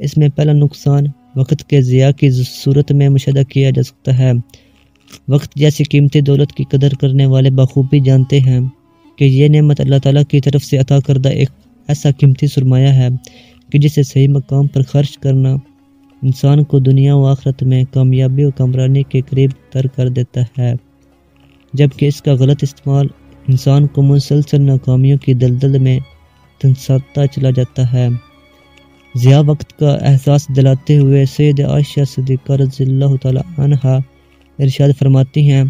اس میں پہلا نقصان وقت کے ضیاع کی صورت میں مشاہدہ کیا جا سکتا ہے۔ وقت جیسی قیمتی دولت کی قدر کرنے والے بخوبی جانتے ہیں کہ یہ نعمت اللہ تعالیٰ کی طرف سے عطا کردہ ایک ایسا قیمتی سرمایہ ہے کہ جسے صحیح مقام پر خرچ کرنا انسان کو دنیا و آخرت میں کامیابی و کمرانی کے قریب تر کر دیتا ہے۔ جبکہ اس کا غلط استعمال انسان کو مسلسل ناکامیوں کی دلدل میں تنساتا چلا جاتا ہے۔ ضیاء وقت کا احساس دلاتے ہوئے سید عائشہ صدیقہ رضی اللہ تعالی عنہ ارشاد فرماتی ہیں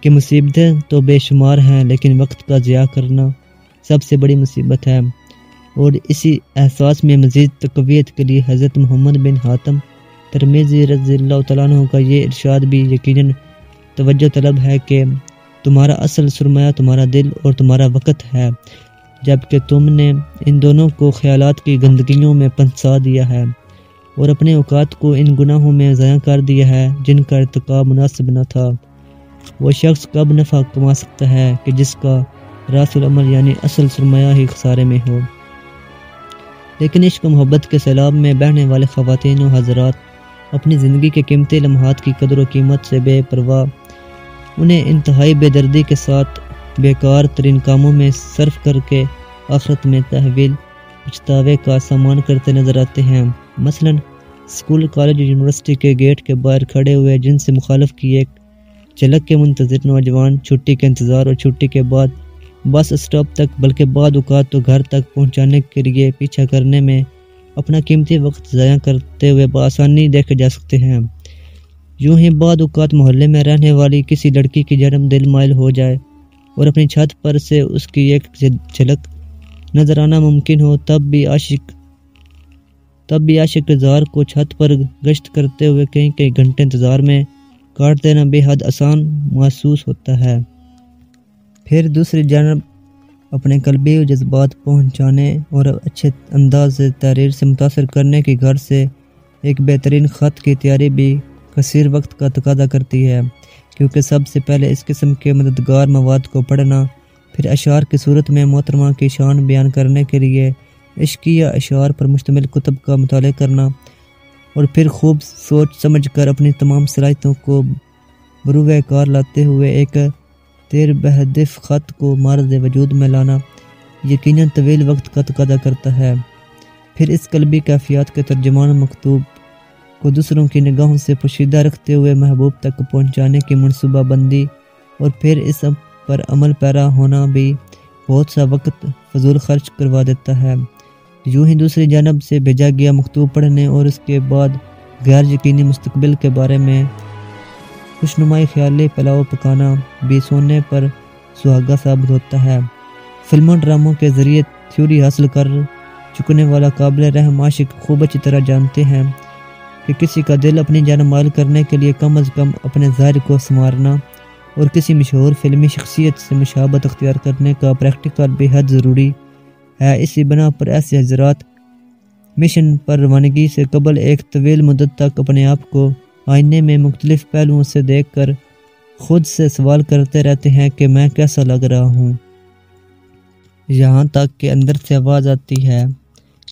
کہ مصیبتیں تو بے شمار ہیں، لیکن وقت کا ضیاع کرنا سب سے بڑی مصیبت ہے۔ اور اسی احساس میں مزید تقویت کے لیے حضرت محمد بن حاتم ترمیزی رضی اللہ تعالیٰ عنہ کا یہ ارشاد بھی یقیناً توجہ طلب ہے کہ تمہارا اصل سرمایہ تمہارا دل اور تمہارا وقت ہے۔ جبکہ تم نے ان دونوں کو خیالات کی گندگیوں میں پنسا دیا ہے اور اپنے اوقات کو ان گناہوں میں ضائع کر دیا ہے جن کا ارتقاب مناسب نہ تھا۔ وہ شخص کب نفع کما سکتا ہے کہ جس کا راس العمل یعنی اصل سرمایہ ہی خسارے میں ہو۔ لیکن عشق و محبت کے سیلاب میں بہنے والے خواتین و حضرات اپنی زندگی کے قیمتی لمحات کی قدر و قیمت سے بے پرواہ انہیں انتہائی بے دردی کے ساتھ بیکار ترین کاموں میں صرف کر کے آخرت میں تحویل، پچھتاوے کا سامان کرتے نظر آتے ہیں۔ مثلا اسکول کالج یونیورسٹی کے گیٹ کے باہر کھڑے ہوئے جن سے مخالف کی ایک جھلک کے منتظر نوجوان چھٹی کے انتظار اور چھٹی کے بعد بس اسٹاپ تک، بلکہ بعد اوقات تو گھر تک پہنچانے کے لیے پیچھا کرنے میں اپنا قیمتی وقت ضائع کرتے ہوئے بآسانی دیکھے جا سکتے ہیں۔ یوں ہی بعد اوقات محلے میں رہنے والی کسی لڑکی کی جنم دل مائل ہو جائے اور اپنی چھت پر سے اس کی ایک جھلک نظر آنا ممکن ہو تب بھی عاشق، تب بھی عاشق زار کو چھت پر گشت کرتے ہوئے کئی کئی گھنٹے انتظار میں کاٹ دینا بے حد آسان محسوس ہوتا ہے۔ پھر دوسری جانب اپنے قلبی و جذبات پہنچانے اور اچھے انداز سے تحریر سے متاثر کرنے کی گھر سے ایک بہترین خط کی تیاری بھی کثیر وقت کا تقاضا کرتی ہے، کیونکہ سب سے پہلے اس قسم کے مددگار مواد کو پڑھنا پھر اشعار کی صورت میں محترمہ کی شان بیان کرنے کے لیے عشقیہ اشعار پر مشتمل کتب کا مطالعہ کرنا اور پھر خوب سوچ سمجھ کر اپنی تمام صلاحیتوں کو بروع کار لاتے ہوئے ایک تیر بہدف خط کو مارد وجود میں لانا یقیناً طویل وقت کا تقاضا کرتا ہے۔ پھر اس قلبی کیفیات کے ترجمان مکتوب کو دوسروں کی نگاہوں سے پوشیدہ رکھتے ہوئے محبوب تک پہنچانے کی منصوبہ بندی اور پھر اس پر عمل پیرا ہونا بھی بہت سا وقت فضول خرچ کروا دیتا ہے۔ یوں ہی دوسری جانب سے بھیجا گیا مکتوب پڑھنے اور اس کے بعد غیر یقینی مستقبل کے بارے میں خوشنمائی خیالی پلاؤ پکانا بھی سونے پر سہاگا ثابت ہوتا ہے۔ فلموں ڈراموں کے ذریعے تھیوری حاصل کر چکنے والا قابل رحم عاشق خوب اچھی طرح جانتے ہیں کہ کسی کا دل اپنی جان مال کرنے کے لیے کم از کم اپنے ظاہر کو سنوارنا اور کسی مشہور فلمی شخصیت سے مشابت اختیار کرنے کا پریکٹیکل بے حد ضروری ہے۔ اسی بنا پر ایسے حضرات مشن پر روانگی سے قبل ایک طویل مدت تک اپنے آپ کو آئینے میں مختلف پہلوؤں سے دیکھ کر خود سے سوال کرتے رہتے ہیں کہ میں کیسا لگ رہا ہوں۔ یہاں تک کہ اندر سے آواز آتی ہے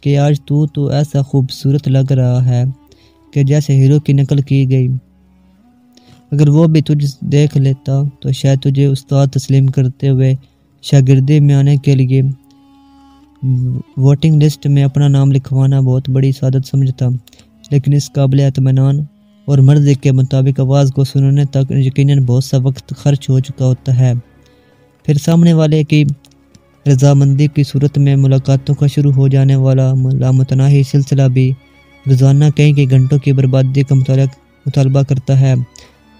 کہ آج تو تو ایسا خوبصورت لگ رہا ہے کہ جیسے ہیرو کی نقل کی گئی۔ اگر وہ بھی تجھ دیکھ لیتا تو شاید تجھے استاد تسلیم کرتے ہوئے شاگردی میں آنے کے لیے ووٹنگ لسٹ میں اپنا نام لکھوانا بہت بڑی سعادت سمجھتا۔ لیکن اس قابل اطمینان اور مرض کے مطابق آواز کو سننے تک یقیناً بہت سا وقت خرچ ہو چکا ہوتا ہے۔ پھر سامنے والے کی رضامندی کی صورت میں ملاقاتوں کا شروع ہو جانے والا لامتناہی سلسلہ بھی روزانہ کئی کئی گھنٹوں کی بربادی کا مطالبہ کرتا ہے۔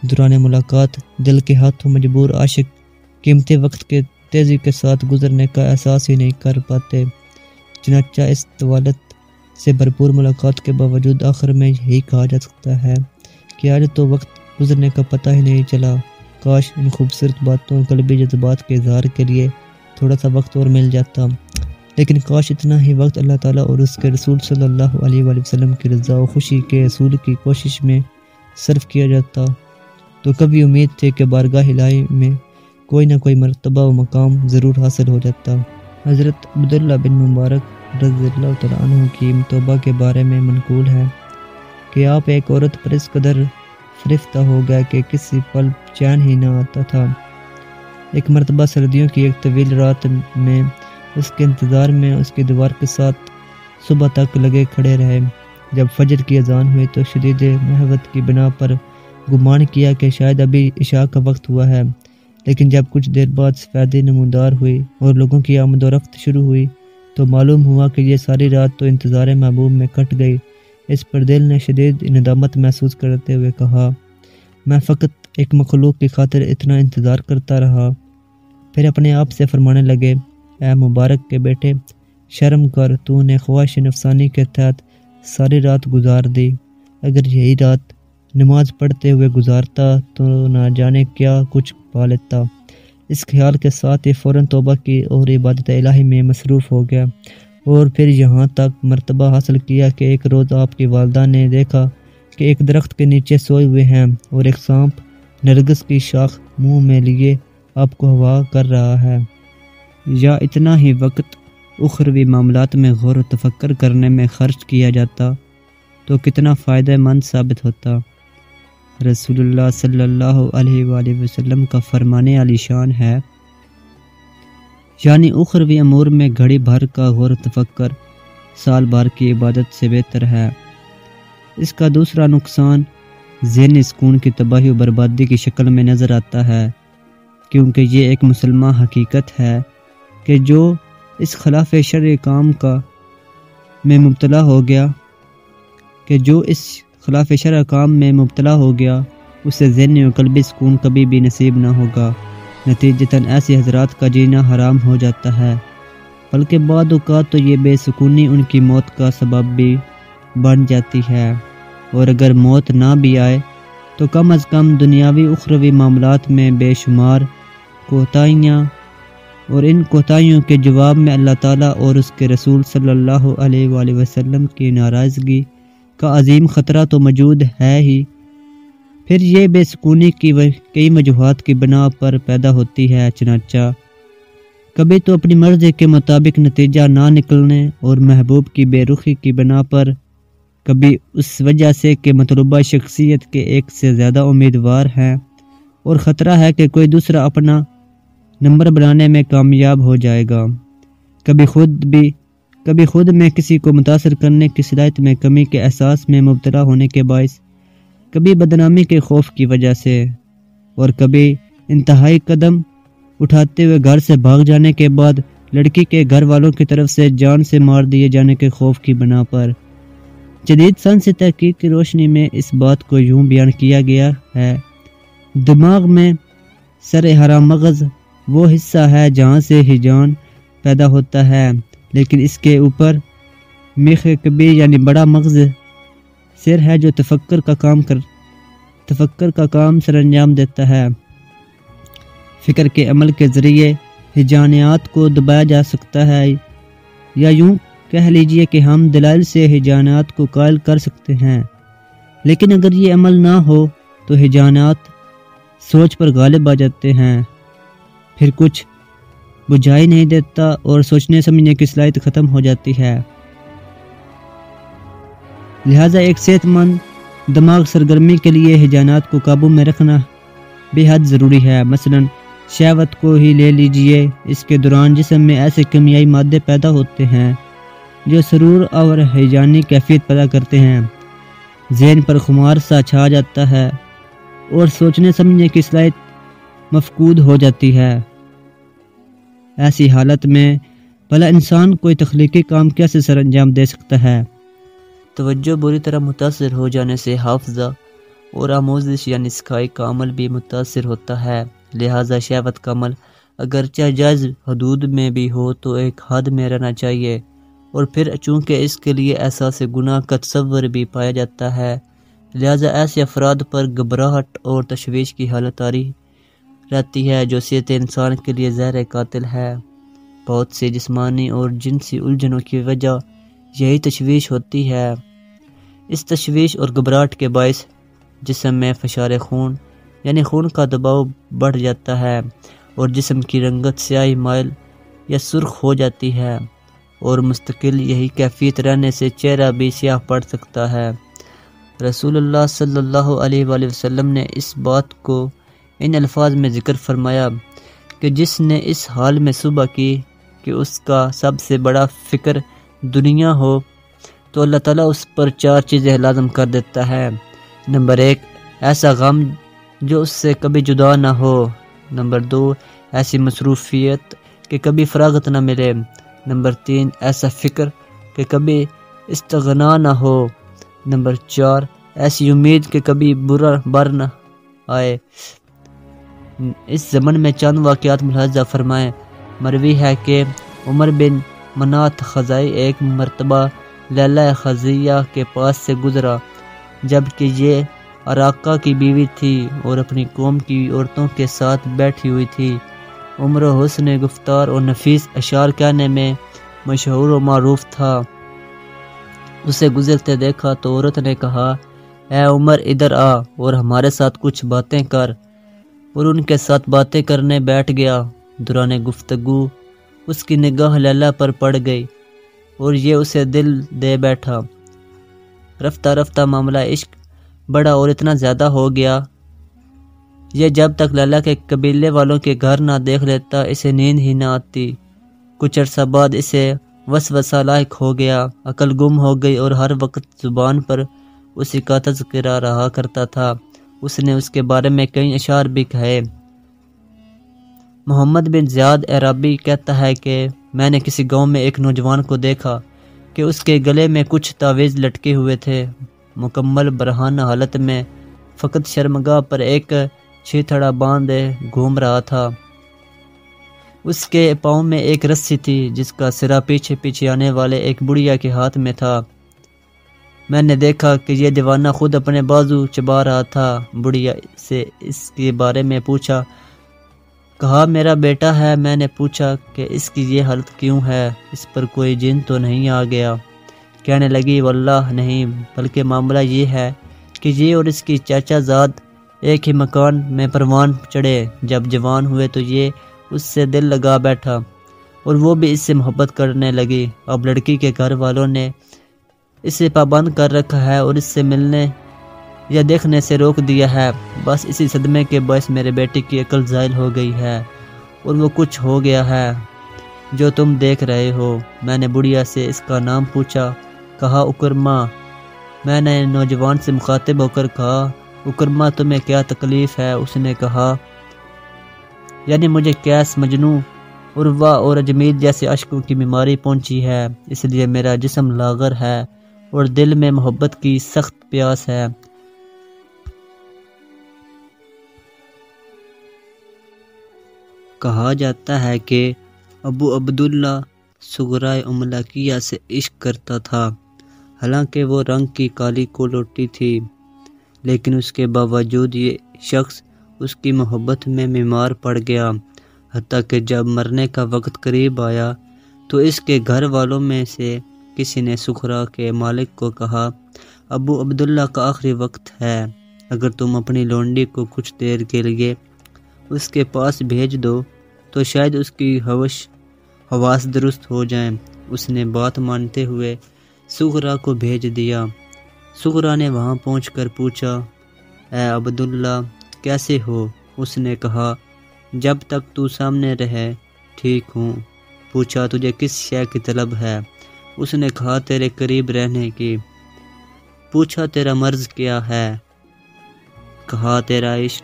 دوران ملاقات دل کے ہاتھوں مجبور عاشق قیمتی وقت کے تیزی کے ساتھ گزرنے کا احساس ہی نہیں کر پاتے۔ چنانچہ اس طوالت سے بھرپور ملاقات کے باوجود آخر میں یہی کہا جا سکتا ہے کہ آج تو وقت گزرنے کا پتہ ہی نہیں چلا۔ کاش ان خوبصورت باتوں، قلبی جذبات کے اظہار کے لیے تھوڑا سا وقت اور مل جاتا۔ لیکن کاش اتنا ہی وقت اللہ تعالیٰ اور اس کے رسول صلی اللہ علیہ وآلہ وسلم کی رضا و خوشی کے رسول کی کوشش میں صرف کیا جاتا۔ تو کبھی امید تھے کہ بارگاہ الہی میں کوئی نہ کوئی مرتبہ و مقام ضرور حاصل ہو جاتا۔ حضرت عبداللہ بن مبارک رضی اللہ تعالیٰ عنہ کی متوبہ کے بارے میں منقول ہے کہ آپ ایک عورت پر اس قدر فرفتہ ہو گیا کہ کسی پل چین ہی نہ آتا تھا۔ ایک مرتبہ سردیوں کی ایک طویل رات میں اس کے انتظار میں اس کی دیوار کے ساتھ صبح تک لگے کھڑے رہے۔ جب فجر کی اذان ہوئی تو شدید محبت کی بنا پر گمان کیا کہ شاید ابھی عشاء کا وقت ہوا ہے، لیکن جب کچھ دیر بعد سفیدی نمودار ہوئی اور لوگوں کی آمد و رفت شروع ہوئی تو معلوم ہوا کہ یہ ساری رات تو انتظار محبوب میں کٹ گئی۔ اس پر دل نے شدید ندامت محسوس کرتے ہوئے کہا، میں فقط ایک مخلوق کی خاطر اتنا انتظار کرتا رہا۔ پھر اپنے آپ سے فرمانے لگے، اے مبارک کے بیٹے، شرم کر، تو نے خواہش نفسانی کے تحت ساری رات گزار دی۔ اگر یہی رات نماز پڑھتے ہوئے گزارتا تو نہ جانے کیا کچھ پا لیتا۔ اس خیال کے ساتھ یہ فوراً توبہ کی اور عبادت الہی میں مصروف ہو گیا اور پھر یہاں تک مرتبہ حاصل کیا کہ ایک روز آپ کی والدہ نے دیکھا کہ ایک درخت کے نیچے سوئے ہوئے ہیں اور ایک سانپ نرگس کی شاخ منہ میں لیے آپ کو ہوا کر رہا ہے۔ یا اتنا ہی وقت اخروی معاملات میں غور و تفکر کرنے میں خرچ کیا جاتا تو کتنا فائدہ مند ثابت ہوتا۔ رسول اللہ صلی اللہ علیہ وآلہ وسلم کا فرمانے علی شان ہے۔ یعنی اخروی امور میں گھڑی بھر کا غور تفکر سال بھر کی عبادت سے بہتر ہے۔ اس کا دوسرا نقصان ذہنی سکون کی تباہی و بربادی کی شکل میں نظر آتا ہے، کیونکہ یہ ایک مسلمہ حقیقت ہے کہ جو اس خلاف شر کام کا میں مبتلا ہو گیا، کہ جو اس خلاف شرع کام میں مبتلا ہو گیا اسے ذہنی و قلبی سکون کبھی بھی نصیب نہ ہوگا۔ نتیجتاً ایسی حضرات کا جینا حرام ہو جاتا ہے۔ بلکہ بعد اوقات تو یہ بے سکونی ان کی موت کا سبب بھی بن جاتی ہے۔ اور اگر موت نہ بھی آئے، تو کم از کم دنیاوی اخروی معاملات میں بے شمار کوتاہیاں اور ان کوتاہیوں کے جواب میں اللہ تعالیٰ اور اس کے رسول صلی اللہ علیہ وآلہ وسلم کی ناراضگی کا عظیم خطرہ تو موجود ہے ہی۔ پھر یہ بے سکونی کی کئی وجوہات کی بنا پر پیدا ہوتی ہے، چنانچہ کبھی تو اپنی مرضی کے مطابق نتیجہ نہ نکلنے اور محبوب کی بے رخی کی بنا پر، کبھی اس وجہ سے کہ مطلوبہ شخصیت کے ایک سے زیادہ امیدوار ہیں اور خطرہ ہے کہ کوئی دوسرا اپنا نمبر بنانے میں کامیاب ہو جائے گا۔ کبھی خود بھی کبھی خود میں کسی کو متاثر کرنے کی صلاحیت میں کمی کے احساس میں مبتلا ہونے کے باعث، کبھی بدنامی کے خوف کی وجہ سے، اور کبھی انتہائی قدم اٹھاتے ہوئے گھر سے بھاگ جانے کے بعد لڑکی کے گھر والوں کی طرف سے جان سے مار دیے جانے کے خوف کی بنا پر۔ جدید سن سے تحقیق کی روشنی میں اس بات کو یوں بیان کیا گیا ہے، دماغ میں سر حرام مغز وہ حصہ ہے جہاں سے ہی جان پیدا ہوتا ہے۔ لیکن اس کے اوپر میخ کبیر یعنی بڑا مغز سر ہے جو تفکر کا کام کر تفکر کا کام سر انجام دیتا ہے۔ فکر کے عمل کے ذریعے ہجانیات کو دبایا جا سکتا ہے۔ یا یوں کہہ لیجیے کہ ہم دلائل سے ہجانات کو قائل کر سکتے ہیں۔ لیکن اگر یہ عمل نہ ہو تو ہجانات سوچ پر غالب آ جاتے ہیں۔ پھر کچھ بجھائی نہیں دیتا اور سوچنے سمجھنے کی صلاحیت ختم ہو جاتی ہے۔ لہٰذا ایک صحت مند دماغ سرگرمی کے لیے ہجانات کو قابو میں رکھنا بے حد ضروری ہے۔ مثلا شہوت کو ہی لے لیجیے۔ اس کے دوران جسم میں ایسے کمیائی مادے پیدا ہوتے ہیں جو سرور اور ہیجانی کیفیت پیدا کرتے ہیں۔ ذہن پر خمار سا چھا جاتا ہے اور سوچنے سمجھنے کی صلاحیت مفقود ہو جاتی ہے۔ ایسی حالت میں بھلا انسان کوئی تخلیقی کام کیسے سر انجام دے سکتا ہے؟ توجہ بری طرح متاثر ہو جانے سے حافظہ اور آموزش یعنی سکھائی کا عمل بھی متاثر ہوتا ہے۔ لہٰذا شہوت کا عمل اگرچہ جائز حدود میں بھی ہو تو ایک حد میں رہنا چاہیے۔ اور پھر چونکہ اس کے لیے احساس گناہ کا تصور بھی پایا جاتا ہے، لہٰذا ایسے افراد پر گھبراہٹ اور تشویش کی حالت آری رہتی ہے، جو صحت انسان کے لیے زہر قاتل ہے۔ بہت سی جسمانی اور جنسی الجھنوں کی وجہ یہی تشویش ہوتی ہے۔ اس تشویش اور گھبراہٹ کے باعث جسم میں فشار خون یعنی خون کا دباؤ بڑھ جاتا ہے اور جسم کی رنگت سیاہی مائل یا سرخ ہو جاتی ہے۔ اور مستقل یہی کیفیت رہنے سے چہرہ بھی سیاہ پڑ سکتا ہے۔ رسول اللہ صلی اللہ علیہ وآلہ وسلم نے اس بات کو ان الفاظ میں ذکر فرمایا کہ جس نے اس حال میں صبح کی کہ اس کا سب سے بڑا فکر دنیا ہو، تو اللہ تعالیٰ اس پر چار چیزیں لازم کر دیتا ہے۔ نمبر ایک، ایسا غم جو اس سے کبھی جدا نہ ہو۔ نمبر دو، ایسی مصروفیت کہ کبھی فراغت نہ ملے۔ نمبر تین، ایسا فکر کہ کبھی استغنا نہ ہو۔ نمبر چار، ایسی امید کہ کبھی برا بر نہ آئے۔ اس زمن میں چند واقعات ملاحظہ فرمائیں۔ مروی ہے کہ عمر بن منات خزائی ایک مرتبہ لیلہ خزیہ کے پاس سے گزرا جبکہ یہ اراکہ کی بیوی تھی اور اپنی قوم کی عورتوں کے ساتھ بیٹھی ہوئی تھی۔ عمر و حسن گفتار اور نفیس اشعار کہنے میں مشہور و معروف تھا۔ اسے گزرتے دیکھا تو عورت نے کہا، اے عمر، ادھر آ اور ہمارے ساتھ کچھ باتیں کر۔ اور ان کے ساتھ باتیں کرنے بیٹھ گیا۔ دوران گفتگو، اس کی نگاہ لیلا پر پڑ گئی اور یہ اسے دل دے بیٹھا۔ رفتہ رفتہ معاملہ عشق بڑا اور اتنا زیادہ ہو گیا۔ یہ جب تک لالا کے قبیلے والوں کے گھر نہ دیکھ لیتا، اسے نیند ہی نہ آتی۔ کچھ عرصہ بعد اسے وس وسا ہو گیا۔ عقل گم ہو گئی اور ہر وقت زبان پر اسی کا تذکرہ رہا کرتا تھا۔ اس نے اس کے بارے میں کئی اشعار بھی کہے۔ محمد بن زیاد عرابی کہتا ہے کہ میں نے کسی گاؤں میں ایک نوجوان کو دیکھا کہ اس کے گلے میں کچھ تعویذ لٹکے ہوئے تھے۔ مکمل برہان حالت میں فقط شرمگاہ پر ایک چھیتھڑا باندھے گھوم رہا تھا۔ اس کے پاؤں میں ایک رسی تھی جس کا سرا پیچھے پیچھے آنے والے ایک بڑھیا کے ہاتھ میں تھا۔ میں نے دیکھا کہ یہ دیوانہ خود اپنے بازو چبا رہا تھا۔ بڑھیا سے اس کے بارے میں پوچھا۔ کہا، میرا بیٹا ہے۔ میں نے پوچھا کہ اس کی یہ حالت کیوں ہے؟ اس پر کوئی جن تو نہیں آ گیا۔ کہنے لگی، واللہ نہیں، بلکہ معاملہ یہ ہے کہ یہ اور اس کی چاچا زاد ایک ہی مکان میں پروان چڑھے۔ جب جوان ہوئے تو یہ اس سے دل لگا بیٹھا اور وہ بھی اس سے محبت کرنے لگی۔ اب لڑکی کے گھر والوں نے اسے پابند کر رکھا ہے اور اس سے ملنے یا دیکھنے سے روک دیا ہے۔ بس اسی صدمے کے باعث میرے بیٹے کی عقل زائل ہو گئی ہے اور وہ کچھ ہو گیا ہے۔ جو تم دیکھ رہے ہو، میں نے بڑھیا سے اس کا نام پوچھا، کہا، اکرما۔ میں نے نوجوان سے مخاطب ہو کر کہا، اکرما، تمہیں کیا تکلیف ہے؟ اس نے کہا یعنی مجھے کیس مجنو عروا اور اجمید جیسے اشکوں کی بیماری پہنچی ہے، اس لیے میرا جسم لاغر ہے۔ اور دل میں محبت کی سخت پیاس ہے۔ کہا جاتا ہے کہ ابو عبداللہ سغرائے املاکیہ سے عشق کرتا تھا۔ حالانکہ وہ رنگ کی کالی کو لوٹی تھی، لیکن اس کے باوجود یہ شخص اس کی محبت میں بیمار پڑ گیا۔ حتیٰ کہ جب مرنے کا وقت قریب آیا تو اس کے گھر والوں میں سے کسی نے سخرا کے مالک کو کہا، ابو عبداللہ کا آخری وقت ہے، اگر تم اپنی لونڈی کو کچھ دیر کے لیے اس کے پاس بھیج دو، تو شاید اس کی ہوش حواس درست ہو جائیں۔ اس نے بات مانتے ہوئے سغرا کو بھیج دیا۔ سغرا نے وہاں پہنچ کر پوچھا، اے عبداللہ، کیسے ہو؟ اس نے کہا، جب تک تو سامنے رہے، ٹھیک ہوں۔ پوچھا، تجھے کس شے کی طلب ہے؟ اس نے کہا، تیرے قریب رہنے کی پوچھا، تیرا مرض کیا ہے؟ کہا، تیرا عشق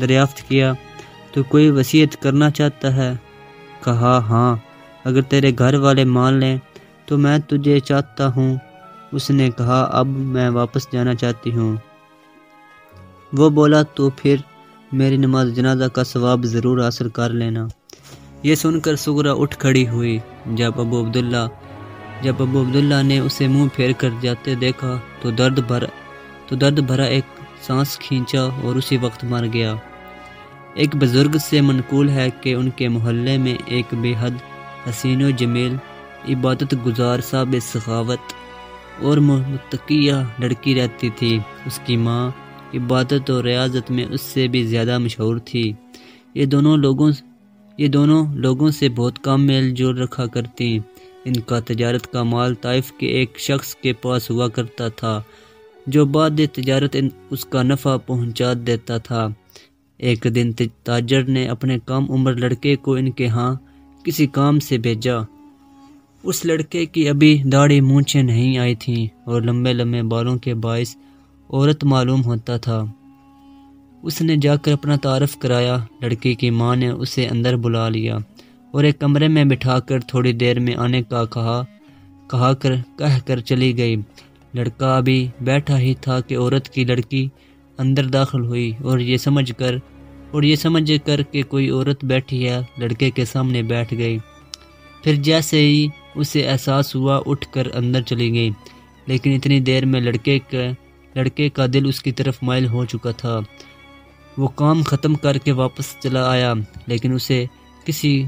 دریافت کیا تو کوئی وصیت کرنا چاہتا ہے؟ کہا ہاں اگر تیرے گھر والے مان لیں تو میں تجھے چاہتا ہوں۔ اس نے کہا، اب میں واپس جانا چاہتی ہوں۔ وہ بولا، تو پھر میری نماز جنازہ کا ثواب ضرور حاصل کر لینا۔ یہ سن کر سگرا اٹھ کھڑی ہوئی جب ابو عبداللہ جب ابو عبداللہ نے اسے منہ پھیر کر جاتے دیکھا تو درد بھر، تو درد بھرا ایک سانس کھینچا اور اسی وقت مر گیا۔ ایک بزرگ سے منقول ہے کہ ان کے محلے میں ایک بے حد حسین و جمیل، عبادت گزار صاحب سخاوت اور متقیہ لڑکی رہتی تھی۔ اس کی ماں عبادت اور ریاضت میں اس سے بھی زیادہ مشہور تھی۔ یہ دونوں لوگوں، یہ دونوں لوگوں سے بہت کم میل جول رکھا کرتی۔ ان کا تجارت کا مال طائف کے ایک شخص کے پاس ہوا کرتا تھا، جو بعد تجارت اس کا نفع پہنچا دیتا تھا۔ ایک دن تاجر نے اپنے کم عمر لڑکے کو ان کے ہاں کسی کام سے بھیجا۔ اس لڑکے کی ابھی داڑھی مونچھیں نہیں آئی تھیں اور لمبے لمبے بالوں کے باعث عورت معلوم ہوتا تھا۔ اس نے جا کر اپنا تعارف کرایا لڑکی کی ماں نے اسے اندر بلا لیا۔ اور ایک کمرے میں بٹھا کر تھوڑی دیر میں آنے کا کہا کہا کر، کہہ کر چلی گئی۔ لڑکا ابھی بیٹھا ہی تھا کہ عورت کی لڑکی اندر داخل ہوئی اور یہ سمجھ کر، اور یہ سمجھ کر کہ کوئی عورت بیٹھی ہے، لڑکے کے سامنے بیٹھ گئی۔ پھر جیسے ہی اسے احساس ہوا، اٹھ کر اندر چلی گئی۔ لیکن اتنی دیر میں لڑکے کا لڑکے کا دل اس کی طرف مائل ہو چکا تھا۔ وہ کام ختم کر کے واپس چلا آیا، لیکن اسے کسی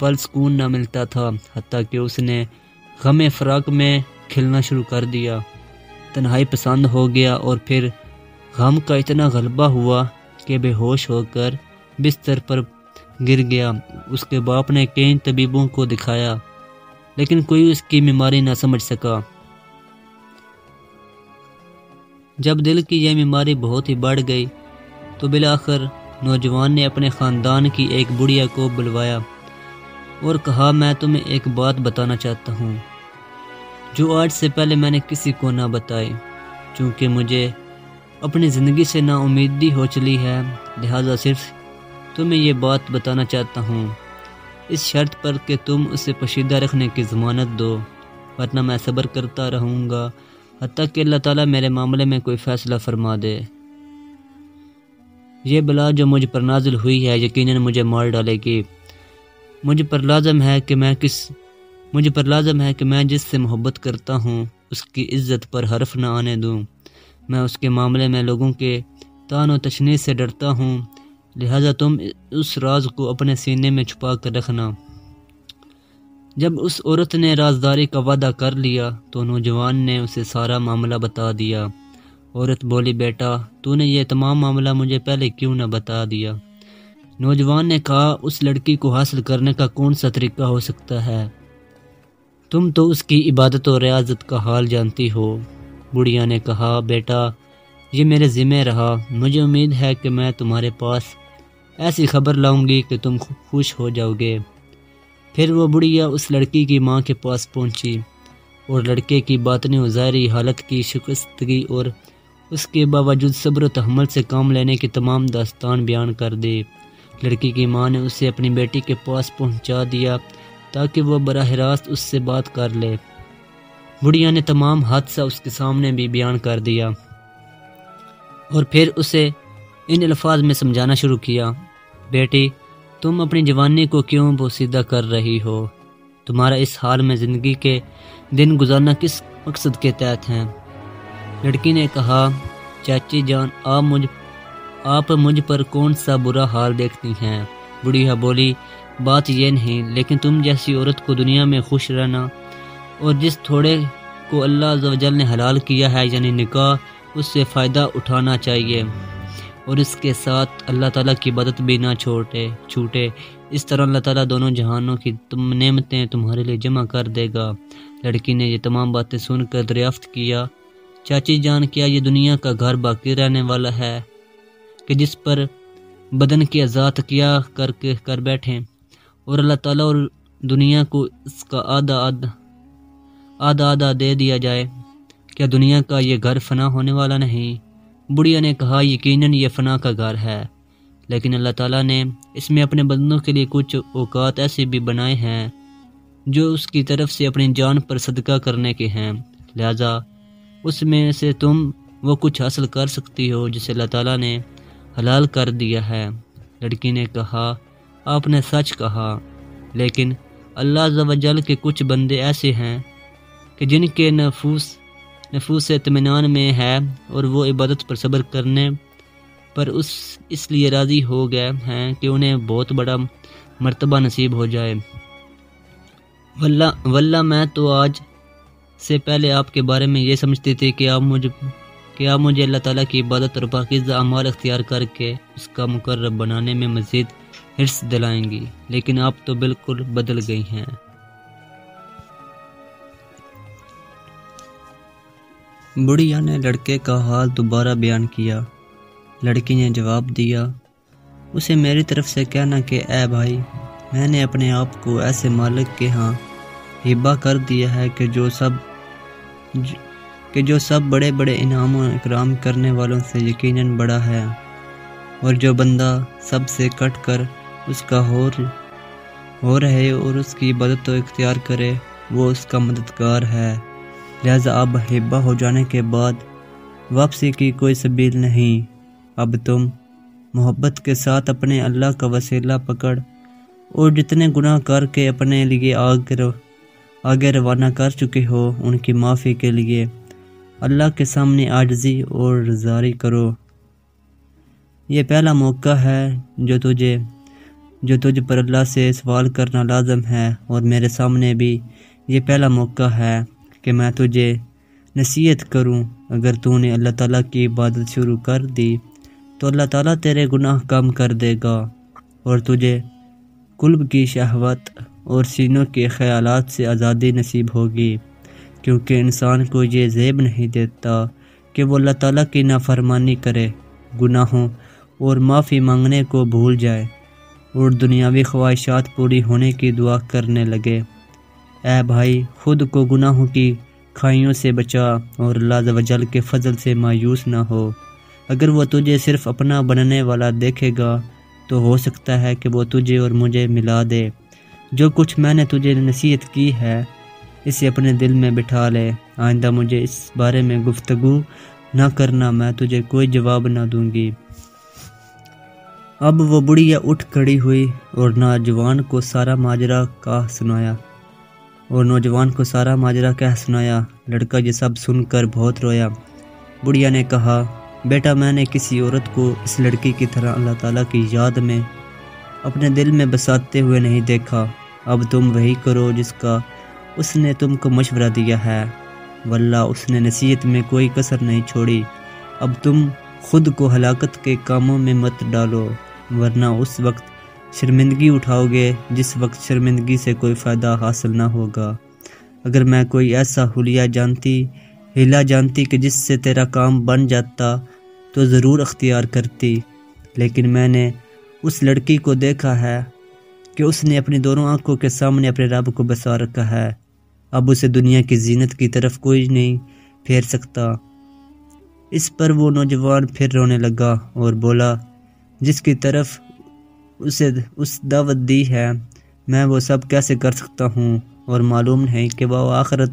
پل سکون نہ ملتا تھا، حتیٰ کہ اس نے غم فراق میں کھلنا شروع کر دیا۔ تنہائی پسند ہو گیا اور پھر غم کا اتنا غلبہ ہوا کہ بے ہوش ہو کر بستر پر گر گیا۔ اس کے باپ نے کئی طبیبوں کو دکھایا، لیکن کوئی اس کی بیماری نہ سمجھ سکا۔ جب دل کی یہ بیماری بہت ہی بڑھ گئی تو بالآخر نوجوان نے اپنے خاندان کی ایک بڑھیا کو بلوایا۔ اور کہا، میں تمہیں ایک بات بتانا چاہتا ہوں۔ جو آج سے پہلے میں نے کسی کو نہ بتائی، چونکہ مجھے اپنی زندگی سے نا امیدی ہو چلی ہے، لہٰذا صرف تمہیں یہ بات بتانا چاہتا ہوں۔ اس شرط پر کہ تم اسے پشیدہ رکھنے کی ضمانت دو، ورنہ میں صبر کرتا رہوں گا، حتیٰ کہ اللہ تعالیٰ میرے معاملے میں کوئی فیصلہ فرما دے۔ یہ بلا جو مجھ پر نازل ہوئی ہے، یقیناً مجھے مار ڈالے گی۔ مجھ پر لازم ہے کہ میں کس مجھ پر لازم ہے کہ میں جس سے محبت کرتا ہوں، اس کی عزت پر حرف نہ آنے دوں۔ میں اس کے معاملے میں لوگوں کے تان و تشنی سے ڈرتا ہوں، لہذا تم اس راز کو اپنے سینے میں چھپا کر رکھنا۔ جب اس عورت نے رازداری کا وعدہ کر لیا، تو نوجوان نے اسے سارا معاملہ بتا دیا۔ عورت بولی، بیٹا، تو نے یہ تمام معاملہ مجھے پہلے کیوں نہ بتا دیا؟ نوجوان نے کہا، اس لڑکی کو حاصل کرنے کا کون سا طریقہ ہو سکتا ہے؟ تم تو اس کی عبادت و ریاضت کا حال جانتی ہو۔ بڑھیا نے کہا، بیٹا، یہ میرے ذمہ رہا۔ مجھے امید ہے کہ میں تمہارے پاس ایسی خبر لاؤں گی کہ تم خوش ہو جاؤ گے۔ پھر وہ بڑھیا اس لڑکی کی ماں کے پاس پہنچی اور لڑکے کی باطنی و ظاہری حالت کی شکستگی اور اس کے باوجود صبر و تحمل سے کام لینے کی تمام داستان بیان کر دی۔ لڑکی کی ماں نے اسے اپنی بیٹی کے پاس پہنچا دیا تاکہ وہ براہ راست اس سے بات کر لے۔ بڑھیا نے تمام حادثہ اس کے سامنے بھی بیان کر دیا۔ اور پھر اسے ان الفاظ میں سمجھانا شروع کیا، بیٹی، تم اپنی جوانی کو کیوں بوسیدہ کر رہی ہو؟ تمہارا اس حال میں زندگی کے دن گزارنا کس مقصد کے تحت ہیں؟ لڑکی نے کہا، چاچی جان، آپ مجھ آپ مجھ پر کون سا برا حال دیکھتی ہیں؟ بڑھیا بولی، بات یہ نہیں، لیکن تم جیسی عورت کو دنیا میں خوش رہنا اور جس تھوڑے کو اللہ جل نے حلال کیا ہے یعنی نکاح، اس سے فائدہ اٹھانا چاہیے اور اس کے ساتھ اللہ تعالیٰ کی بدت بھی نہ چھوٹے چھوٹے۔ اس طرح اللہ تعالیٰ دونوں جہانوں کی تم نعمتیں تمہارے لیے جمع کر دے گا۔ لڑکی نے یہ تمام باتیں سن کر دریافت کیا، چاچی جان، کیا یہ دنیا کا گھر باقی رہنے والا ہے؟ کہ جس پر بدن کی ذات کیا کر کے کر بیٹھیں اور اللہ تعالیٰ اور دنیا کو اس کا آدھا آدھا آدھا آدھا دے دیا جائے، کیا دنیا کا یہ گھر فنا ہونے والا نہیں؟ بڑھیا نے کہا، یقیناً یہ فنا کا گھر ہے۔ لیکن اللہ تعالیٰ نے اس میں اپنے بندوں کے لیے کچھ اوقات ایسے بھی بنائے ہیں جو اس کی طرف سے اپنی جان پر صدقہ کرنے کے ہیں۔ لہذا اس میں سے تم وہ کچھ حاصل کر سکتی ہو جسے اللہ تعالیٰ نے حلال کر دیا ہے۔ لڑکی نے کہا، آپ نے سچ کہا، لیکن اللہ جل کے کچھ بندے ایسے ہیں کہ جن کے نفوس نفوس اطمینان میں ہے اور وہ عبادت پر صبر کرنے پر اس اس لیے راضی ہو گئے ہیں کہ انہیں بہت بڑا مرتبہ نصیب ہو جائے۔ واللہ واللہ، میں تو آج سے پہلے آپ کے بارے میں یہ سمجھتی تھی کہ آپ مجھ کہ آپ مجھے اللہ تعالیٰ کی عبادت اور پاکیزہ اعمال اختیار کر کے اس کا مقرر بنانے میں مزید حرص دلائیں گی، لیکن آپ تو بالکل بدل گئی ہیں۔ بڑھیا نے لڑکے کا حال دوبارہ بیان کیا۔ لڑکی نے جواب دیا، اسے میری طرف سے کہنا کہ اے بھائی، میں نے اپنے آپ کو ایسے مالک کے ہاں ہبا کر دیا ہے کہ جو سب کہ جو سب بڑے بڑے انعام و اکرام کرنے والوں سے یقیناً بڑا ہے، اور جو بندہ سب سے کٹ کر اس کا ہو ہو رہے اور اس کی عبادت و اختیار کرے، وہ اس کا مددگار ہے۔ لہذا اب ہبا ہو جانے کے بعد واپسی کی کوئی سبیل نہیں۔ اب تم محبت کے ساتھ اپنے اللہ کا وسیلہ پکڑ اور جتنے گناہ کر کے اپنے لیے آگے آگے روانہ کر چکے ہو، ان کی معافی کے لیے۔ اللہ کے سامنے آجزی اور زاری کرو۔ یہ پہلا موقع ہے جو تجھے، جو تجھ پر اللہ سے سوال کرنا لازم ہے، اور میرے سامنے بھی یہ پہلا موقع ہے کہ میں تجھے نصیحت کروں۔ اگر تو نے اللہ تعالیٰ کی عبادت شروع کر دی، تو اللہ تعالیٰ تیرے گناہ کم کر دے گا، اور تجھے قلب کی شہوت اور سینوں کے خیالات سے آزادی نصیب ہوگی۔ کیونکہ انسان کو یہ زیب نہیں دیتا کہ وہ اللہ تعالیٰ کی نافرمانی کرے، گناہوں اور معافی مانگنے کو بھول جائے اور دنیاوی خواہشات پوری ہونے کی دعا کرنے لگے۔ اے بھائی، خود کو گناہوں کی کھائیوں سے بچا اور اللہ وجل کے فضل سے مایوس نہ ہو۔ اگر وہ تجھے صرف اپنا بننے والا دیکھے گا، تو ہو سکتا ہے کہ وہ تجھے اور مجھے ملا دے۔ جو کچھ میں نے تجھے نصیحت کی ہے اسے اپنے دل میں بٹھا لے۔ آئندہ مجھے اس بارے میں گفتگو نہ کرنا، میں تجھے کوئی جواب نہ دوں گی۔ اب وہ بڑھیا اٹھ کھڑی ہوئی اور نوجوان کو سارا ماجرا کا سنایا۔ اور نوجوان کو سارا ماجرا کہہ سنایا۔ لڑکا یہ سب سن کر بہت رویا۔ بڑھیا نے کہا، بیٹا، میں نے کسی عورت کو اس لڑکی کی طرح اللہ تعالیٰ کی یاد میں اپنے دل میں بساتے ہوئے نہیں دیکھا۔ اب تم وہی کرو جس کا اس نے تم کو مشورہ دیا ہے۔ واللہ، اس نے نصیحت میں کوئی کسر نہیں چھوڑی۔ اب تم خود کو ہلاکت کے کاموں میں مت ڈالو، ورنہ اس وقت شرمندگی اٹھاؤ گے جس وقت شرمندگی سے کوئی فائدہ حاصل نہ ہوگا۔ اگر میں کوئی ایسا حلیہ جانتی ہلا جانتی کہ جس سے تیرا کام بن جاتا تو ضرور اختیار کرتی۔ لیکن میں نے اس لڑکی کو دیکھا ہے کہ اس نے اپنی دونوں آنکھوں کے سامنے اپنے رب کو بسا رکھا ہے۔ اب اسے دنیا کی زینت کی طرف کوئی نہیں پھیر سکتا۔ اس پر وہ نوجوان پھر رونے لگا اور بولا، جس کی طرف اسے اس دعوت دی ہے، میں وہ سب کیسے کر سکتا ہوں؟ اور معلوم نہیں کہ وہ آخرت،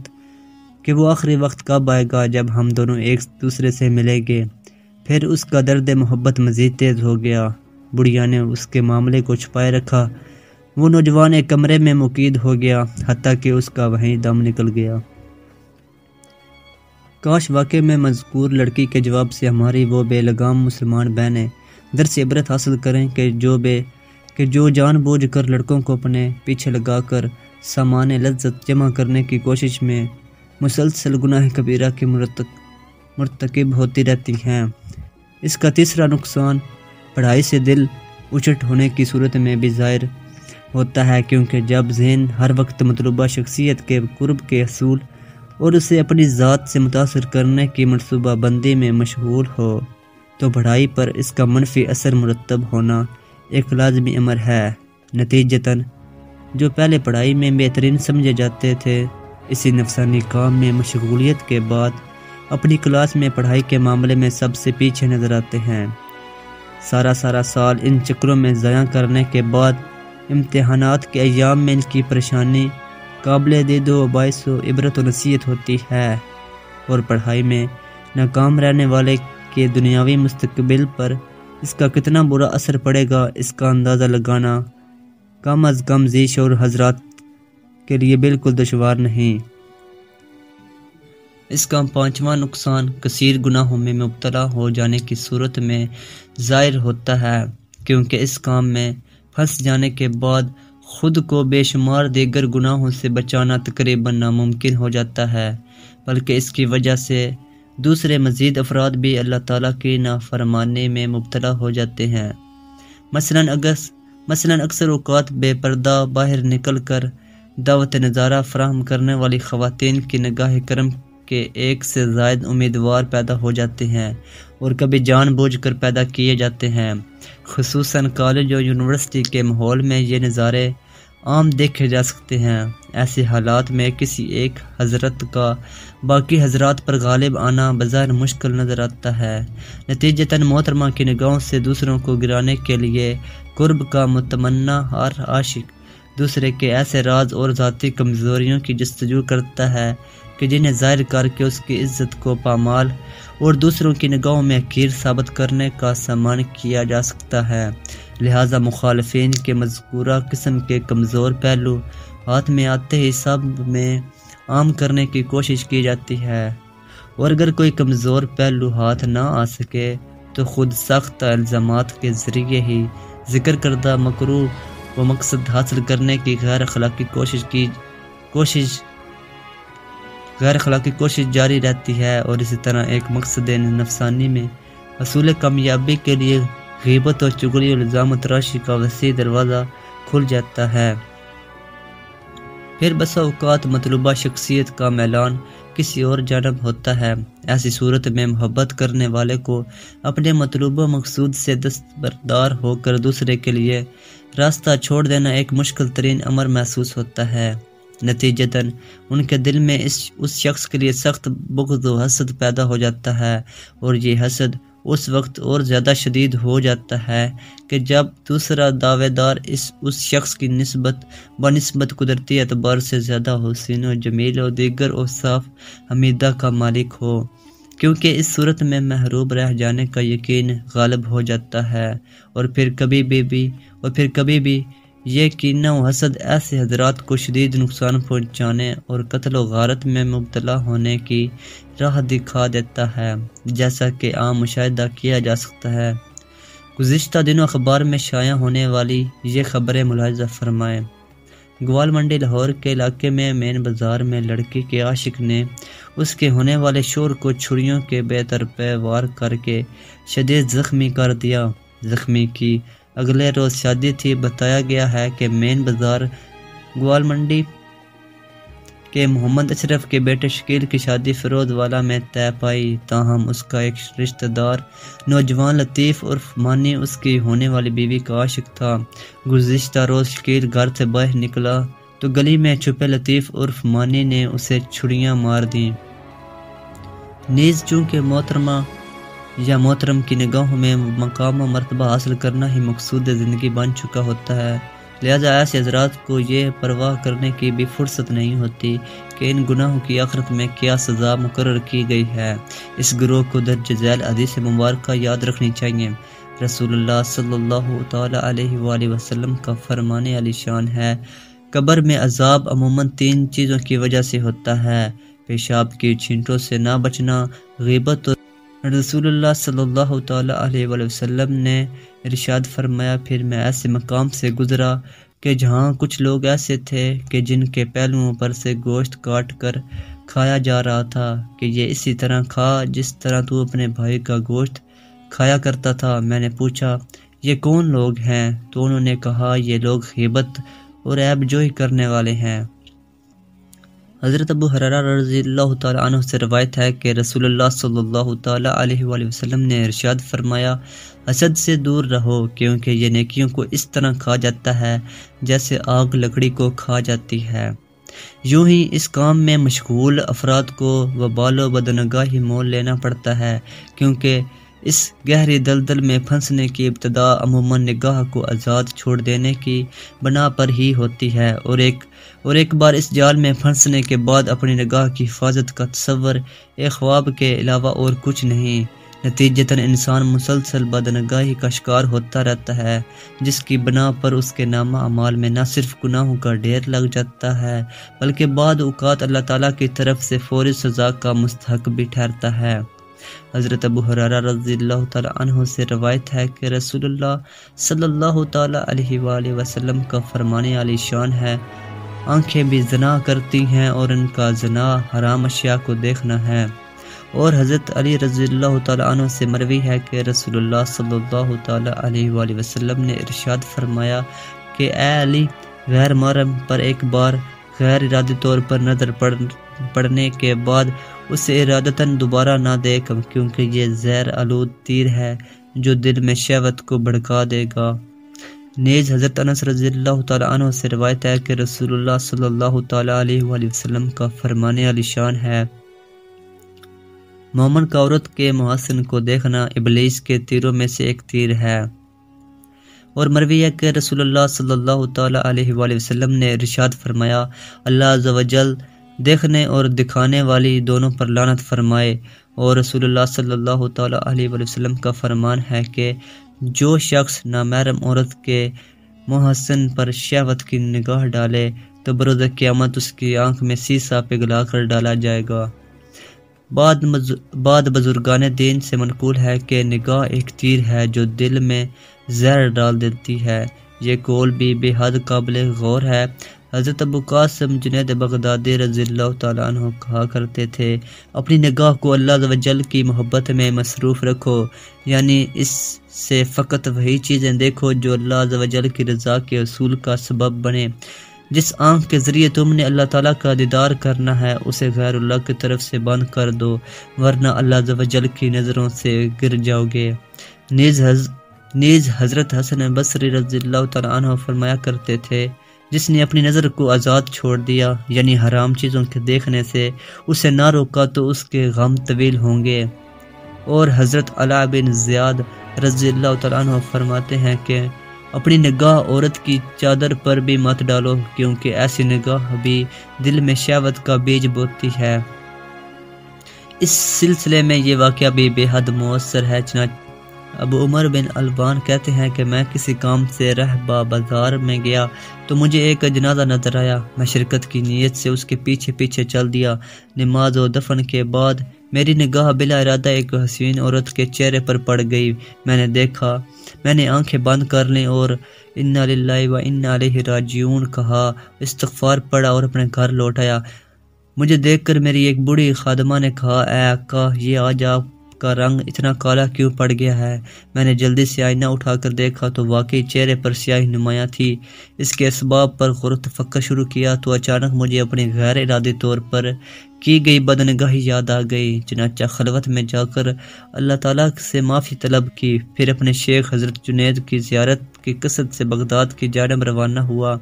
کہ وہ آخری وقت کب آئے گا جب ہم دونوں ایک دوسرے سے ملیں گے۔ پھر اس کا درد محبت مزید تیز ہو گیا۔ بڑھیا نے اس کے معاملے کو چھپائے رکھا۔ وہ نوجوان ایک کمرے میں مقید ہو گیا، حتیٰ کہ اس کا وہیں دم نکل گیا۔ کاش واقع میں مذکور لڑکی کے جواب سے ہماری وہ بے لگام مسلمان بہنیں درس عبرت حاصل کریں کہ جو بے، کہ جو جان بوجھ کر لڑکوں کو اپنے پیچھے لگا کر سامان لذت جمع کرنے کی کوشش میں مسلسل گناہ کبیرہ کی مرتکب ہوتی رہتی ہیں۔ اس کا تیسرا نقصان پڑھائی سے دل اچٹ ہونے کی صورت میں بھی ظاہر ہوتا ہے کیونکہ جب ذہن ہر وقت مطلوبہ شخصیت کے قرب کے اصول اور اسے اپنی ذات سے متاثر کرنے کی منصوبہ بندی میں مشغول ہو، تو پڑھائی پر اس کا منفی اثر مرتب ہونا ایک لازمی امر ہے۔ نتیجتاً، جو پہلے پڑھائی میں بہترین سمجھے جاتے تھے، اسی نفسانی کام میں مشغولیت کے بعد اپنی کلاس میں پڑھائی کے معاملے میں سب سے پیچھے نظر آتے ہیں۔ سارا سارا سال ان چکروں میں ضائع کرنے کے بعد امتحانات کے ایام میں ان کی پریشانی قابل دید و باعث و عبرت و نصیحت ہوتی ہے۔ اور پڑھائی میں ناکام رہنے والے کے دنیاوی مستقبل پر اس کا کتنا برا اثر پڑے گا، اس کا اندازہ لگانا کم از کم ذیش اور حضرات کے لیے بالکل دشوار نہیں۔ اس کا پانچواں نقصان کثیر گناہوں میں مبتلا ہو جانے کی صورت میں ظاہر ہوتا ہے، کیونکہ اس کام میں پھنس جانے کے بعد خود کو بے شمار دیگر گناہوں سے بچانا تقریباً ناممکن ہو جاتا ہے، بلکہ اس کی وجہ سے دوسرے مزید افراد بھی اللہ تعالیٰ کی نافرمانے میں مبتلا ہو جاتے ہیں۔ مثلا اگر مثلا اکثر اوقات بے پردہ باہر نکل کر دعوت نظارہ فراہم کرنے والی خواتین کی نگاہ کرم کے ایک سے زائد امیدوار پیدا ہو جاتے ہیں اور کبھی جان بوجھ کر پیدا کیے جاتے ہیں۔ خصوصاً کالج اور یونیورسٹی کے ماحول میں یہ نظارے عام دیکھے جا سکتے ہیں۔ ایسے حالات میں کسی ایک حضرت کا باقی حضرات پر غالب آنا بظاہر مشکل نظر آتا ہے۔ نتیجتاً محترمہ کی نگاہوں سے دوسروں کو گرانے کے لیے قرب کا متمنہ ہر عاشق دوسرے کے ایسے راز اور ذاتی کمزوریوں کی جستجو کرتا ہے کہ جنہیں ظاہر کر کے اس کی عزت کو پامال اور دوسروں کی نگاہوں میں اکیر ثابت کرنے کا سامان کیا جا سکتا ہے۔ لہذا مخالفین کے مذکورہ قسم کے کمزور پہلو ہاتھ میں آتے ہی سب میں عام کرنے کی کوشش کی جاتی ہے۔ اور اگر کوئی کمزور پہلو ہاتھ نہ آ سکے تو خود سخت الزامات کے ذریعے ہی ذکر کردہ مکرو و مقصد حاصل کرنے کی غیر اخلاقی کوشش کی کوشش غیر اخلاقی کوشش جاری رہتی ہے اور اسی طرح ایک مقصد نفسانی میں اصول کامیابی کے لیے غیبت اور چگلی اور الزام تراشی کا وسیع دروازہ کھل جاتا ہے۔ پھر بسا اوقات مطلوبہ شخصیت کا میلان کسی اور جانب ہوتا ہے۔ ایسی صورت میں محبت کرنے والے کو اپنے مطلوبہ مقصود سے دستبردار ہو کر دوسرے کے لیے راستہ چھوڑ دینا ایک مشکل ترین امر محسوس ہوتا ہے۔ نتیجتاً ان کے دل میں اس اس شخص کے لیے سخت بغض و حسد پیدا ہو جاتا ہے۔ اور یہ حسد اس وقت اور زیادہ شدید ہو جاتا ہے کہ جب دوسرا دعوے دار اس اس شخص کی نسبت، بنسبت قدرتی اعتبار سے زیادہ حسین و جمیل و دیگر و صاف حمیدہ کا مالک ہو، کیونکہ اس صورت میں محروب رہ جانے کا یقین غالب ہو جاتا ہے۔ اور پھر کبھی بھی بھی، اور پھر کبھی بھی یہ کینہ و حسد ایسے حضرات کو شدید نقصان پہنچانے اور قتل و غارت میں مبتلا ہونے کی راہ دکھا دیتا ہے، جیسا کہ عام مشاہدہ کیا جا سکتا ہے۔ گزشتہ دنوں اخبار میں شائع ہونے والی یہ خبریں ملاحظہ فرمائیں۔ گوال منڈی لاہور کے علاقے میں مین بازار میں لڑکی کے عاشق نے اس کے ہونے والے شور کو چھڑیوں کے بے پہ وار کر کے شدید زخمی کر دیا۔ زخمی کی اگلے روز شادی تھی، بتایا گیا ہے کہ مین بازار گوال منڈی کے محمد اشرف کے بیٹے شکیل کی شادی فیروز والا میں طے پائی۔ تاہم، اس کا ایک رشتہ دار نوجوان لطیف عرف مانی، اس کی ہونے والی بیوی کا عاشق تھا۔ گزشتہ روز شکیل گھر سے باہر نکلا تو گلی میں چھپے لطیف عرف مانی نے اسے چھڑیاں مار دیں۔ نیز چونکہ محترمہ یا محترم کی نگاہوں میں مقام و مرتبہ حاصل کرنا ہی مقصود زندگی بن چکا ہوتا ہے۔ لہذا ایسے حضرات کو یہ پرواہ کرنے کی بھی فرصت نہیں ہوتی کہ ان گناہوں کی آخرت میں کیا سزا مقرر کی گئی ہے۔ اس گروہ کو درج ذیل حدیث مبارکہ یاد رکھنی چاہیے۔ رسول اللہ صلی اللہ تعالی علیہ وآلہ وسلم کا فرمانے علی شان ہے۔ قبر میں عذاب عموماً تین چیزوں کی وجہ سے ہوتا ہے۔ پیشاب کی چھینٹوں سے نہ بچنا، غیبت رسول اللہ صلی اللہ تعالیٰ علیہ وسلم نے ارشاد فرمایا، پھر میں ایسے مقام سے گزرا کہ جہاں کچھ لوگ ایسے تھے کہ جن کے پہلوؤں پر سے گوشت کاٹ کر کھایا جا رہا تھا کہ یہ اسی طرح کھا جس طرح تو اپنے بھائی کا گوشت کھایا کرتا تھا۔ میں نے پوچھا، یہ کون لوگ ہیں؟ تو انہوں نے کہا، یہ لوگ غیبت اور عیب جوئی کرنے والے ہیں۔ حضرت ابو حرارہ رضی اللہ تعالیٰ عنہ سے روایت ہے کہ رسول اللہ صلی اللہ تعالیٰ علیہ وآلہ وسلم نے ارشاد فرمایا، حسد سے دور رہو کیونکہ یہ نیکیوں کو اس طرح کھا جاتا ہے جیسے آگ لکڑی کو کھا جاتی ہے۔ یوں ہی اس کام میں مشغول افراد کو وبال و بدنگاہی مول لینا پڑتا ہے کیونکہ اس گہری دلدل میں پھنسنے کی ابتدا عموماً نگاہ کو آزاد چھوڑ دینے کی بنا پر ہی ہوتی ہے اور ایک اور ایک بار اس جال میں پھنسنے کے بعد اپنی نگاہ کی حفاظت کا تصور ایک خواب کے علاوہ اور کچھ نہیں۔ نتیجتاً انسان مسلسل بدنگاہی کا شکار ہوتا رہتا ہے، جس کی بنا پر اس کے نامہ اعمال میں نہ صرف گناہوں کا ڈھیر لگ جاتا ہے، بلکہ بعد اوقات اللہ تعالیٰ کی طرف سے فوری سزا کا مستحق بھی ٹھہرتا ہے۔ حضرت ابو حرارہ رضی اللہ تعالیٰ عنہ سے روایت ہے کہ رسول اللہ صلی اللہ تعالیٰ علیہ وآلہ وسلم کا فرمانے علی شان ہے۔ آنکھیں بھی زنا کرتی ہیں اور ان کا زنا حرام اشیاء کو دیکھنا ہے۔ اور حضرت علی رضی اللہ تعالیٰ عنہ سے مروی ہے کہ رسول اللہ صلی اللہ تعالیٰ علیہ وآلہ وسلم نے ارشاد فرمایا کہ اے علی، غیر محرم پر ایک بار غیر ارادی طور پر نظر پڑنے کے بعد اسے ارادتاً دوبارہ نہ دیکھ کیونکہ یہ زہر آلود تیر ہے جو دل میں شہوت کو بھڑکا دے گا۔ نیز حضرت انس رضی اللہ تعالیٰ عنہ سے روایت ہے کہ رسول اللہ صلی اللہ تعالیٰ علیہ وآلہ وسلم کا فرمانے علی شان ہے۔ مومن کا عورت کے محسن کو دیکھنا ابلیس کے تیروں میں سے ایک تیر ہے۔ اور مروی ہے کہ رسول اللہ صلی اللہ تعالیٰ علیہ وآلہ وسلم نے رشاد فرمایا، اللہ عز و جل دیکھنے اور دکھانے والی دونوں پر لانت فرمائے۔ اور رسول اللہ صلی اللہ تعالیٰ علیہ وسلم کا فرمان ہے کہ جو شخص نامحرم عورت کے محسن پر شہوت کی نگاہ ڈالے، تو بروز قیامت اس کی آنکھ میں سیسا پگھلا کر ڈالا جائے گا۔ بعد بعد بزرگان دین سے منقول ہے کہ نگاہ ایک تیر ہے جو دل میں زہر ڈال دیتی ہے۔ یہ قول بھی بے حد قابل غور ہے۔ حضرت ابو قاسم جنید بغدادی رضی اللہ تعالیٰ عنہ کہا کرتے تھے اپنی نگاہ کو اللہ جل کی محبت میں مصروف رکھو یعنی اس سے فقط وہی چیزیں دیکھو جو اللہ جل کی رضا کے اصول کا سبب بنے۔ جس آنکھ کے ذریعے تم نے اللہ تعالیٰ کا دیدار کرنا ہے اسے غیر اللہ کی طرف سے بند کر دو ورنہ اللہ جل کی نظروں سے گر جاؤ گے۔ نیز, حض... نیز حضرت حسن بصری رضی اللہ تعالیٰ عنہ فرمایا کرتے تھے جس نے اپنی نظر کو آزاد چھوڑ دیا یعنی حرام چیزوں کے دیکھنے سے، اسے نہ روکا تو اس کے غم طویل ہوں گے۔ اور حضرت علا بن زیاد رضی اللہ تعالیٰ عنہ فرماتے ہیں کہ، اپنی نگاہ عورت کی چادر پر بھی مت ڈالو، کیونکہ ایسی نگاہ بھی دل میں شہوت کا بیج بوتی ہے۔ اس سلسلے میں یہ واقعہ بھی بے حد مؤثر ہے، چنانچہ اب عمر بن البان کہتے ہیں کہ میں کسی کام سے رہ بازار میں گیا تو مجھے ایک جنازہ نظر آیا۔ میں شرکت کی نیت سے اس کے پیچھے پیچھے چل دیا۔ نماز و دفن کے بعد میری نگاہ بلا ارادہ ایک حسین عورت کے چہرے پر پڑ گئی۔ میں نے دیکھا، میں نے آنکھیں بند کر لیں اور ان للہ و ان علیہ راجیون کہا۔ استغفار پڑا اور اپنے گھر لوٹایا مجھے دیکھ کر میری ایک بڑی خادمہ نے کہا، اے آقا، یہ آج آپ کا رنگ اتنا کالا کیوں پڑ گیا ہے؟ میں نے جلدی سے آئینہ اٹھا کر دیکھا تو واقعی چہرے پر سیاہی نمایاں تھی۔ اس کے اسباب پر غرط فکر شروع کیا تو اچانک مجھے اپنے غیر ارادی طور پر کی گئی بدنگاہی یاد آ گئی۔ چنانچہ خلوت میں جا کر اللہ تعالیٰ سے معافی طلب کی، پھر اپنے شیخ حضرت جنید کی زیارت کی قصد سے بغداد کی جانب روانہ ہوا۔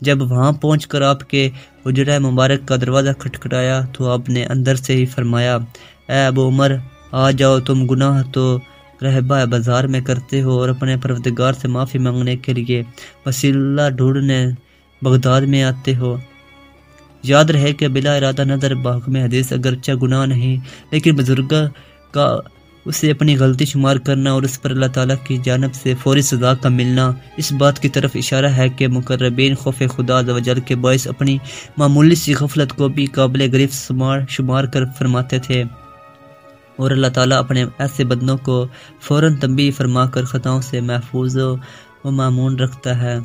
جب وہاں پہنچ کر آپ کے حجرہ مبارک کا دروازہ کھٹکھٹایا تو آپ نے اندر سے ہی فرمایا، اے ابو عمر آ جاؤ، تم گناہ تو رہبہ بازار میں کرتے ہو اور اپنے پروردگار سے معافی مانگنے کے لیے وسیلہ ڈھونڈنے بغداد میں آتے ہو۔ یاد رہے کہ بلا ارادہ نظر باغ میں حدیث اگرچہ گناہ نہیں، لیکن بزرگ کا اسے اپنی غلطی شمار کرنا اور اس پر اللہ تعالیٰ کی جانب سے فوری سزا کا ملنا۔ اس بات کی طرف اشارہ ہے کہ مقربین خوف خدا وجل کے باعث اپنی معمولی سی غفلت کو بھی قابل گرفت شمار کر فرماتے تھے۔ اور اللہ تعالیٰ اپنے ایسے بدنوں کو فوراً تنبی فرما کر خطاؤں سے محفوظ و معمون رکھتا ہے۔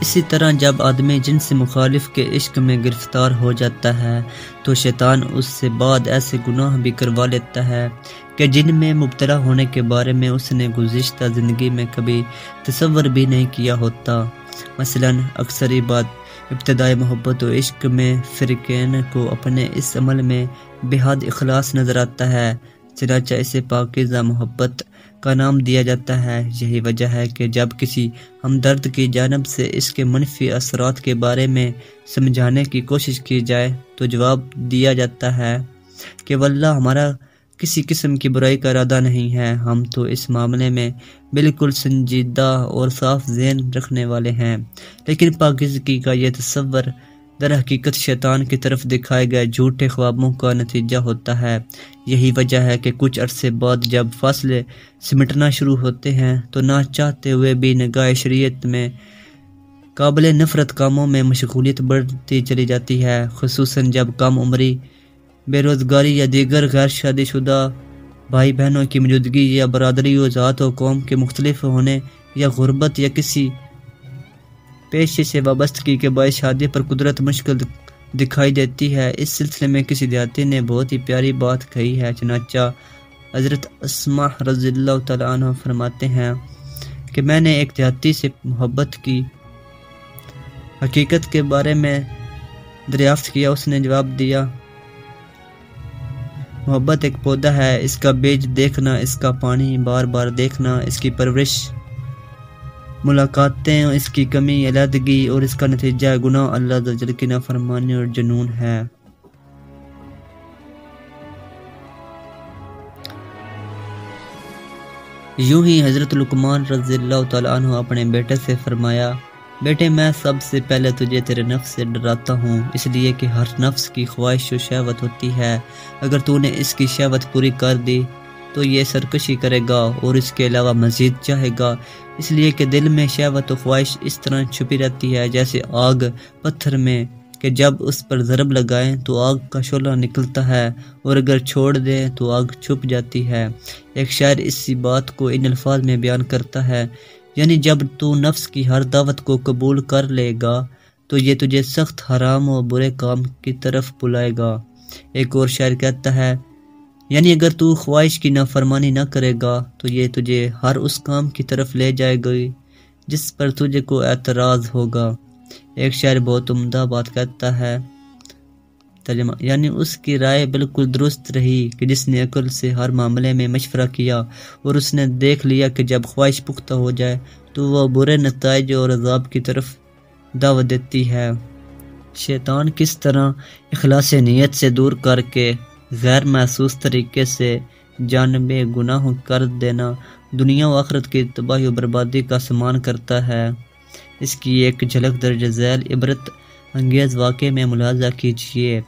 اسی طرح جب آدمی جن سے مخالف کے عشق میں گرفتار ہو جاتا ہے، تو شیطان اس سے بعد ایسے گناہ بھی کروا لیتا ہے کہ جن میں مبتلا ہونے کے بارے میں اس نے گزشتہ زندگی میں کبھی تصور بھی نہیں کیا ہوتا۔ مثلا اکثر ہی بات ابتدائی محبت و عشق میں فرقین کو اپنے اس عمل میں بہاد اخلاص نظر آتا ہے۔ چنانچہ اسے پاکیزہ محبت کا نام دیا جاتا ہے۔ یہی وجہ ہے کہ جب کسی ہمدرد کی جانب سے اس کے منفی اثرات کے بارے میں سمجھانے کی کوشش کی جائے تو جواب دیا جاتا ہے کہ واللہ ہمارا کسی قسم کی برائی کا ارادہ نہیں ہے۔ ہم تو اس معاملے میں بالکل سنجیدہ اور صاف ذہن رکھنے والے ہیں۔ لیکن پاکزگی کا یہ تصور در حقیقت شیطان کی طرف دکھائے گئے جھوٹے خوابوں کا نتیجہ ہوتا ہے۔ یہی وجہ ہے کہ کچھ عرصے بعد جب فاصلے سمٹنا شروع ہوتے ہیں، تو نہ چاہتے ہوئے بھی نگاہ شریعت میں قابل نفرت کاموں میں مشغولیت بڑھتی چلی جاتی ہے، خصوصاً جب کم عمری بے روزگاری یا دیگر غیر شادی شدہ بھائی بہنوں کی موجودگی یا برادری و ذات و قوم کے مختلف ہونے یا غربت یا کسی پیشے سے وابستگی کے باعث شادی پر قدرت مشکل دکھائی دیتی ہے، اس سلسلے میں کسی دیہاتی نے بہت ہی پیاری بات کہی ہے۔ چنانچہ حضرت اسما رضی اللہ تعالیٰ عنہ فرماتے ہیں کہ میں نے ایک دیہاتی سے محبت کی، حقیقت کے بارے میں دریافت کیا، اس نے جواب دیا محبت ایک پودا ہے، اس کا بیج دیکھنا، اس کا پانی بار بار دیکھنا، اس کی پرورش، ملاقاتیں، اس کی کمی، علیحدگی اور اس کا نتیجہ گناہ اللہ جل کی نافرمانی اور جنون ہے۔ یوں ہی حضرت لکمان رضی اللہ تعالیٰ عنہ اپنے بیٹے سے فرمایا بیٹے، میں سب سے پہلے تجھے تیرے نفس سے ڈراتا ہوں، اس لیے کہ ہر نفس کی خواہش و شہوت ہوتی ہے۔ اگر تو نے اس کی شہوت پوری کر دی، تو یہ سرکشی کرے گا اور اس کے علاوہ مزید چاہے گا۔ اس لیے کہ دل میں شہوت و خواہش اس طرح چھپی رہتی ہے جیسے آگ پتھر میں، کہ جب اس پر ضرب لگائیں تو آگ کا شعلہ نکلتا ہے، اور اگر چھوڑ دیں تو آگ چھپ جاتی ہے۔ ایک شاعر اسی بات کو ان الفاظ میں بیان کرتا ہے یعنی جب تو نفس کی ہر دعوت کو قبول کر لے گا، تو یہ تجھے سخت حرام و برے کام کی طرف بلائے گا۔ ایک اور شاعر کہتا ہے یعنی اگر تو خواہش کی نافرمانی نہ کرے گا، تو یہ تجھے ہر اس کام کی طرف لے جائے گی جس پر تجھے کو اعتراض ہوگا۔ ایک شاعر بہت عمدہ بات کہتا ہے ترجمہ یعنی اس کی رائے بالکل درست رہی کہ جس نے عقل سے ہر معاملے میں مشورہ کیا اور اس نے دیکھ لیا کہ جب خواہش پختہ ہو جائے تو وہ برے نتائج اور عذاب کی طرف دعوت دیتی ہے۔ شیطان کس طرح اخلاص نیت سے دور کر کے غیر محسوس طریقے سے جانب گناہ کر دینا دنیا و آخرت کی تباہی و بربادی کا سامان کرتا ہے۔ اس کی ایک جھلک درج ذیل عبرت انگیز واقع میں ملاحظہ کیجیے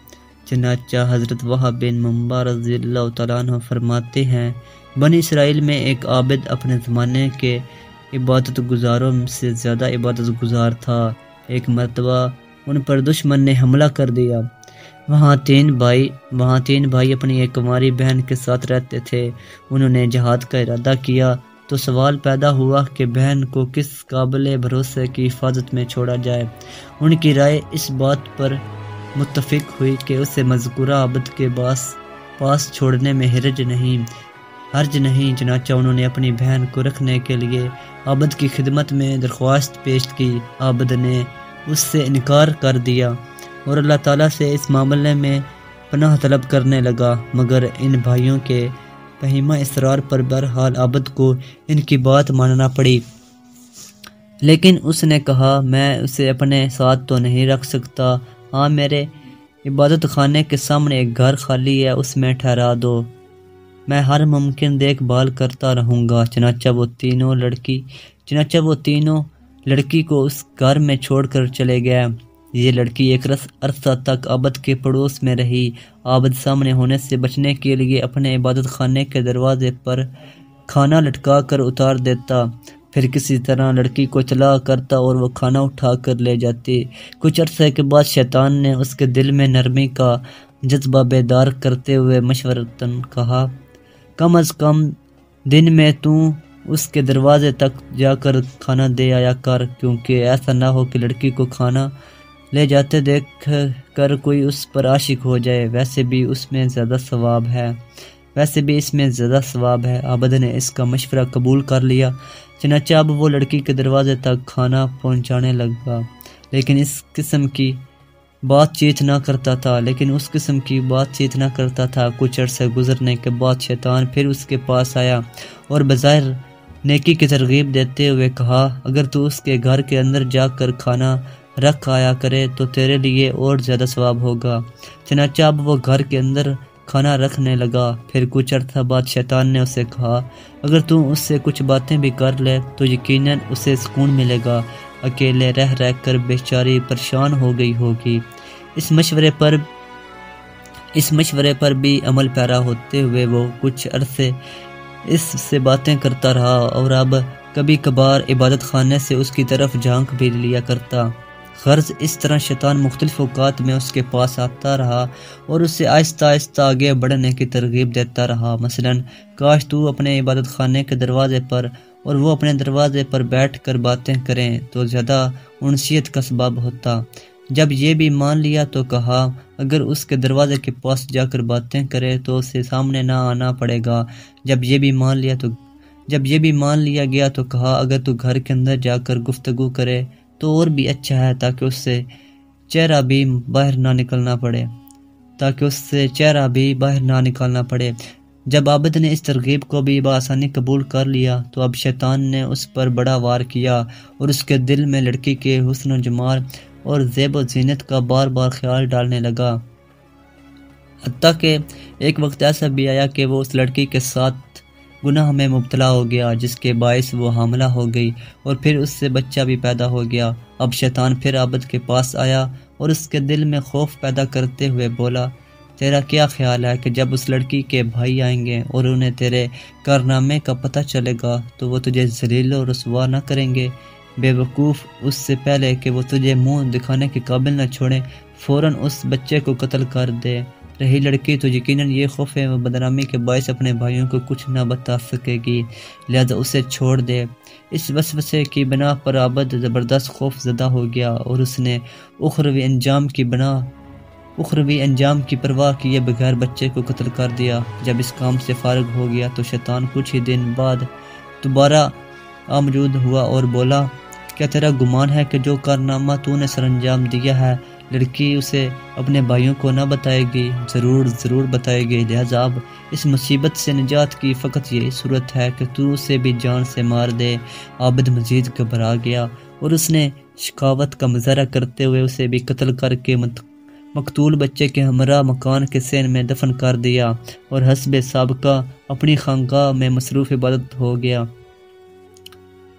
چنانچہ حضرت وحب بن ممبا رضی اللہ تعالیٰ عنہ فرماتے ہیں، بنی اسرائیل میں ایک عابد اپنے زمانے کے عبادت گزاروں سے زیادہ عبادت گزار تھا۔ ایک مرتبہ ان پر دشمن نے حملہ کر دیا۔ وہاں تین بھائی، وہاں تین بھائی اپنی ایک کماری بہن کے ساتھ رہتے تھے۔ انہوں نے جہاد کا ارادہ کیا تو سوال پیدا ہوا کہ بہن کو کس قابل بھروسے کی حفاظت میں چھوڑا جائے۔ ان کی رائے اس بات پر متفق ہوئی کہ اسے مذکورہ عبد کے باس پاس چھوڑنے میں حرج نہیں حرج نہیں، چنانچہ انہوں نے اپنی بہن کو رکھنے کے لیے عابد کی خدمت میں درخواست پیش کی۔ عابد نے اس سے انکار کر دیا اور اللہ تعالیٰ سے اس معاملے میں پناہ طلب کرنے لگا۔ مگر ان بھائیوں کے فہیمہ اسرار پر برحال عابد کو ان کی بات ماننا پڑی۔ لیکن اس نے کہا، میں اسے اپنے ساتھ تو نہیں رکھ سکتا ہاں میرے عبادت خانے کے سامنے ایک گھر خالی ہے، اس میں ٹھہرا دو۔ میں ہر ممکن دیکھ بھال کرتا رہوں گا۔ چنانچہ وہ تینوں لڑکی، چنانچہ وہ تینوں لڑکی کو اس گھر میں چھوڑ کر چلے گئے۔ یہ لڑکی ایک رس، عرصہ تک عبد کے پڑوس میں رہی۔ عابد سامنے ہونے سے بچنے کے لیے اپنے عبادت خانے کے دروازے پر کھانا لٹکا کر اتار دیتا۔ پھر کسی طرح لڑکی کو چلا کرتا اور وہ کھانا اٹھا کر لے جاتی۔ کچھ عرصے کے بعد شیطان نے اس کے دل میں نرمی کا جذبہ بیدار کرتے ہوئے مشورتاً کہا، کم از کم دن میں تو اس کے دروازے تک جا کر کھانا دے آیا کر، کیونکہ ایسا نہ ہو کہ لڑکی کو کھانا لے جاتے دیکھ کر کوئی اس پر عاشق ہو جائے۔ ویسے بھی اس میں زیادہ ثواب ہے۔ ویسے بھی اس میں زیادہ ثواب ہے۔ آبد نے اس کا مشورہ قبول کر لیا۔ چنانچہ اب وہ لڑکی کے دروازے تک کھانا پہنچانے لگا، لیکن اس قسم کی بات چیت نہ کرتا تھا، لیکن اس قسم کی بات چیت نہ کرتا تھا۔ کچھ عرصے گزرنے کے بعد شیطان پھر اس کے پاس آیا اور بظاہر نیکی کی ترغیب دیتے ہوئے کہا، اگر تو اس کے گھر کے اندر جا کر کھانا رکھ آیا کرے تو تیرے لیے اور زیادہ ثواب ہوگا۔ چنانچہ اب وہ گھر کے اندر کھانا رکھنے لگا، پھر کچھ عرصہ بعد شیطان نے اسے کہا، اگر تو اس سے کچھ باتیں بھی کر لے تو یقیناً اسے سکون ملے گا۔ اکیلے رہ رہ کر بیچاری پریشان ہو گئی ہوگی۔ اس مشورے پر، اس مشورے پر بھی عمل پیرا ہوتے ہوئے وہ کچھ عرصے اس سے باتیں کرتا رہا اور اب کبھی کبھار عبادت خانے سے اس کی طرف جھانک بھی لیا کرتا۔ غرض اس طرح شیطان مختلف اوقات میں اس کے پاس آتا رہا اور اسے آہستہ آہستہ آگے بڑھنے کی ترغیب دیتا رہا۔ مثلا، کاش تو اپنے عبادت خانے کے دروازے پر اور وہ اپنے دروازے پر بیٹھ کر باتیں کریں تو زیادہ انسیت کا سبب ہوتا۔ جب یہ بھی مان لیا تو کہا، اگر اس کے دروازے کے پاس جا کر باتیں کرے تو اسے سامنے نہ آنا پڑے گا۔ جب یہ بھی مان لیا تو، جب یہ بھی مان لیا گیا تو کہا، اگر تو گھر کے اندر جا کر گفتگو کرے تو اور بھی اچھا ہے تاکہ اس سے چہرہ بھی باہر نہ نکلنا پڑے۔ تاکہ اس سے چہرہ بھی باہر نہ نکالنا پڑے۔ جب عابد نے اس ترغیب کو بھی بآسانی قبول کر لیا، تو اب شیطان نے اس پر بڑا وار کیا اور اس کے دل میں لڑکی کے حسن و جمال اور زیب و زینت کا بار بار خیال ڈالنے لگا۔ حتیٰ کہ ایک وقت ایسا بھی آیا کہ وہ اس لڑکی کے ساتھ گناہ میں مبتلا ہو گیا، جس کے باعث وہ حاملہ ہو گئی اور پھر اس سے بچہ بھی پیدا ہو گیا۔ اب شیطان پھر عابد کے پاس آیا اور اس کے دل میں خوف پیدا کرتے ہوئے بولا، تیرا کیا خیال ہے کہ جب اس لڑکی کے بھائی آئیں گے اور انہیں تیرے کارنامے کا پتہ چلے گا تو وہ تجھے ذلیل و رسوا نہ کریں گے؟ بے وقوف اس سے پہلے کہ وہ تجھے منہ دکھانے کے قابل نہ چھوڑیں فوراً اس بچے کو قتل کر دے۔ رہی لڑکی، تو یقیناً یہ خوف ہے، وہ بدنامی کے باعث اپنے بھائیوں کو کچھ نہ بتا سکے گی۔ لہذا اسے چھوڑ دے۔ اس وسوسے کی بنا پر عابد زبردست خوف زدہ ہو گیا اور اس نے اخروی انجام کی بنا، اخروی انجام کی پرواہ کیے بغیر بچے کو قتل کر دیا۔ جب اس کام سے فارغ ہو گیا، تو شیطان کچھ ہی دن بعد دوبارہ آمجود ہوا اور بولا، کیا تیرا گمان ہے کہ جو کارنامہ تو نے سر انجام دیا ہے لڑکی اسے اپنے بھائیوں کو نہ بتائے گی، ضرور ضرور بتائے گی۔ لہذا اب اس مصیبت سے نجات کی فقط یہی صورت ہے کہ تو اسے بھی جان سے مار دے۔ عابد مزید گھبرا گیا اور اس نے شکاوت کا مظاہرہ کرتے ہوئے اسے بھی قتل کر کے مقتول بچے کے ہمراہ مکان کے سین میں دفن کر دیا اور حسب سابقہ اپنی خانقاہ میں مصروف عبادت ہو گیا۔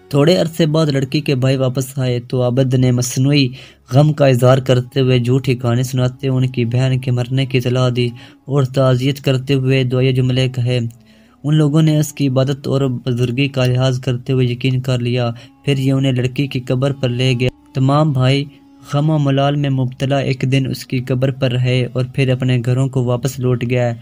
تھوڑے عرصے بعد لڑکی کے بھائی واپس آئے تو عابد نے مصنوعی غم کا اظہار کرتے ہوئے جھوٹی کہانی سناتے ان کی بہن کے مرنے کی اطلاع دی اور تعزیت کرتے ہوئے دعائیں جملے کہے۔ ان لوگوں نے اس کی عبادت اور بزرگی کا لحاظ کرتے ہوئے یقین کر لیا، پھر یہ انہیں لڑکی کی قبر پر لے گیا تمام بھائی غم و ملال میں مبتلا ایک دن اس کی قبر پر رہے اور پھر اپنے گھروں کو واپس لوٹ گیا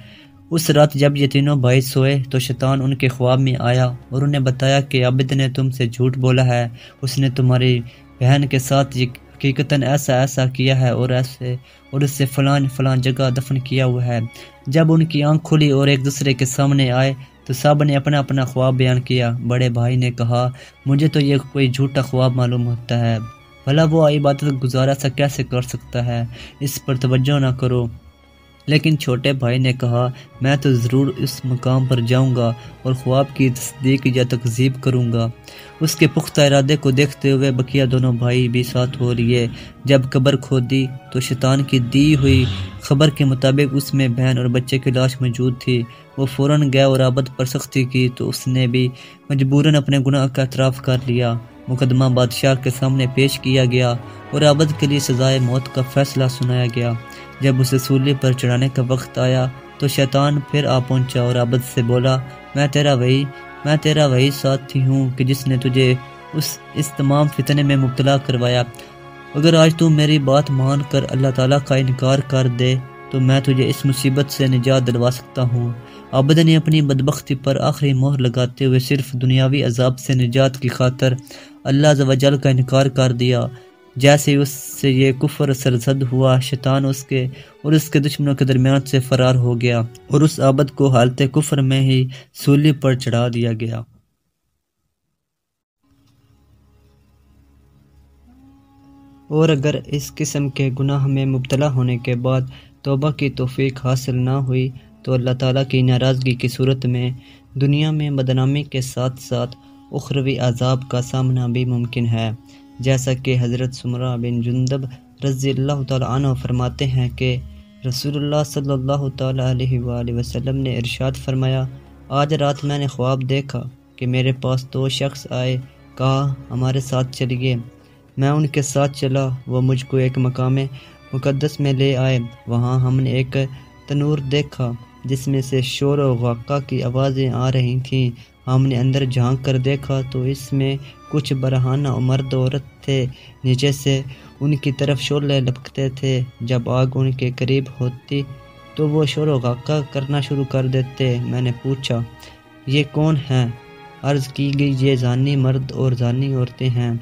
اس رات جب یہ تینوں بھائی سوئے تو شیطان ان کے خواب میں آیا اور انہیں بتایا کہ عبد نے تم سے جھوٹ بولا ہے۔ اس نے تمہاری بہن کے ساتھ حقیقتاً ایسا ایسا کیا ہے اور ایسے اور اس سے فلان فلان جگہ دفن کیا ہوا ہے۔ جب ان کی آنکھ کھلی اور ایک دوسرے کے سامنے آئے تو سب نے اپنا اپنا خواب بیان کیا۔ بڑے بھائی نے کہا، مجھے تو یہ کوئی جھوٹا خواب معلوم ہوتا ہے۔ بھلا وہ عبادت گزارا سا کیسے کر سکتا ہے؟ اس پر توجہ نہ کرو۔ لیکن چھوٹے بھائی نے کہا، میں تو ضرور اس مقام پر جاؤں گا اور خواب کی تصدیق یا تقزیب کروں گا۔ اس کے پختہ ارادے کو دیکھتے ہوئے بقیہ دونوں بھائی بھی ساتھ ہو لیے۔ جب قبر کھودی تو شیطان کی دی ہوئی خبر کے مطابق اس میں بہن اور بچے کی لاش موجود تھی۔ وہ فوراً گیا اور آبد پر سختی کی تو اس نے بھی مجبوراً اپنے گناہ کا اعتراف کر لیا۔ مقدمہ بادشاہ کے سامنے پیش کیا گیا اور آبد کے لیے سزائے موت کا فیصلہ سنایا گیا۔ جب اسے سولی پر چڑھانے کا وقت آیا تو شیطان پھر آ پہنچا اور عبد سے بولا، میں تیرا وہی میں تیرا وہی ساتھی ہوں کہ جس نے تجھے اس اس تمام فتنے میں مبتلا کروایا۔ اگر آج تو میری بات مان کر اللہ تعالیٰ کا انکار کر دے، تو میں تجھے اس مصیبت سے نجات دلوا سکتا ہوں۔ عبد نے اپنی بدبختی پر آخری مہر لگاتے ہوئے صرف دنیاوی عذاب سے نجات کی خاطر اللہ جل کا انکار کر دیا۔ جیسے اس سے یہ کفر سرزد ہوا، شیطان اس کے اور اس کے دشمنوں کے درمیان سے فرار ہو گیا اور اس عابد کو حالت کفر میں ہی سولی پر چڑھا دیا گیا۔ اور اگر اس قسم کے گناہ میں مبتلا ہونے کے بعد توبہ کی توفیق حاصل نہ ہوئی، تو اللہ تعالیٰ کی ناراضگی کی صورت میں دنیا میں بدنامی کے ساتھ ساتھ اخروی عذاب کا سامنا بھی ممکن ہے۔ جیسا کہ حضرت سمرہ بن جندب رضی اللہ تعالیٰ عنہ فرماتے ہیں کہ رسول اللہ صلی اللہ تعالیٰ علیہ وآلہ وسلم نے ارشاد فرمایا، آج رات میں نے خواب دیکھا کہ میرے پاس دو شخص آئے، کہا، ہمارے ساتھ چلیے۔ میں ان کے ساتھ چلا، وہ مجھ کو ایک مقام مقدس میں لے آئے۔ وہاں ہم نے ایک تنور دیکھا، جس میں سے شور و واقع کی آوازیں آ رہی تھیں۔ ہم نے اندر جھانک کر دیکھا تو اس میں کچھ برہانہ مرد عورت تھے، نیچے سے ان کی طرف شعلے لپکتے تھے۔ جب آگ ان کے قریب ہوتی تو وہ شور و غاقہ کرنا شروع کر دیتے۔ میں نے پوچھا، یہ کون ہیں؟ عرض کی گئی، یہ زانی مرد اور زانی عورتیں ہیں۔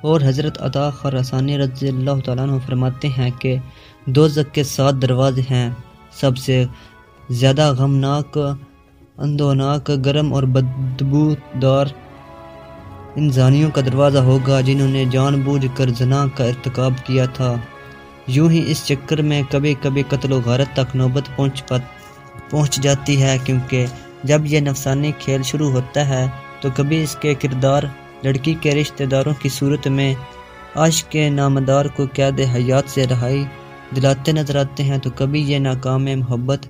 اور حضرت عطا خراسانی رضی اللہ تعالیٰ عنہ فرماتے ہیں کہ دو کے سات دروازے ہیں۔ سب سے زیادہ غمناک، اندوناک، گرم اور بدبو دار ان زانیوں کا دروازہ ہوگا جنہوں نے جان بوجھ کر زنا کا ارتکاب کیا تھا۔ یوں ہی اس چکر میں کبھی کبھی قتل و غارت تک نوبت پہنچ پہنچ جاتی ہے، کیونکہ جب یہ نفسانی کھیل شروع ہوتا ہے تو کبھی اس کے کردار لڑکی کے رشتہ داروں کی صورت میں عاشق کے نامدار کو قید حیات سے رہائی دلاتے نظر آتے ہیں تو کبھی یہ ناکام محبت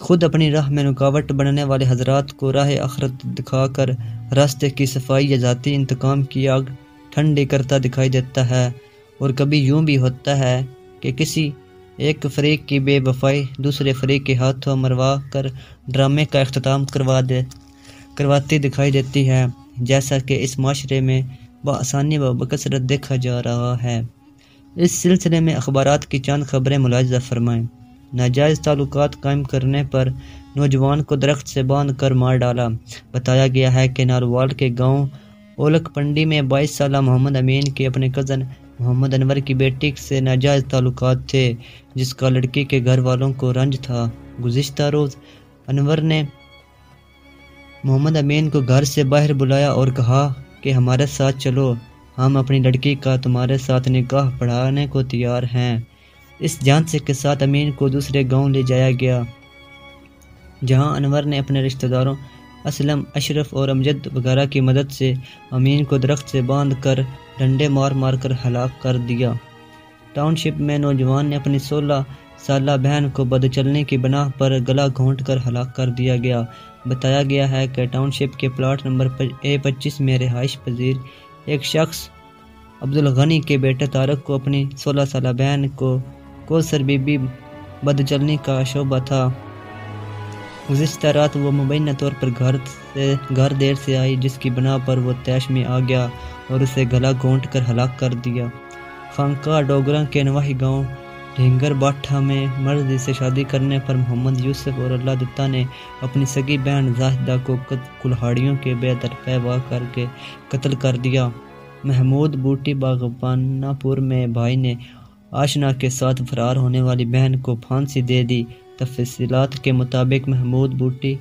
خود اپنی راہ میں رکاوٹ بننے والے حضرات کو راہ آخرت دکھا کر راستے کی صفائی یا ذاتی انتقام کی آگ ٹھنڈی کرتا دکھائی دیتا ہے، اور کبھی یوں بھی ہوتا ہے کہ کسی ایک فریق کی بے وفائی دوسرے فریق کے ہاتھوں مروا کر ڈرامے کا اختتام کروا دے، کرواتی دکھائی دیتی ہے، جیسا کہ اس معاشرے میں بآسانی و بکثرت دیکھا جا رہا ہے۔ اس سلسلے میں اخبارات کی چند خبریں ملاحظہ فرمائیں۔ ناجائز تعلقات قائم کرنے پر نوجوان کو درخت سے باندھ کر مار ڈالا۔ بتایا گیا ہے کہ ناروال کے گاؤں اولک پنڈی میں بائیس سالہ محمد امین کے اپنے کزن محمد انور کی بیٹی سے ناجائز تعلقات تھے، جس کا لڑکی کے گھر والوں کو رنج تھا۔ گزشتہ روز انور نے محمد امین کو گھر سے باہر بلایا اور کہا کہ ہمارے ساتھ چلو، ہم اپنی لڑکی کا تمہارے ساتھ نکاح پڑھانے کو تیار ہیں۔ اس جان سے کے ساتھ امین کو دوسرے گاؤں لے جایا گیا، جہاں انور نے اپنے رشتہ داروں اسلم، اشرف اور امجد وغیرہ کی مدد سے امین کو درخت سے باندھ کر ڈنڈے مار مار کر ہلاک کر دیا۔ ٹاؤن شپ میں نوجوان نے اپنی سولہ سالہ بہن کو بد چلنے کی بنا پر گلا گھونٹ کر ہلاک کر دیا گیا۔ بتایا گیا ہے کہ ٹاؤن شپ کے پلاٹ نمبر اے پچیس میں رہائش پذیر ایک شخص عبدالغنی کے بیٹے طارق کو اپنی سولہ سالہ بہن کو کوثر بی بی بد چلنے کا شعبہ تھا۔ گزشتہ رات وہ مبینہ طور پر گھر سے، گھر دیر سے آئی، جس کی بنا پر وہ تیش میں آ گیا اور اسے گلا گھونٹ کر ہلاک کر دیا۔ خانقاہ ڈوگرا کے نواحی گاؤں، ڈھینگر باٹھا میں مرد سے شادی کرنے پر محمد یوسف اور اللہ دتا نے اپنی سگی بہن زاہدہ کو کلہاڑیوں کے بے درپے وا کر کے قتل کر دیا۔ محمود بوٹی باغبانہ پور میں بھائی نے آشنا کے ساتھ فرار ہونے والی بہن کو پھانسی دے دی۔ تفصیلات کے مطابق محمود بوٹی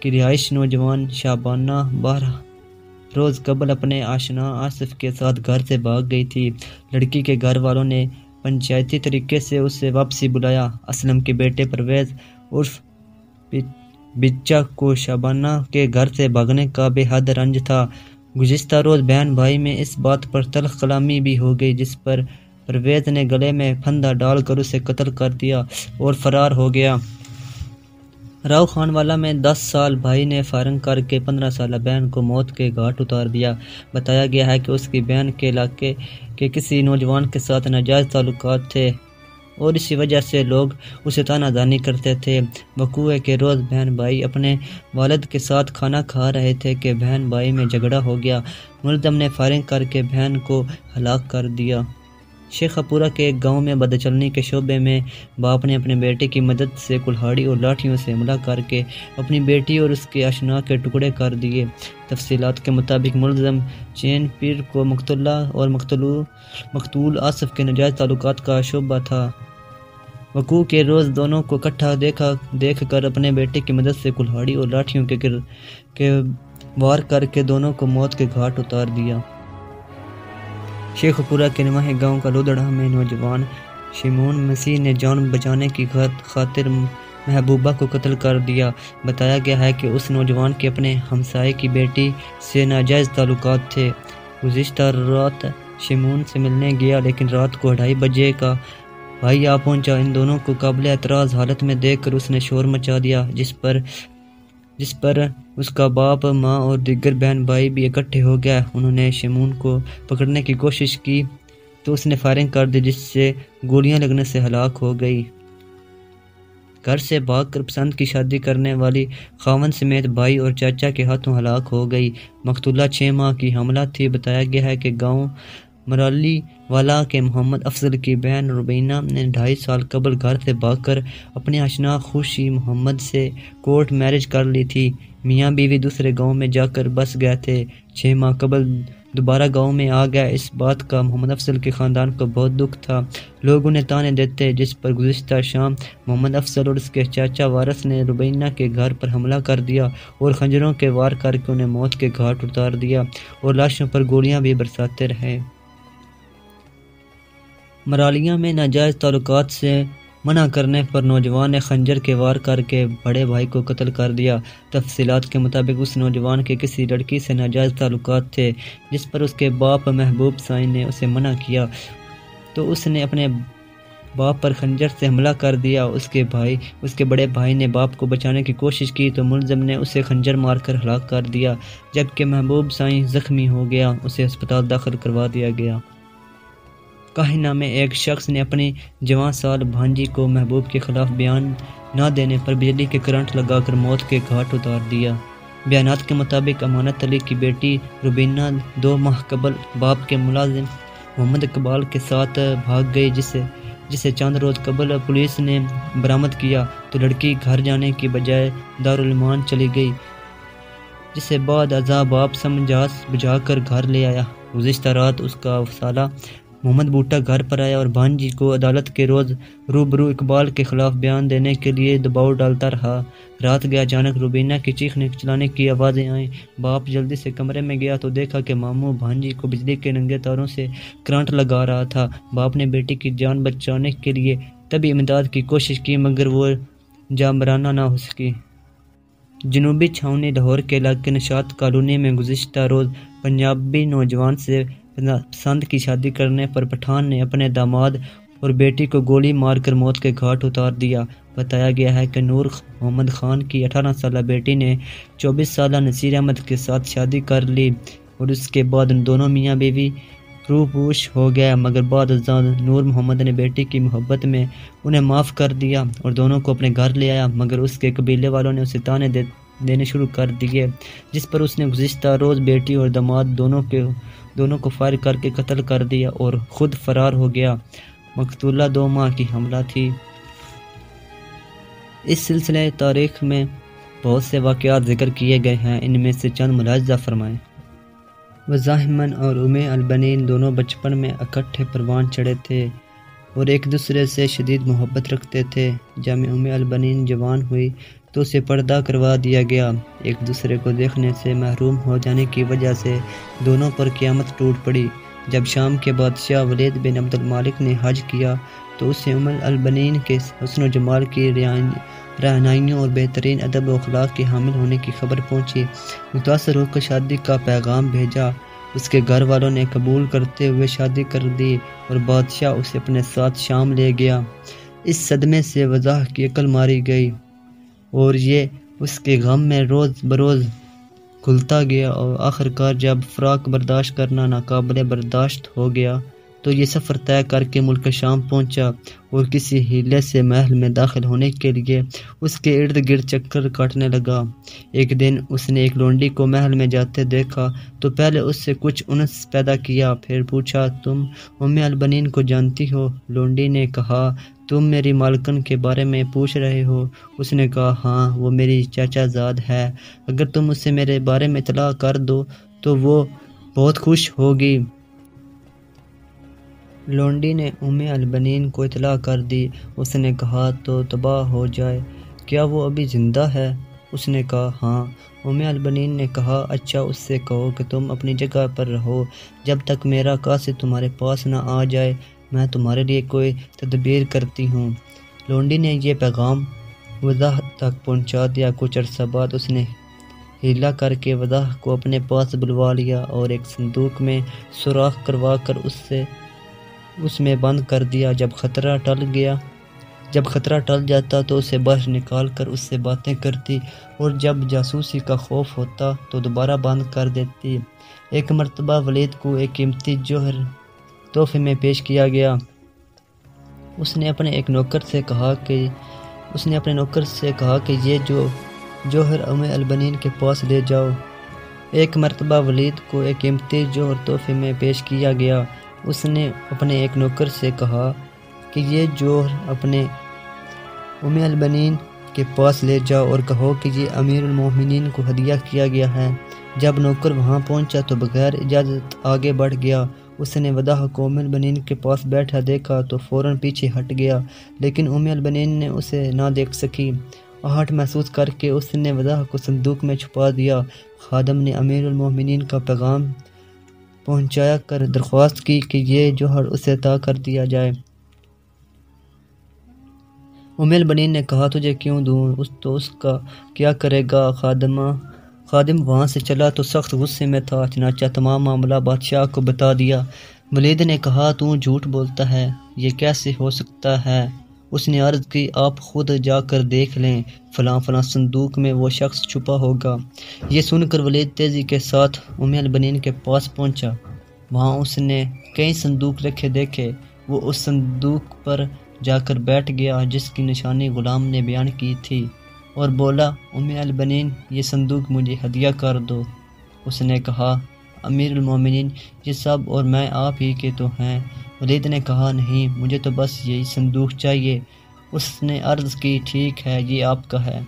کی رہائش نوجوان شابانہ بارہ روز قبل اپنے آشنا آصف کے ساتھ گھر سے بھاگ گئی تھی۔ لڑکی کے گھر والوں نے پنچایتی طریقے سے اسے واپسی بلایا۔ اسلم کے بیٹے پرویز عرف بچہ کو شبانہ کے گھر سے بھاگنے کا بے حد رنج تھا۔ گزشتہ روز بہن بھائی میں اس بات پر تلخ کلامی بھی ہو گئی جس پر پرویز نے گلے میں پھندا ڈال کر اسے قتل کر دیا اور فرار ہو گیا۔ راؤ خان والا میں دس سال بھائی نے فارنگ کر کے پندرہ سالہ بہن کو موت کے گھاٹ اتار دیا۔ بتایا گیا ہے کہ اس کی بہن کے علاقے کے کسی نوجوان کے ساتھ ناجائز تعلقات تھے اور اسی وجہ سے لوگ اسے تانہ دانی کرتے تھے۔ وقوع کے روز بہن بھائی اپنے والد کے ساتھ کھانا کھا رہے تھے کہ بہن بھائی میں جھگڑا ہو گیا۔ ملزم نے فائرنگ کر کے بہن کو ہلاک کر دیا۔ شیخ پورہ کے ایک گاؤں میں بدچلنی کے شعبے میں باپ نے اپنے بیٹے کی مدد سے کلہاڑی اور لاٹھیوں سے حملہ کر کے اپنی بیٹی اور اس کے اشنا کے ٹکڑے کر دیے۔ تفصیلات کے مطابق ملزم چین پیر کو مقتلہ اور مقتلو مقتول آصف کے نجائز تعلقات کا شعبہ تھا۔ وقوع کے روز دونوں کو کٹھا دیکھا، دیکھ کر اپنے بیٹے کی مدد سے کلہاڑی اور لاٹھیوں کے گر کے وار کر کے دونوں کو موت کے گھاٹ اتار دیا۔ شیخ پورہ کے نواح گاؤں کا لودڑا میں نوجوان شیمون مسیح نے جان بچانے کی خاطر محبوبہ کو قتل کر دیا۔ بتایا گیا ہے کہ اس نوجوان کے اپنے ہمسائے کی بیٹی سے ناجائز تعلقات تھے۔ گزشتہ رات شیمون سے ملنے گیا، لیکن رات کو ڈھائی بجے کا بھائی آ پہنچا۔ ان دونوں کو قابل اعتراض حالت میں دیکھ کر اس نے شور مچا دیا، جس پر جس پر اس کا باپ، ماں اور دیگر بہن بھائی بھی اکٹھے ہو گیا انہوں نے شمون کو پکڑنے کی کوشش کی تو اس نے فائرنگ کر دی، جس سے گولیاں لگنے سے ہلاک ہو گئی۔ گھر سے بھاگ کر پسند کی شادی کرنے والی خاون سمیت بھائی اور چاچا کے ہاتھوں ہلاک ہو گئی۔ مقتولہ چھ ماہ کی حملہ تھی، بتایا گیا ہے کہ گاؤں مرالی والا کے محمد افضل کی بہن ربینہ نے ڈھائی سال قبل گھر سے بھاگ کر اپنے اشنا خوشی محمد سے کورٹ میرج کر لی تھی۔ میاں بیوی دوسرے گاؤں میں جا کر بس گئے تھے۔ چھ ماہ قبل دوبارہ گاؤں میں آ گیا اس بات کا محمد افضل کے خاندان کو بہت دکھ تھا۔ لوگ انہیں تانے دیتے جس پر گزشتہ شام محمد افضل اور اس کے چاچا وارث نے ربینہ کے گھر پر حملہ کر دیا اور خنجروں کے وار کر کے انہیں موت کے گھاٹ اتار دیا اور لاشوں پر گولیاں بھی برساتے رہے۔ مرالیہ میں ناجائز تعلقات سے منع کرنے پر نوجوان نے خنجر کے وار کر کے بڑے بھائی کو قتل کر دیا۔ تفصیلات کے مطابق اس نوجوان کے کسی لڑکی سے ناجائز تعلقات تھے، جس پر اس کے باپ محبوب سائن نے اسے منع کیا۔ تو اس نے اپنے باپ پر خنجر سے حملہ کر دیا۔ اس کے بھائی، اس کے بڑے بھائی نے باپ کو بچانے کی کوشش کی تو ملزم نے اسے خنجر مار کر ہلاک کر دیا، جبکہ محبوب سائیں زخمی ہو گیا۔ اسے اسپتال داخل کروا دیا گیا۔ کاہنہ میں ایک شخص نے اپنی جوان سال بھانجی کو محبوب کے خلاف بیان نہ دینے پر بجلی کے کرنٹ لگا کر موت کے گھاٹ اتار دیا۔ بیانات کے مطابق امانت علی کی بیٹی روبینہ دو ماہ قبل باپ کے ملازم محمد اقبال کے ساتھ بھاگ گئی، جسے جسے چاند روز قبل پولیس نے برامت کیا تو لڑکی گھر جانے کی بجائے دارالمان چلی گئی، جسے بعد ازا باپ سمجھاس بجا کر گھر لے آیا۔ گزشتہ رات اس کا سالہ محمد بوٹا گھر پر آیا اور بھانجی کو عدالت کے روز روبرو اقبال کے خلاف بیان دینے کے لیے دباؤ ڈالتا رہا۔ رات گیا، اچانک روبینہ کی چیخنے چلانے کی آوازیں آئیں۔ باپ جلدی سے کمرے میں گیا تو دیکھا کہ ماموں بھانجی کو بجلی کے ننگے تاروں سے کرانٹ لگا رہا تھا۔ باپ نے بیٹی کی جان بچانے کے لیے تبھی امداد کی کوشش کی، مگر وہ جامرانہ نہ ہو سکی۔ جنوبی چھاؤنی لاہور کے علاقے نشاط کالونی میں گزشتہ روز پنجابی نوجوان سے پسند کی شادی کرنے پر پٹھان نے اپنے داماد اور بیٹی کو گولی مار کر موت کے گھاٹ اتار دیا۔ بتایا گیا ہے کہ نور محمد خان کی اٹھارہ سالہ بیٹی نے چوبیس سالہ نصیر احمد کے ساتھ شادی کر لی اور اس کے بعد دونوں میاں بیوی روح پوش ہو گیا۔ مگر بعد ازاد نور محمد نے بیٹی کی محبت میں انہیں معاف کر دیا اور دونوں کو اپنے گھر لے آیا، مگر اس کے قبیلے والوں نے اسے تانے دینے شروع کر دیے، جس پر اس نے گزشتہ روز بیٹی اور دماد دونوں کے دونوں کو فائر کر کے قتل کر دیا اور خود فرار ہو گیا۔ مقتولہ دو ماہ کی حملہ تھی۔ اس سلسلے تاریخ میں بہت سے واقعات ذکر کیے گئے ہیں۔ ان میں سے چند ملاحظہ فرمائیں۔ وزاحمن اور ام البنین دونوں بچپن میں اکٹھے پروان چڑھے تھے اور ایک دوسرے سے شدید محبت رکھتے تھے۔ جب ام البنین جوان ہوئی۔ تو اسے پردہ کروا دیا گیا۔ ایک دوسرے کو دیکھنے سے محروم ہو جانے کی وجہ سے دونوں پر قیامت ٹوٹ پڑی۔ جب شام کے بادشاہ ولید بن عبد المالک نے حج کیا تو اسے عمر البنین کے حسن و جمال کی رہنائیوں اور بہترین ادب و اخلاق کے حامل ہونے کی خبر پہنچی۔ متاثر ہو کر شادی کا پیغام بھیجا۔ اس کے گھر والوں نے قبول کرتے ہوئے شادی کر دی اور بادشاہ اسے اپنے ساتھ شام لے گیا۔ اس صدمے سے وضاح کی عقل ماری گئی۔ اور یہ اس کے غم میں روز بروز کھلتا گیا اور آخر کار جب فراق برداشت کرنا ناقابل برداشت ہو گیا تو یہ سفر طے کر کے ملک شام پہنچا اور کسی ہیلے سے محل میں داخل ہونے کے لیے اس کے ارد گرد چکر کاٹنے لگا۔ ایک دن اس نے ایک لونڈی کو محل میں جاتے دیکھا تو پہلے اس سے کچھ انس پیدا کیا، پھر پوچھا، تم ام البنین کو جانتی ہو؟ لونڈی نے کہا تم میری مالکن کے بارے میں پوچھ رہے ہو؟ اس نے کہا ہاں وہ میری چاچا زاد ہے۔ اگر تم اس سے میرے بارے میں اطلاع کر دو تو وہ بہت خوش ہوگی۔ لونڈی نے ام البنین کو اطلاع کر دی۔ اس نے کہا، تو تباہ ہو جائے، کیا وہ ابھی زندہ ہے؟ اس نے کہا ہاں۔ ام البنین نے کہا اچھا اس سے کہو کہ تم اپنی جگہ پر رہو۔ جب تک میرا قاصد تمہارے پاس نہ آ جائے میں تمہارے لیے کوئی تدبیر کرتی ہوں۔ لونڈی نے یہ پیغام وضاح تک پہنچا دیا۔ کچھ عرصہ بعد اس نے ہیلا کر کے وضاح کو اپنے پاس بلوا لیا اور ایک صندوق میں سوراخ کروا کر اس سے اس میں بند کر دیا۔ جب خطرہ ٹل گیا، جب خطرہ ٹل جاتا تو اسے باہر نکال کر اس سے باتیں کرتی اور جب جاسوسی کا خوف ہوتا تو دوبارہ بند کر دیتی۔ ایک مرتبہ ولید کو ایک قیمتی جوہر تحفے میں پیش کیا گیا۔ اس نے اپنے ایک نوکر سے کہا کہ، اس نے اپنے نوکر سے کہا کہ یہ جو جوہر ام البنین کے پاس لے جاؤ۔ ایک مرتبہ ولید کو ایک قیمتی جوہر تحفے میں پیش کیا گیا۔ اس نے اپنے ایک نوکر سے کہا کہ یہ جوہر اپنے ام البنین کے پاس لے جاؤ اور کہو کہ یہ امیر المومنین کو ہدیہ کیا گیا ہے۔ جب نوکر وہاں پہنچا تو بغیر اجازت آگے بڑھ گیا۔ اس نے ودا قوم البنین کے پاس بیٹھا دیکھا تو فوراً پیچھے ہٹ گیا، لیکن ام البنین نے اسے نہ دیکھ سکی۔ آہٹ محسوس کر کے اس نے ودا کو صندوق میں چھپا دیا۔ خادم نے امیر المومنین کا پیغام پہنچایا کر درخواست کی کہ یہ جوہر اسے عطا کر دیا جائے۔ ام البنین نے کہا، تجھے کیوں دوں؟ اس تو اس کا کیا کرے گا خادمہ؟ خادم وہاں سے چلا تو سخت غصے میں تھا، چنانچہ تمام معاملہ بادشاہ کو بتا دیا۔ ولید نے کہا، تو جھوٹ بولتا ہے، یہ کیسے ہو سکتا ہے؟ اس نے عرض کی، آپ خود جا کر دیکھ لیں، فلاں فلاں صندوق میں وہ شخص چھپا ہوگا یہ سن کر ولید تیزی کے ساتھ ام البنین کے پاس پہنچا۔ وہاں اس نے کئی صندوق رکھے دیکھے۔ وہ اس صندوق پر جا کر بیٹھ گیا، جس کی نشانی غلام نے بیان کی تھی۔ اور بولا، ام البنین، یہ صندوق مجھے ہدیہ کر دو۔ اس نے کہا، امیر المومنین، یہ سب اور میں آپ ہی کے تو ہیں۔ ولید نے کہا، نہیں، مجھے تو بس یہی صندوق چاہیے۔ اس نے عرض کی، ٹھیک ہے، یہ آپ کا ہے۔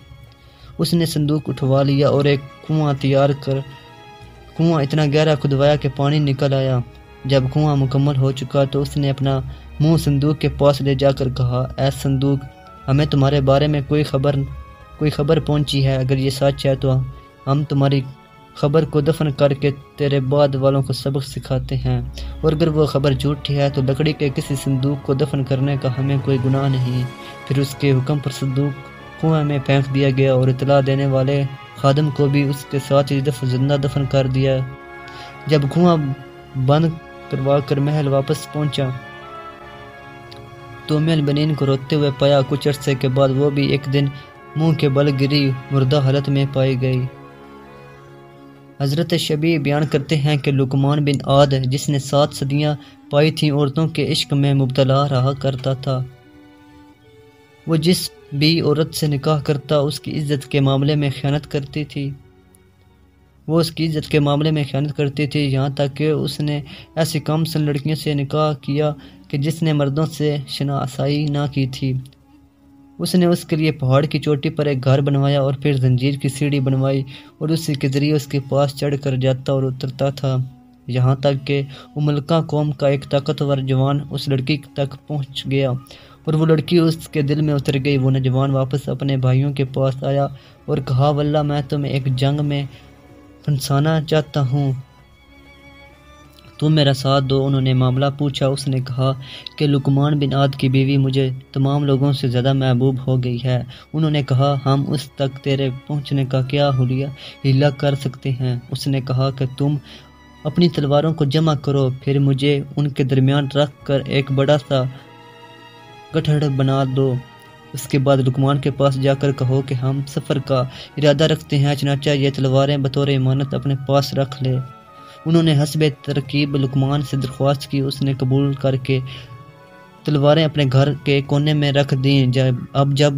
اس نے صندوق اٹھوا لیا اور ایک کنواں تیار کر، کنواں اتنا گہرا کھدوایا کہ پانی نکل آیا۔ جب کنواں مکمل ہو چکا تو اس نے اپنا منہ صندوق کے پاس لے جا کر کہا، اے صندوق، ہمیں تمہارے بارے میں کوئی خبر کوئی خبر پہنچی ہے؟ اگر یہ سچ ہے تو ہم تمہاری خبر کو دفن کر کے تیرے بعد والوں کو سبق سکھاتے ہیں۔ اور اگر وہ خبر جھوٹی ہے تو لکڑی کے کسی صندوق کو دفن کرنے کا ہمیں کوئی گناہ نہیں۔ پھر اس کے حکم پر صندوق کنویں میں پھینک دیا گیا اور اطلاع دینے والے خادم کو بھی اس کے ساتھ ہی دفن، زندہ دفن کر دیا۔ جب کنواں بند کروا کر محل واپس پہنچا تو میل بنین کو روتے ہوئے پایا کچھ عرصے کے بعد وہ بھی ایک دن منہ کے بل گری مردہ حالت میں پائی گئی۔ حضرت شبی بیان کرتے ہیں کہ لکمان بن عاد جس نے سات صدیاں پائی تھیں عورتوں کے عشق میں مبتلا رہا کرتا تھا۔ وہ جس بھی عورت سے نکاح کرتا اس کی عزت کے معاملے میں خیانت کرتی تھی۔ وہ اس کی عزت کے معاملے میں خیانت کرتی تھی، یہاں تک کہ اس نے ایسی کم سن لڑکیوں سے نکاح کیا کہ جس نے مردوں سے شناسائی نہ کی تھی۔ اس نے اس کے لیے پہاڑ کی چوٹی پر ایک گھر بنوایا اور پھر زنجیر کی سیڑھی بنوائی اور اسی کے ذریعے اس کے پاس چڑھ کر جاتا اور اترتا تھا۔ یہاں تک کہ املکہ قوم کا ایک طاقتور جوان اس لڑکی تک پہنچ گیا اور وہ لڑکی اس کے دل میں اتر گئی۔ وہ نوجوان واپس اپنے بھائیوں کے پاس آیا اور کہا، واللہ، میں تمہیں ایک جنگ میں پھنسانا چاہتا ہوں۔ تم میرا ساتھ دو، انہوں نے معاملہ پوچھا، اس نے کہا کہ لکمان بن عاد کی بیوی مجھے تمام لوگوں سے زیادہ محبوب ہو گئی ہے۔ انہوں نے کہا، ہم اس تک تیرے پہنچنے کا کیا حلیہ ہلا کر سکتے ہیں؟ اس نے کہا کہ تم اپنی تلواروں کو جمع کرو، پھر مجھے ان کے درمیان رکھ کر ایک بڑا سا گٹھڑ بنا دو۔ اس کے بعد لکمان کے پاس جا کر کہو کہ ہم سفر کا ارادہ رکھتے ہیں، چنانچہ یہ تلواریں بطور امانت اپنے پاس رکھ لے۔ انہوں نے حسب ترکیب لکمان سے درخواست کی، اس نے قبول کر کے تلواریں اپنے گھر کے کونے میں رکھ دیں۔ جب اب جب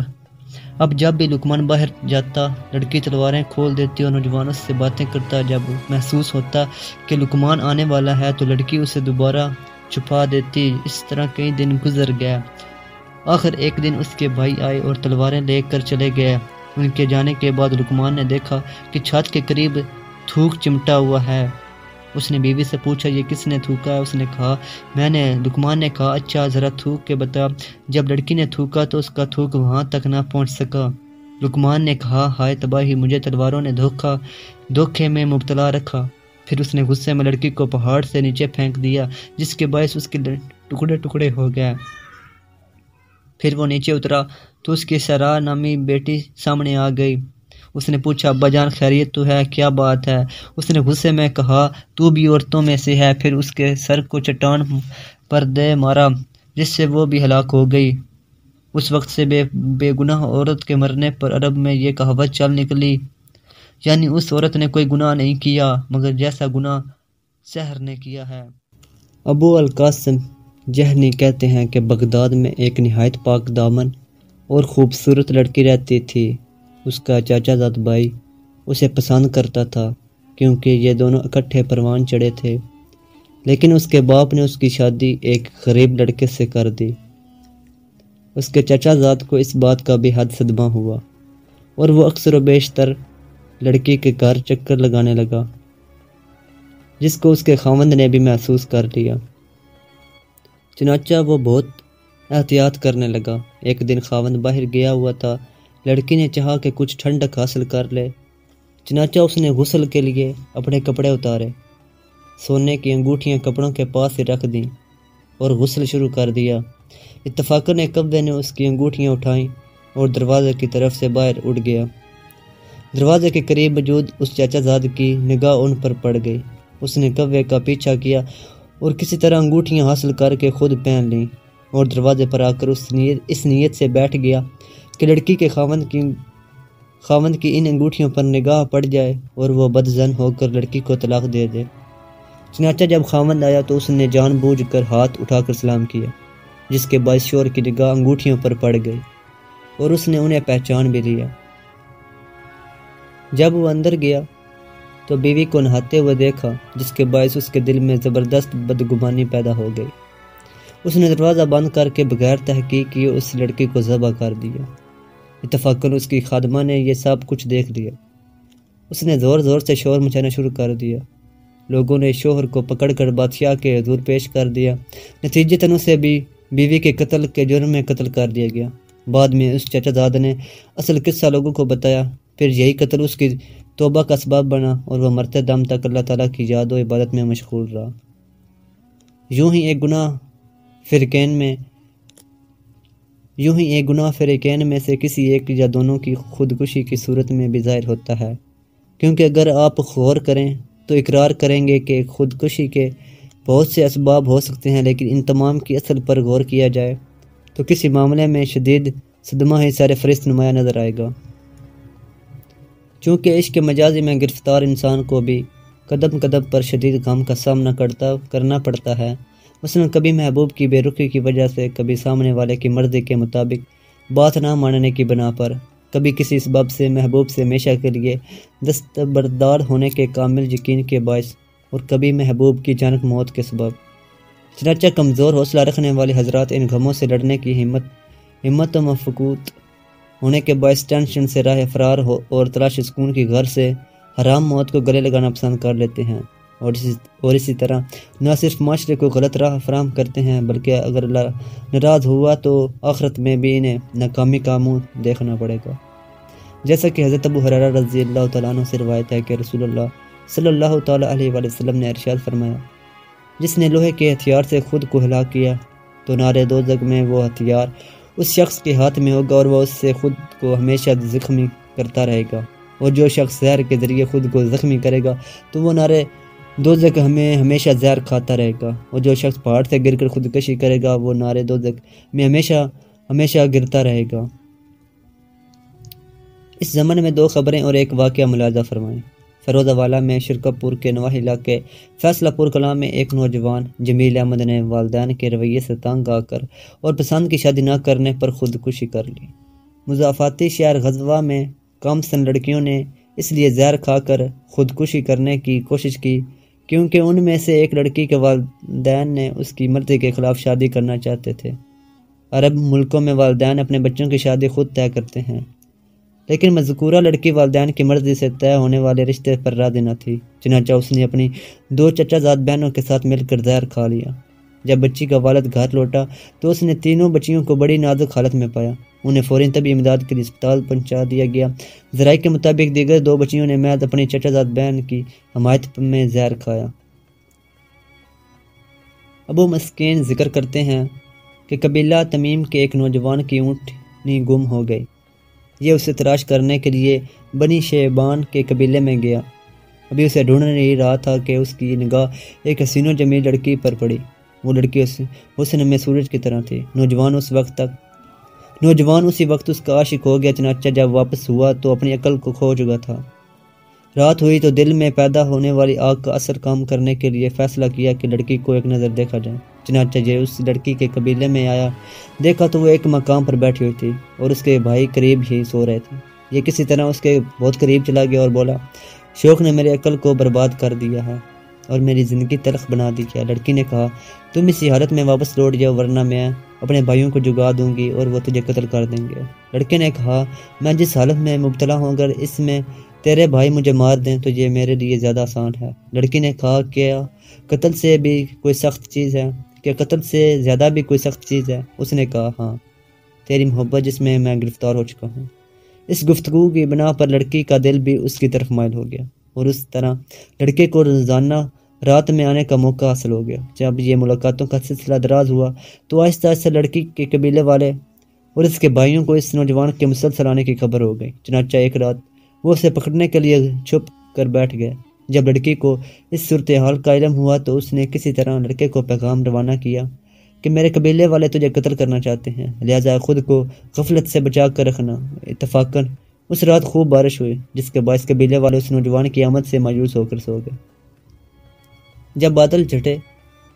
اب جب بھی لکمان باہر جاتا، لڑکی تلواریں کھول دیتی اور نوجوانوں سے باتیں کرتا، جب محسوس ہوتا کہ لکمان آنے والا ہے تو لڑکی اسے دوبارہ چھپا دیتی۔ اس طرح کئی دن گزر گیا۔ آخر ایک دن اس کے بھائی آئے اور تلواریں لے کر چلے گئے۔ ان کے جانے کے بعد لکمان نے دیکھا کہ چھت کے قریب تھوک چمٹا ہوا ہے۔ اس نے بیوی سے پوچھا، یہ کس نے تھوکا؟ ہے اس نے کہا، میں نے لکمان نے کہا اچھا ذرا تھوک کے بتا۔ جب لڑکی نے تھوکا تو اس کا تھوک وہاں تک نہ پہنچ سکا۔ لکمان نے کہا، ہائے تباہی، مجھے تلواروں نے دھوکا، دھوکے میں مبتلا رکھا۔ پھر اس نے غصے میں لڑکی کو پہاڑ سے نیچے پھینک دیا، جس کے باعث اس کے ٹکڑے ٹکڑے ہو گیا پھر وہ نیچے اترا تو اس کی سرا نامی بیٹی سامنے آ گئی۔ اس نے پوچھا ابا جان خیریت تو ہے، کیا بات ہے؟ اس نے غصے میں کہا، تو بھی عورتوں میں سے ہے، پھر اس کے سر کو چٹان پر دے مارا، جس سے وہ بھی ہلاک ہو گئی۔ اس وقت سے بے بے گناہ عورت کے مرنے پر عرب میں یہ کہاوت چل نکلی۔ یعنی اس عورت نے کوئی گناہ نہیں کیا، مگر جیسا گناہ سحر نے کیا ہے۔ ابو القاسم جہنی کہتے ہیں کہ بغداد میں ایک نہایت پاک دامن اور خوبصورت لڑکی رہتی تھی۔ اس کا چاچا زاد بھائی اسے پسند کرتا تھا کیونکہ یہ دونوں اکٹھے پروان چڑھے تھے۔ لیکن اس کے باپ نے اس کی شادی ایک غریب لڑکے سے کر دی۔ اس کے چچا زاد کو اس بات کا بے حد صدمہ ہوا اور وہ اکثر و بیشتر لڑکی کے گھر چکر لگانے لگا، جس کو اس کے خاوند نے بھی محسوس کر لیا۔ چنانچہ وہ بہت احتیاط کرنے لگا۔ ایک دن خاوند باہر گیا ہوا تھا لڑکی نے چاہا کہ کچھ ٹھنڈک حاصل کر لے۔ چنانچہ اس نے غسل کے لیے اپنے کپڑے اتارے۔ سونے کی انگوٹھیاں کپڑوں کے پاس ہی رکھ دیں اور غسل شروع کر دیا۔ اتفاق نے کبے نے اس کی انگوٹھیاں اٹھائیں اور دروازے کی طرف سے باہر اٹھ گیا۔ دروازے کے قریب موجود اس چاچا زاد کی نگاہ ان پر پڑ گئی۔ اس نے کبے کا پیچھا کیا اور کسی طرح انگوٹھیاں حاصل کر کے خود پہن لیں اور دروازے پر آ کر اس نیت اس نیت سے بیٹھ گیا کہ لڑکی کے خاوند کی خاوند کی ان انگوٹھیوں پر نگاہ پڑ جائے اور وہ بد زن ہو کر لڑکی کو طلاق دے دے۔ چنانچہ جب خاوند آیا تو اس نے جان بوجھ کر ہاتھ اٹھا کر سلام کیا، جس کے باعث شور کی نگاہ انگوٹھیوں پر پڑ گئی اور اس نے انہیں پہچان بھی لیا۔ جب وہ اندر گیا تو بیوی کو نہاتے ہوئے دیکھا، جس کے باعث اس کے دل میں زبردست بدگمانی پیدا ہو گئی۔ اس نے دروازہ بند کر کے بغیر تحقیق کیے اس لڑکی کو ذبح کر دیا۔ اتفاقاً اس کی خادمہ نے یہ سب کچھ دیکھ لیا۔ اس نے زور زور سے شور مچانا شروع کر دیا۔ لوگوں نے شوہر کو پکڑ کر بادشاہ کے حضور پیش کر دیا۔ نتیجے تن اسے بھی بیوی کے قتل کے جرم میں قتل کر دیا گیا۔ بعد میں اس چچا زاد نے اصل قصہ لوگوں کو بتایا۔ پھر یہی قتل اس کی توبہ کا اسباب بنا اور وہ مرتے دم تک اللہ تعالیٰ کی یاد و عبادت میں مشغول رہا۔ یوں ہی ایک گناہ فرقین میں یوں ہی ایک گناہ فرقین میں سے کسی ایک یا دونوں کی خودکشی کی صورت میں بھی ظاہر ہوتا ہے۔ کیونکہ اگر آپ غور کریں تو اقرار کریں گے کہ خودکشی کے بہت سے اسباب ہو سکتے ہیں، لیکن ان تمام کی اصل پر غور کیا جائے تو کسی معاملے میں شدید صدمہ ہی سارے فرست نمایاں نظر آئے گا۔ چونکہ عشق مجازی میں گرفتار انسان کو بھی قدم قدم پر شدید غم کا سامنا کرتا، کرنا پڑتا ہے مثلا کبھی محبوب کی بے رخی کی وجہ سے، کبھی سامنے والے کی مرضی کے مطابق بات نہ ماننے کی بنا پر، کبھی کسی سبب سے محبوب سے ہمیشہ کے لیے دستبردار ہونے کے کامل یقین کے باعث اور کبھی محبوب کی جانک موت کے سبب۔ چنانچہ کمزور حوصلہ رکھنے والے حضرات ان غموں سے لڑنے کی ہمت ہمت و مفقوط ہونے کے باعث ٹینشن سے راہ فرار ہو اور تلاش سکون کی گھر سے حرام موت کو گلے لگانا پسند کر لیتے ہیں۔ اور اسی اور اسی طرح نہ صرف معاشرے کو غلط راہ فراہم کرتے ہیں، بلکہ اگر اللہ ناراض ہوا تو آخرت میں بھی انہیں ناکامی کا منہ دیکھنا پڑے گا۔ جیسا کہ حضرت ابو حرارہ رضی اللہ تعالیٰ عنہ سے روایت ہے کہ رسول اللہ صلی اللہ تعالیٰ علیہ وآلہ وسلم نے ارشاد فرمایا، جس نے لوہے کے ہتھیار سے خود کو ہلاک کیا تو نارے دو جگ میں وہ ہتھیار اس شخص کے ہاتھ میں ہوگا اور وہ اس سے خود کو ہمیشہ زخمی کرتا رہے گا۔ اور جو شخص زہر کے ذریعے خود کو زخمی کرے گا تو وہ نعرے دو زک ہمیں ہمیشہ زہر کھاتا رہے گا اور جو شخص پہاڑ سے گر کر خودکشی کرے گا وہ نعرے دو زک میں ہمیشہ ہمیشہ گرتا رہے گا۔ اس زمن میں دو خبریں اور ایک واقعہ ملازہ فرمائیں۔ فیروز والا میں شرکا پور کے نواح علاقے فیصلہ پور کلام میں ایک نوجوان جمیل احمد نے والدین کے رویے سے تانگ آ کر اور پسند کی شادی نہ کرنے پر خودکشی کر لی۔ مضافاتی شہر غزوہ میں کم سن لڑکیوں نے اس لیے زہر کھا کر خودکشی کرنے کی کوشش کی۔ کیونکہ ان میں سے ایک لڑکی کے والدین نے اس کی مرضی کے خلاف شادی کرنا چاہتے تھے۔ عرب ملکوں میں والدین اپنے بچوں کی شادی خود طے کرتے ہیں۔ لیکن مذکورہ لڑکی والدین کی مرضی سے طے ہونے والے رشتے پر راضی نہ تھی، چنانچہ اس نے اپنی دو چچا زاد بہنوں کے ساتھ مل کر زہر کھا لیا۔ جب بچی کا والد گھر لوٹا تو اس نے تینوں بچیوں کو بڑی نازک حالت میں پایا۔ انہیں فوراً طبی امداد کے لیے اسپتال پہنچا دیا گیا۔ ذرائع کے مطابق دیگر دو بچیوں نے محض اپنی چچا زاد بہن کی حمایت میں زہر کھایا۔ ابو مسکین ذکر کرتے ہیں کہ قبیلہ تمیم کے ایک نوجوان کی اونٹ گم ہو گئی۔ یہ اسے تلاش کرنے کے لیے بنی شیبان کے قبیلے میں گیا۔ ابھی اسے ڈھونڈ نہیں رہا تھا کہ اس کی نگاہ ایک حسین و جمیل لڑکی پر پڑی۔ وہ لڑکی اس حسن میں سورج کی طرح تھی نوجوان اس وقت تک نوجوان اسی وقت اس کا عاشق ہو گیا، چنانچہ جب واپس ہوا تو اپنی عقل کو کھو چکا تھا۔ رات ہوئی تو دل میں پیدا ہونے والی آگ کا اثر کام کرنے کے لیے فیصلہ کیا کہ لڑکی کو ایک نظر دیکھا جائے۔ چنانچہ یہ اس لڑکی کے قبیلے میں آیا۔ دیکھا تو وہ ایک مقام پر بیٹھی ہوئی تھی اور اس کے بھائی قریب ہی سو رہے تھے۔ یہ کسی طرح اس کے بہت قریب چلا گیا اور بولا، شوق نے میرے عقل کو برباد کر دیا ہے۔ اور میری زندگی تلخ بنا دی کیا۔ لڑکی نے کہا، تم اسی حالت میں واپس لوٹ جاؤ ورنہ میں اپنے بھائیوں کو جگا دوں گی اور وہ تجھے قتل کر دیں گے۔ لڑکے نے کہا، میں جس حالت میں مبتلا ہوں، اگر اس میں تیرے بھائی مجھے مار دیں تو یہ میرے لیے زیادہ آسان ہے۔ لڑکی نے کہا کہ قتل سے بھی کوئی سخت چیز ہے؟ کہ قتل سے زیادہ بھی کوئی سخت چیز ہے؟ اس نے کہا ہاں تیری محبت جس میں میں گرفتار ہو چکا ہوں۔ اس گفتگو کی بنا پر لڑکی کا دل بھی اس کی طرف مائل ہو گیا۔ اور اس طرح لڑکے کو روزانہ رات میں آنے کا موقع حاصل ہو گیا۔ جب یہ ملاقاتوں کا سلسلہ دراز ہوا تو آہستہ آہستہ لڑکی کے قبیلے والے اور اس کے بھائیوں کو اس نوجوان کے مسلسل آنے کی خبر ہو گئی۔ چنانچہ ایک رات وہ اسے پکڑنے کے لیے چھپ کر بیٹھ گئے۔ جب لڑکی کو اس صورتحال کا علم ہوا تو اس نے کسی طرح لڑکے کو پیغام روانہ کیا کہ میرے قبیلے والے تجھے قتل کرنا چاہتے ہیں، لہٰذا خود کو غفلت سے بچا کر رکھنا۔ اتفاقاً اس رات خوب بارش ہوئی، جس کے باعث قبیلے والے اس نوجوان کی آمد سے مایوس ہو کر سو گئے۔ جب بادل چٹے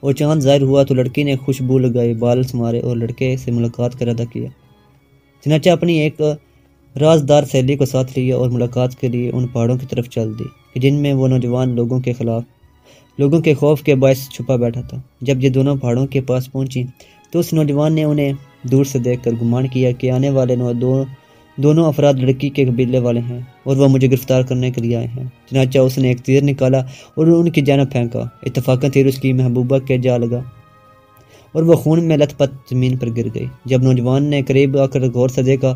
اور چاند ظاہر ہوا تو لڑکی نے خوشبو لگائی بال سمارے اور لڑکے سے ملاقات کر ادا کیا۔ چنانچہ اپنی ایک رازدار سہیلی کو ساتھ لیا اور ملاقات کے لیے ان پہاڑوں کی طرف چل دی، کہ جن میں وہ نوجوان لوگوں کے خلاف، لوگوں کے خوف کے باعث چھپا بیٹھا تھا۔ جب یہ دونوں پہاڑوں کے پاس پہنچی تو اس نوجوان نے انہیں دور سے دیکھ کر گمان کیا کہ آنے والے نو دو دونوں افراد لڑکی کے قبیلے والے ہیں اور وہ مجھے گرفتار کرنے کے لیے آئے ہیں۔ چنانچہ اس نے ایک تیر نکالا اور ان کی جانب پھینکا۔ اتفاقاً تیر اس کی محبوبہ کے جا لگا اور وہ خون میں لت پت زمین پر گر گئی۔ جب نوجوان نے قریب آ کر غور سے دیکھا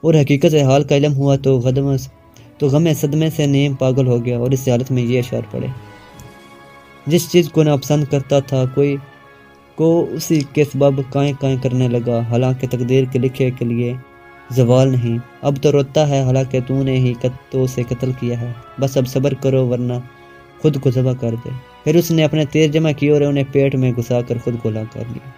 اور حقیقت حال کا علم ہوا تو غدم تو غم صدمے سے نیم پاگل ہو گیا اور اس حالت میں یہ اشار پڑے۔ جس چیز کو ناپسند کرتا تھا کوئی کو اسی کے سبب کائیں کائیں کرنے لگا۔ حالانکہ تقدیر کے لکھے کے لیے زوال نہیں۔ اب تو روتا ہے، حالانکہ تو نے ہی تو سے قتل کیا ہے۔ بس اب صبر کرو، ورنہ خود کو ذبح کر دے۔ پھر اس نے اپنے تیر جمع کی اور انہیں پیٹ میں گھسا کر خود کو لا کر لیا۔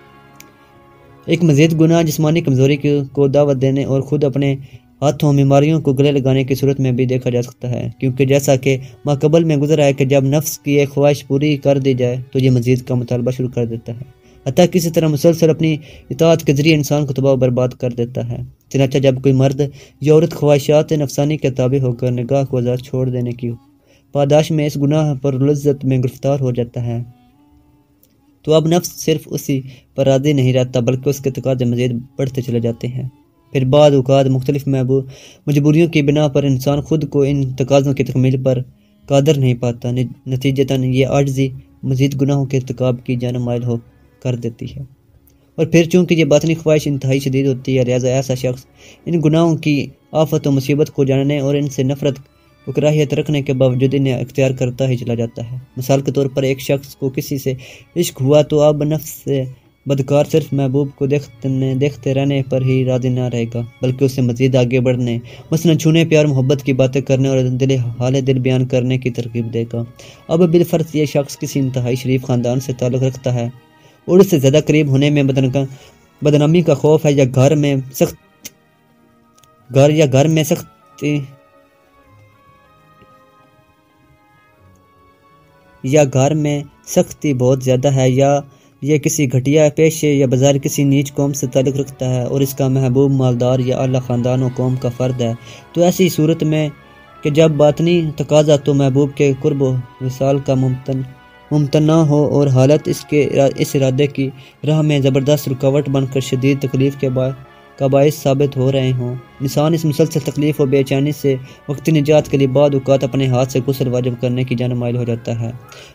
ایک مزید گناہ جسمانی کمزوری کو دعوت دینے اور خود اپنے ہاتھوں بیماریوں کو گلے لگانے کی صورت میں بھی دیکھا جا سکتا ہے۔ کیونکہ جیسا کہ ماقبل میں گزرا ہے کہ جب نفس کی ایک خواہش پوری کر دی جائے، تو یہ مزید کا مطالبہ شروع کر دیتا ہے۔ حتیٰ کسی طرح مسلسل اپنی اطاعت کے ذریعے انسان کو تباہ و برباد کر دیتا ہے۔ چنانچہ جب کوئی مرد یا عورت خواہشات نفسانی کے تابع ہو کر نگاہ کو آزاد چھوڑ دینے کی پاداش میں اس گناہ پر لذت میں گرفتار ہو جاتا ہے۔ تو اب نفس صرف اسی پر راضی نہیں رہتا، بلکہ اس کے تقاضے مزید بڑھتے چلے جاتے ہیں۔ پھر بعد اوقات مختلف محبوب مجبوریوں کی بنا پر انسان خود کو ان تقاضوں کی تکمیل پر قادر نہیں پاتا۔ نتیجتاً یہ عاجزی مزید گناہوں کے ارتکاب کی جان مائل ہو کر دیتی ہے۔ اور پھر چونکہ یہ باطنی خواہش انتہائی شدید ہوتی ہے، لہٰذا ایسا شخص ان گناہوں کی آفت و مصیبت کو جاننے اور ان سے نفرت اکراہیت رکھنے کے باوجود انہیں اختیار کرتا ہی چلا جاتا ہے۔ مثال کے طور پر ایک شخص کو کسی سے عشق ہوا تو اب نفس سے بدکار صرف محبوب کو دیکھتے دیکھتے رہنے پر ہی راضی نہ رہے گا، بلکہ اسے مزید آگے بڑھنے، مثلا چھونے پیار، محبت کی باتیں کرنے اور دل حال دل بیان کرنے کی ترغیب دے گا۔ اب بالفرض یہ شخص کسی انتہائی شریف خاندان سے تعلق رکھتا ہے۔ اور اس سے زیادہ قریب ہونے میں بدنامی کا خوف ہے یا گھر میں سخت گھر یا گھر میں سخت یا گھر میں سختی بہت زیادہ ہے یا یہ کسی گھٹیا پیشے یا بظاہر کسی نیچ قوم سے تعلق رکھتا ہے اور اس کا محبوب مالدار یا اعلیٰ خاندان و قوم کا فرد ہے۔ تو ایسی صورت میں کہ جب باطنی تقاضا تو محبوب کے قرب و وصال کا ممتن ممتنع ہو اور حالت اس کے اس ارادے کی راہ میں زبردست رکاوٹ بن کر شدید تکلیف کے بعد کا باعث ثابت ہو رہے ہوں۔ انسان اس مسلسل تکلیف و بے چینی سے وقتی نجات کے لیے بعد اوقات اپنے ہاتھ سے غسل واجب کرنے کی جان مائل ہو جاتا ہے۔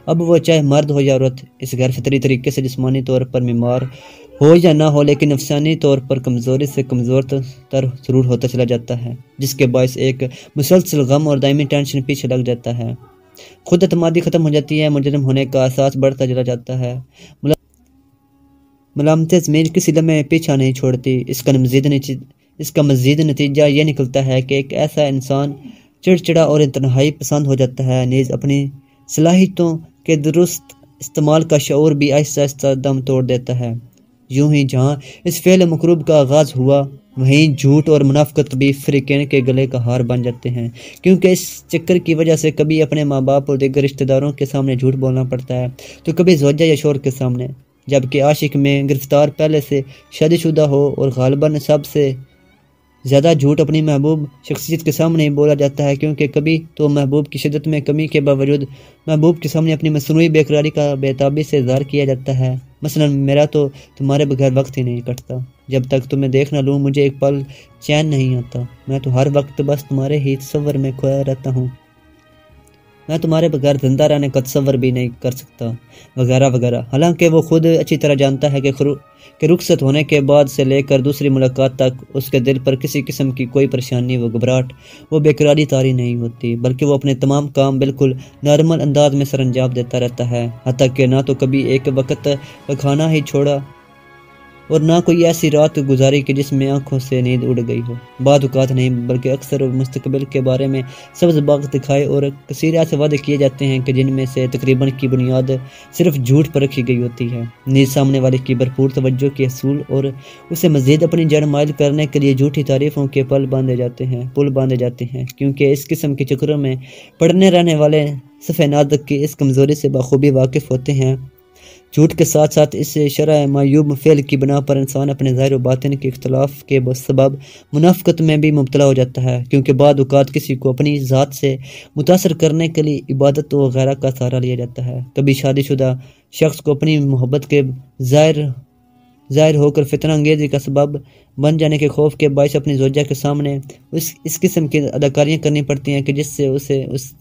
اب وہ چاہے مرد ہو یا عورت، اس غیر فطری طریقے سے جسمانی طور پر بیمار ہو یا نہ ہو، لیکن نفسانی طور پر کمزوری سے کمزور تر ضرور ہوتا چلا جاتا ہے، جس کے باعث ایک مسلسل غم اور دائمی ٹینشن پیچھے لگ جاتا ہے۔ خود اعتمادی ختم ہو جاتی ہے مجرم ہونے کا احساس بڑھتا چلا جاتا ہے۔ ملامت زمین کی کسی لمحے پیچھا نہیں چھوڑتی۔ اس کا مزید اس کا مزید نتیجہ یہ نکلتا ہے کہ ایک ایسا انسان چڑچڑا اور انتہائی پسند ہو جاتا ہے۔ نیز اپنی صلاحیتوں کے درست استعمال کا شعور بھی آہستہ آہستہ دم توڑ دیتا ہے۔ یوں ہی جہاں اس فعل مقروب کا آغاز ہوا وہیں جھوٹ اور منافقت بھی فریقین کے گلے کا ہار بن جاتے ہیں۔ کیونکہ اس چکر کی وجہ سے کبھی اپنے ماں باپ اور دیگر رشتہ داروں کے سامنے جھوٹ بولنا پڑتا ہے، تو کبھی زوجہ یا شور کے سامنے۔ جبکہ عاشق میں گرفتار پہلے سے شادی شدہ ہو اور غالباً سب سے زیادہ جھوٹ اپنی محبوب شخصیت کے سامنے ہی بولا جاتا ہے، کیونکہ کبھی تو محبوب کی شدت میں کمی کے باوجود محبوب کے سامنے اپنی مصنوعی بےقراری کا بےتابی سے اظہار کیا جاتا ہے۔ مثلا، میرا تو تمہارے بغیر وقت ہی نہیں کٹتا۔ جب تک تمہیں دیکھ نہ لوں، مجھے ایک پل چین نہیں آتا۔ میں تو ہر وقت بس تمہارے ہی تصور میں کھویا رہتا ہوں۔ میں تمہارے بغیر زندہ رہنے کا تصور بھی نہیں کر سکتا۔ وغیرہ وغیرہ۔ حالانکہ وہ خود اچھی طرح جانتا ہے کہ کہ رخصت ہونے کے بعد سے لے کر دوسری ملاقات تک اس کے دل پر کسی قسم کی کوئی پریشانی و گھبراہٹ، وہ بےقراری تاری نہیں ہوتی، بلکہ وہ اپنے تمام کام بالکل نارمل انداز میں سر انجام دیتا رہتا ہے۔ حتیٰ کہ نہ تو کبھی ایک وقت کھانا ہی چھوڑا اور نہ کوئی ایسی رات گزاری کہ جس میں آنکھوں سے نیند اڑ گئی ہو۔ بعد اوقات نہیں، بلکہ اکثر اور مستقبل کے بارے میں سبز باغ دکھائے اور کثیر ایسے وعدے کیے جاتے ہیں کہ جن میں سے تقریباً کی بنیاد صرف جھوٹ پر رکھی گئی ہوتی ہے۔ نیز سامنے والے کی بھرپور توجہ کے اصول اور اسے مزید اپنی جڑ مائل کرنے کے لیے جھوٹی تعریفوں کے پل باندھے جاتے ہیں، پل باندھے جاتے ہیں، کیونکہ اس قسم کے چکروں میں پڑھنے رہنے والے صفحہ نادک کی اس کمزوری سے بخوبی واقف ہوتے ہیں۔ جھوٹ کے ساتھ ساتھ اس شرح معیوب فعل کی بنا پر انسان اپنے ظاہر و باطن کے اختلاف کے سبب منافقت میں بھی مبتلا ہو جاتا ہے، کیونکہ بعد اوقات کسی کو اپنی ذات سے متاثر کرنے کے لیے عبادت وغیرہ کا سہارا لیا جاتا ہے۔ کبھی شادی شدہ شخص کو اپنی محبت کے ظاہر ظاہر ہو کر فتنہ انگیزی کا سبب بن جانے کے خوف کے باعث اپنی زوجہ کے سامنے اس اس قسم کی اداکاریاں کرنی پڑتی ہیں کہ جس سے اسے، اس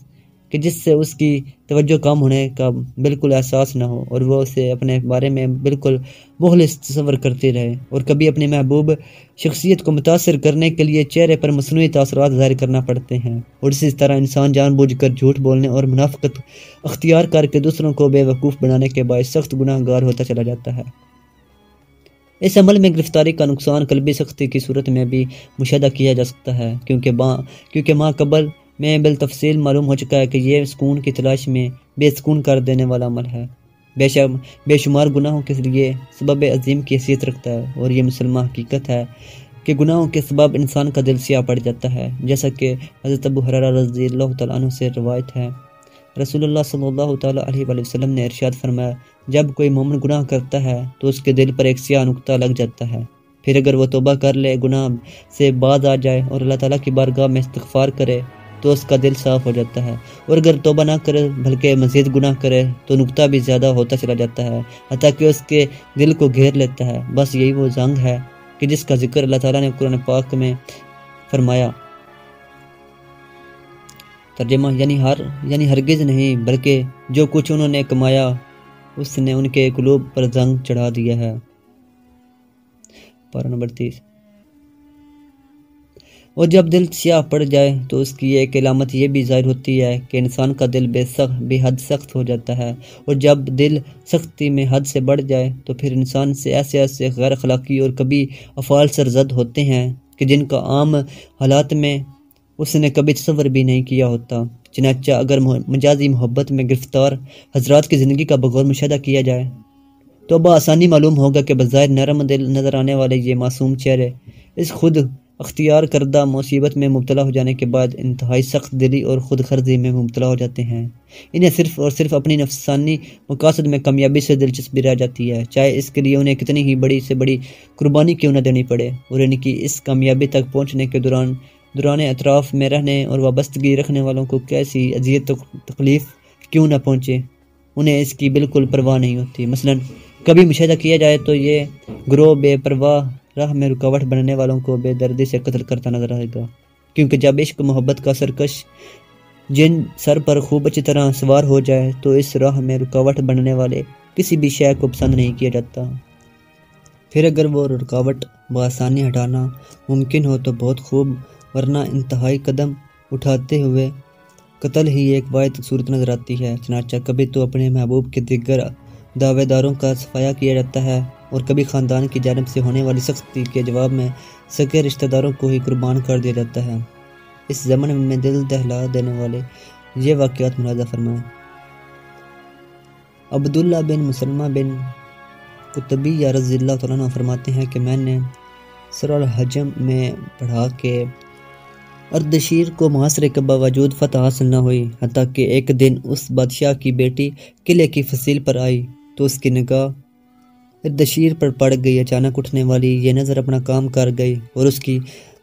کہ جس سے اس کی توجہ کم ہونے کا بالکل احساس نہ ہو اور وہ اسے اپنے بارے میں بالکل مخلص تصور کرتی رہے اور کبھی اپنی محبوب شخصیت کو متاثر کرنے کے لیے چہرے پر مصنوعی تاثرات ظاہر کرنا پڑتے ہیں اور اسی طرح انسان جان بوجھ کر جھوٹ بولنے اور منافقت اختیار کر کے دوسروں کو بے وقوف بنانے کے باعث سخت گناہ گار ہوتا چلا جاتا ہے۔ اس عمل میں گرفتاری کا نقصان قلبی سختی کی صورت میں بھی مشاہدہ کیا جا سکتا ہے، کیونکہ ماں کیونکہ ماں قبل میں بالتفصیل معلوم ہو چکا ہے کہ یہ سکون کی تلاش میں بے سکون کر دینے والا عمل ہے۔ بے شم، بے شمار گناہوں کے ذریعے سبب عظیم کی حیثیت رکھتا ہے اور یہ مسلمہ حقیقت ہے کہ گناہوں کے سبب انسان کا دل سیاہ پڑ جاتا ہے۔ جیسا کہ حضرت ابو حرارہ رضی اللہ تعالیٰ عنہ سے روایت ہے۔ رسول اللہ صلی اللہ تعالیٰ علیہ وآلہ وسلم نے ارشاد فرمایا، جب کوئی مومن گناہ کرتا ہے تو اس کے دل پر ایک سیاہ نقطہ لگ جاتا ہے۔ پھر اگر وہ توبہ کر لے، گناہ سے باز آ جائے اور اللہ تعالیٰ کی بارگاہ میں استغفار کرے تو اس کا دل صاف ہو جاتا ہے۔ اور اگر توبہ نہ کرے، بلکہ مزید گناہ کرے، تو نقطہ بھی زیادہ ہوتا چلا جاتا ہے، حتیٰ کہ اس کے دل کو گھیر لیتا ہے۔ بس یہی وہ زنگ ہے کہ جس کا ذکر اللہ تعالیٰ نے قرآن پاک میں فرمایا۔ ترجمہ یعنی ہر یعنی ہرگز نہیں، بلکہ جو کچھ انہوں نے کمایا، اس نے ان کے قلوب پر زنگ چڑھا دیا ہے۔ پارہ نمبر تیس۔ اور جب دل سیاہ پڑ جائے تو اس کی ایک علامت یہ بھی ظاہر ہوتی ہے کہ انسان کا دل بے سخت بے حد سخت ہو جاتا ہے۔ اور جب دل سختی میں حد سے بڑھ جائے تو پھر انسان سے ایسے ایسے غیر اخلاقی اور کبھی افعال سرزد ہوتے ہیں کہ جن کا عام حالات میں اس نے کبھی تصور بھی نہیں کیا ہوتا۔ چنانچہ اگر مجازی محبت میں گرفتار حضرات کی زندگی کا بغور مشاہدہ کیا جائے تو بآسانی معلوم ہوگا کہ بظاہر نرم دل نظر آنے والے یہ معصوم چہرے اس خود اختیار کردہ مصیبت میں مبتلا ہو جانے کے بعد انتہائی سخت دلی اور خود خرضی میں مبتلا ہو جاتے ہیں۔ انہیں صرف اور صرف اپنی نفسانی مقاصد میں کامیابی سے دلچسپی رہ جاتی ہے، چاہے اس کے لیے انہیں کتنی ہی بڑی سے بڑی قربانی کیوں نہ دینی پڑے۔ اور یعنی ان کی اس کامیابی تک پہنچنے کے دوران دوران اطراف میں رہنے اور وابستگی رکھنے والوں کو کیسی اذیت تکلیف کیوں نہ پہنچے، انہیں اس کی بالکل پرواہ نہیں ہوتی۔ مثلا، کبھی مشاہدہ کیا جائے تو یہ گروہ بے پرواہ راہ میں رکاوٹ بننے والوں کو بے دردی سے قتل کرتا نظر آئے گا۔ کیونکہ جب عشق محبت کا سرکش جن سر پر خوب اچھی طرح سوار ہو جائے تو اس راہ میں رکاوٹ بننے والے کسی بھی شے کو پسند نہیں کیا جاتا۔ پھر اگر وہ رکاوٹ بآسانی ہٹانا ممکن ہو تو بہت خوب، ورنہ انتہائی قدم اٹھاتے ہوئے قتل ہی ایک واحد صورت نظر آتی ہے۔ چنانچہ کبھی تو اپنے محبوب کے دیگر دعوے داروں کا صفایا کیا جاتا ہے۔ اور کبھی خاندان کی جانب سے ہونے والی سختی کے جواب میں سکے رشتہ داروں کو ہی قربان کر دیا جاتا ہے۔ اس زمن میں دل دہلا دینے والے یہ واقعات ملازہ فرمائیں۔ عبداللہ بن مسلمہ بن قطبی یا رضی اللہ تعالیٰ فرماتے ہیں کہ میں نے سر الحجم میں پڑھا کہ اردشیر کو محاصرے کے باوجود فتح حاصل نہ ہوئی، حتیٰ کہ ایک دن اس بادشاہ کی بیٹی قلعے کی فصیل پر آئی تو اس کی نگاہ دشیر پر پڑ گئی، اچانک اٹھنے والی یہ نظر اپنا کام کر گئی اور اس کی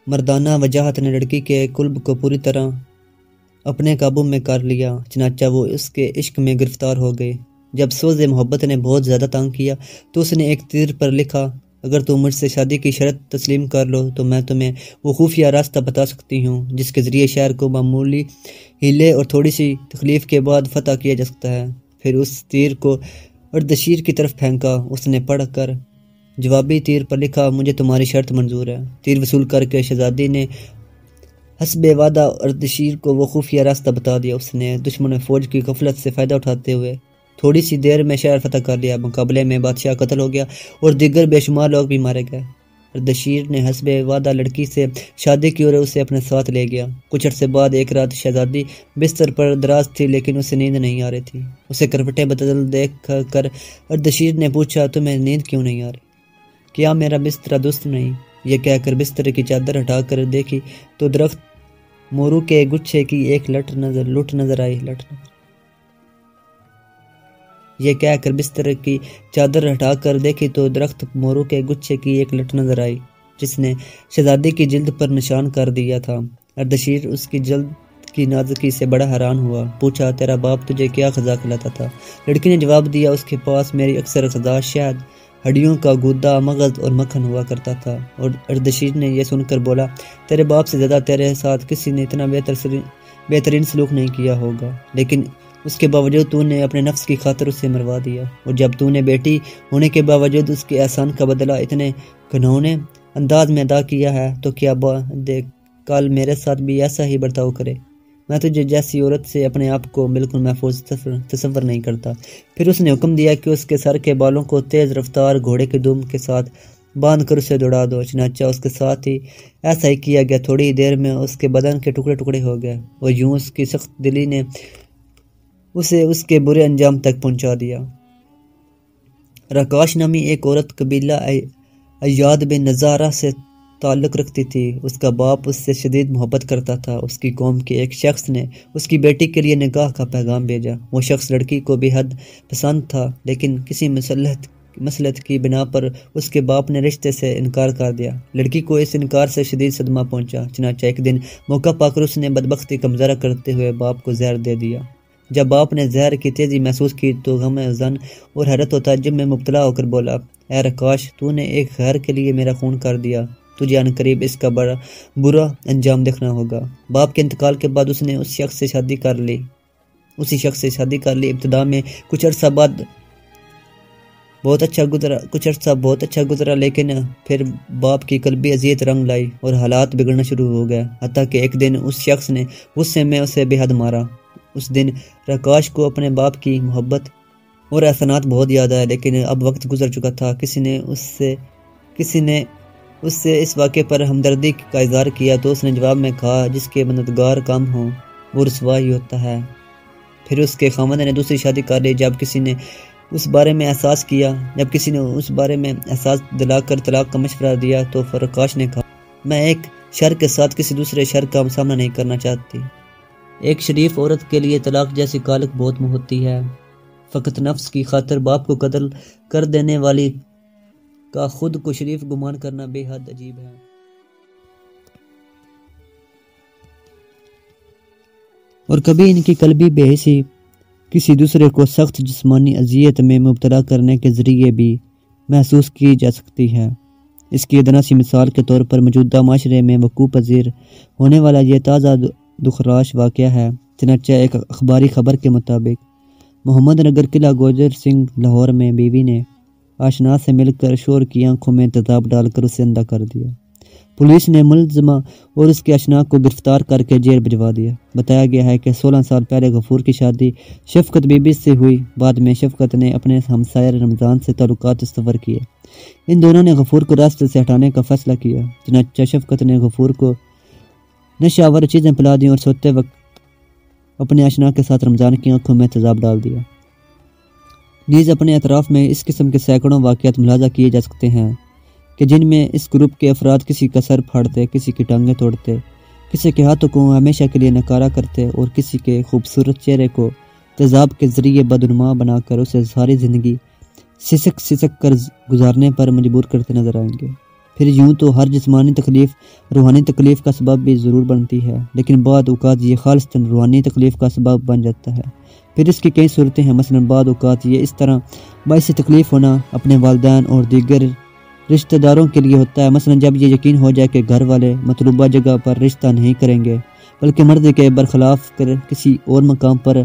مردانہ وجاہت نے لڑکی کے قلب کو پوری طرح اپنے قابو میں کر لیا، چنانچہ وہ اس کے عشق میں گرفتار ہو گئے جب سوز محبت نے بہت زیادہ تانگ کیا تو اس نے ایک تیر پر لکھا، اگر تم مجھ سے شادی کی شرط تسلیم کر لو تو میں تمہیں وہ خفیہ راستہ بتا سکتی ہوں، جس کے ذریعے شہر کو معمولی ہیلے اور تھوڑی سی تکلیف کے بعد فتح کیا جا سکتا ہے۔ پھر اس تیر کو اردشیر کی طرف پھینکا، اس نے پڑھ کر، جوابی تیر پر لکھا، مجھے تمہاری شرط منظور ہے۔ تیر وصول کر کے شہزادی نے حسب وعدہ اردشیر کو وہ خفیہ راستہ بتا دیا۔ اس نے دشمن فوج کی غفلت سے فائدہ اٹھاتے ہوئے تھوڑی سی دیر میں شہر فتح کر لیا۔ مقابلے میں بادشاہ قتل ہو گیا اور دیگر بے شمار لوگ بھی مارے گئے۔ اردشیر نے حسب وعدہ لڑکی سے شادی کی اور اسے اپنے ساتھ لے گیا۔ کچھ عرصے بعد ایک رات شہزادی بستر پر دراز تھی لیکن اسے نیند نہیں آ رہی تھی۔ اسے کروٹیں بدل دیکھ کر اردشیر نے پوچھا، تمہیں نیند کیوں نہیں آ رہی؟ کیا میرا بستر دوست نہیں؟ یہ کہہ کر بستر کی چادر ہٹا کر دیکھی تو درخت مورو کے گچھے کی ایک لٹ نظر لٹ نظر آئی۔ لٹ نظر۔ یہ کہہ کر بستر کی چادر ہٹا کر دیکھی تو درخت مورو کے گچھے کی ایک لٹ نظر آئی، جس نے شہزادی کی جلد پر نشان کر دیا تھا۔ اردشیر اس کی جلد کی نازکی سے بڑا حیران ہوا۔ پوچھا، تیرا باپ تجھے کیا خزا کھلاتا تھا؟ لڑکی نے جواب دیا، اس کے پاس میری اکثر خزا شاید ہڈیوں کا گودا، مغز اور مکھن ہوا کرتا تھا۔ اور اردشیر نے یہ سن کر بولا، تیرے باپ سے زیادہ تیرے ساتھ کسی نے اتنا بہتر بہترین سلوک نہیں کیا ہوگا، لیکن اس کے باوجود تو نے اپنے نفس کی خاطر اسے مروا دیا۔ اور جب تو نے بیٹی ہونے کے باوجود اس کے احسان کا بدلہ اتنے گھنونے انداز میں ادا کیا ہے، تو کیا دیکھ، کل میرے ساتھ بھی ایسا ہی برتاؤ کرے۔ میں تجھے جیسی عورت سے اپنے آپ کو بالکل محفوظ تصور نہیں کرتا۔ پھر اس نے حکم دیا کہ اس کے سر کے بالوں کو تیز رفتار گھوڑے کے دم کے ساتھ باندھ کر اسے دوڑا دو۔ چنانچہ اس کے ساتھ ہی ایسا ہی کیا گیا۔ تھوڑی دیر میں اس کے بدن کے ٹکڑے ٹکڑے ہو گئے۔ اور یوں اس کی سخت دلی نے اسے اس کے برے انجام تک پہنچا دیا۔ رکاش نامی ایک عورت قبیلہ ایاد بن نظارہ سے تعلق رکھتی تھی۔ اس کا باپ اس سے شدید محبت کرتا تھا۔ اس کی قوم کے ایک شخص نے اس کی بیٹی کے لیے نگاہ کا پیغام بھیجا۔ وہ شخص لڑکی کو بے حد پسند تھا، لیکن کسی مسلحت مسلط کی بنا پر اس کے باپ نے رشتے سے انکار کر دیا۔ لڑکی کو اس انکار سے شدید صدمہ پہنچا، چنانچہ ایک دن موقع پا کر اس نے بدبختی کا مظاہرہ کرتے ہوئے باپ کو زہر دے دیا۔ جب باپ نے زہر کی تیزی محسوس کی تو غم زن اور حیرت و تعجب میں مبتلا ہو کر بولا، اے رکاش، تو نے ایک خیر کے لیے میرا خون کر دیا۔ تجھے ان قریب اس کا بڑا برا انجام دیکھنا ہوگا۔ باپ کے انتقال کے بعد اس نے اس شخص سے شادی کر لی۔ اسی شخص سے شادی کر لی۔ ابتدا میں کچھ عرصہ بعد بہت اچھا گزرا، کچھ عرصہ بہت اچھا گزرا، لیکن پھر باپ کی قلبی اذیت رنگ لائی اور حالات بگڑنا شروع ہو گیا حتیٰ کہ ایک دن اس شخص نے غصے میں اسے بے حد مارا۔ اس دن رکاش کو اپنے باپ کی محبت اور احسانات بہت یاد آیا لیکن اب وقت گزر چکا تھا۔ کسی نے اس سے، کسی نے اس سے اس واقعے پر ہمدردی کا اظہار کیا تو اس نے جواب میں کہا، جس کے مددگار کم ہوں، وہ رسوا ہی ہوتا ہے۔ پھر اس کے خامد نے دوسری شادی کر لی، جب کسی نے اس بارے میں احساس کیا، جب کسی نے اس بارے میں احساس دلا کر طلاق کا مشورہ دیا تو فرکاش نے کہا، میں ایک شر کے ساتھ کسی دوسرے شر کا سامنا نہیں کرنا چاہتی۔ ایک شریف عورت کے لیے طلاق جیسی کالک بہت ہوتی ہے۔ فقط نفس کی خاطر باپ کو قتل کر دینے والی کا خود کو شریف گمان کرنا بے حد عجیب ہے۔ اور کبھی ان کی قلبی بے حسی کسی دوسرے کو سخت جسمانی اذیت میں مبتلا کرنے کے ذریعے بھی محسوس کی جا سکتی ہے۔ اس کی ادنا سی مثال کے طور پر موجودہ معاشرے میں وقوع پذیر ہونے والا یہ تازہ دخراش واقعہ ہے، چنانچہ ایک اخباری خبر کے مطابق، محمد نگر قلعہ گوجر سنگھ، لاہور میں بیوی نے آشنا سے مل کر شور کی آنکھوں میں تضاب ڈال کر اسے اندھا کر دیا۔ پولیس نے ملزمہ اور اس کے اشنا کو گرفتار کر کے جیل بھجوا دیا۔ بتایا گیا ہے کہ سولہ سال پہلے غفور کی شادی شفقت بی بی سے ہوئی۔ بعد میں شفقت نے اپنے ہمسائر رمضان سے تعلقات استفر کیے۔ ان دونوں نے غفور کو راستے سے ہٹانے کا فیصلہ کیا۔ چنانچہ شفقت نے غفور کو نشاور چیزیں پلا دیں اور سوتے وقت اپنے اشنا کے ساتھ رمضان کی آنکھوں میں تضاب ڈال دیا۔ نیز اپنے اطراف میں اس قسم کے سینکڑوں واقعات ملازہ کیے جا سکتے ہیں کہ جن میں اس گروپ کے افراد کسی کا سر پھاڑتے، کسی کی ٹانگیں توڑتے، کسی کے ہاتھوں کو ہمیشہ کے لیے نکارا کرتے اور کسی کے خوبصورت چہرے کو تیزاب کے ذریعے بدنما بنا کر اسے ساری زندگی سسک سسک کر گزارنے پر مجبور کرتے نظر آئیں گے۔ پھر یوں تو ہر جسمانی تکلیف روحانی تکلیف کا سبب بھی ضرور بنتی ہے، لیکن بعد اوقات یہ خالص روحانی تکلیف کا سبب بن جاتا ہے۔ پھر اس کی کئی صورتیں ہیں، مثلا بعد اوقات یہ اس طرح باعث تکلیف ہونا اپنے والدین اور دیگر رشتہ داروں کے لیے ہوتا ہے۔ مثلا جب یہ یقین ہو جائے کہ گھر والے مطلوبہ جگہ پر رشتہ نہیں کریں گے، بلکہ مرد کے برخلاف کر کسی اور مقام پر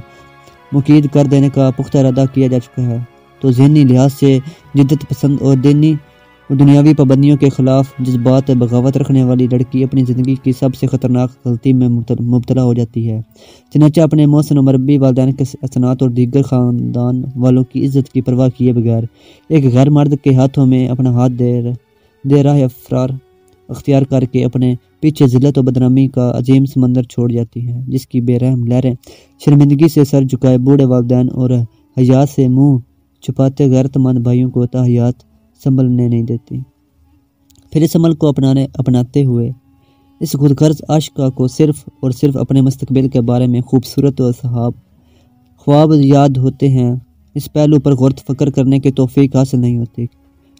مقید کر دینے کا پختہ ارادہ کیا جا چکا ہے، تو ذہنی لحاظ سے جدت پسند اور دینی دنیاوی پابندیوں کے خلاف جذبات بغاوت رکھنے والی لڑکی اپنی زندگی کی سب سے خطرناک غلطی میں مبتلا ہو جاتی ہے۔ چنانچہ اپنے موسن و مربی والدین کے اثنات اور دیگر خاندان والوں کی عزت کی پرواہ کیے بغیر ایک غیر مرد کے ہاتھوں میں اپنا ہاتھ دے دے راہ افرار اختیار کر کے اپنے پیچھے ذلت و بدنامی کا عظیم سمندر چھوڑ جاتی ہے، جس کی بے رحم لہریں شرمندگی سے سر جھکائے بوڑھے والدین اور حیات سے منہ چھپاتے غیرت مند بھائیوں کو تحیات سنبھلنے نہیں دیتی۔ پھر اس عمل کو اپنانے اپناتے ہوئے، اس خود غرض عاشقہ کو صرف اور صرف اپنے مستقبل کے بارے میں خوبصورت و صحاب خواب یاد ہوتے ہیں، اس پہلو پر غورت فکر کرنے کی توفیق حاصل نہیں ہوتی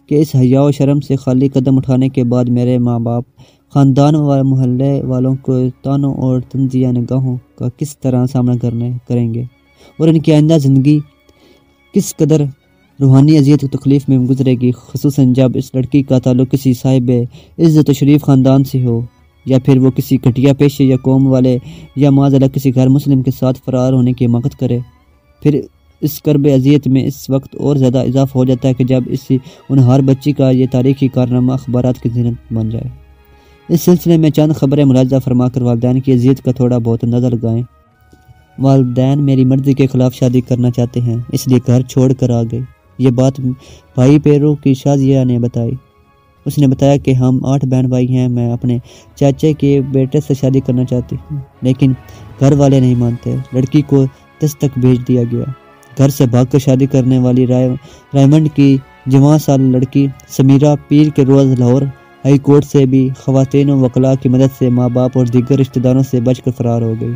کہ اس حیا و شرم سے خالی قدم اٹھانے کے بعد میرے ماں باپ، خاندان و محلے والوں کو تانوں اور تنزیہ نگاہوں کا کس طرح سامنا کرنے کریں گے اور ان کی آئندہ زندگی کس قدر روحانی اذیت و تکلیف میں گزرے گی، خصوصاً جب اس لڑکی کا تعلق کسی صاحب عزت و شریف خاندان سے ہو، یا پھر وہ کسی گھٹیا پیشے یا قوم والے یا معذ اللہ کسی غیر مسلم کے ساتھ فرار ہونے کی مقد کرے۔ پھر اس کرب اذیت میں اس وقت اور زیادہ اضافہ ہو جاتا ہے کہ جب اس ان ہر بچی کا یہ تاریخی کارنامہ اخبارات کی زینت بن جائے۔ اس سلسلے میں چند خبریں ملاحظہ فرما کر والدین کی اذیت کا تھوڑا بہت اندازہ لگائیں والدین میری مرضی کے خلاف شادی کرنا چاہتے ہیں، اس لیے گھر چھوڑ کر آ گئی یہ بات بھائی پیرو کی شازیہ نے بتائی۔ اس نے بتایا کہ ہم آٹھ بہن بھائی ہیں، میں اپنے چاچے کے بیٹے سے شادی کرنا چاہتی ہوں، لیکن گھر والے نہیں مانتے۔ لڑکی کو دستک بھیج دیا گیا۔ گھر سے بھاگ کر شادی کرنے والی رائے، رائمنڈ کی جوان سال لڑکی سمیرہ پیر کے روز لاہور ہائی کورٹ سے بھی خواتین و وکلاء کی مدد سے ماں باپ اور دیگر رشتہ داروں سے بچ کر فرار ہو گئی۔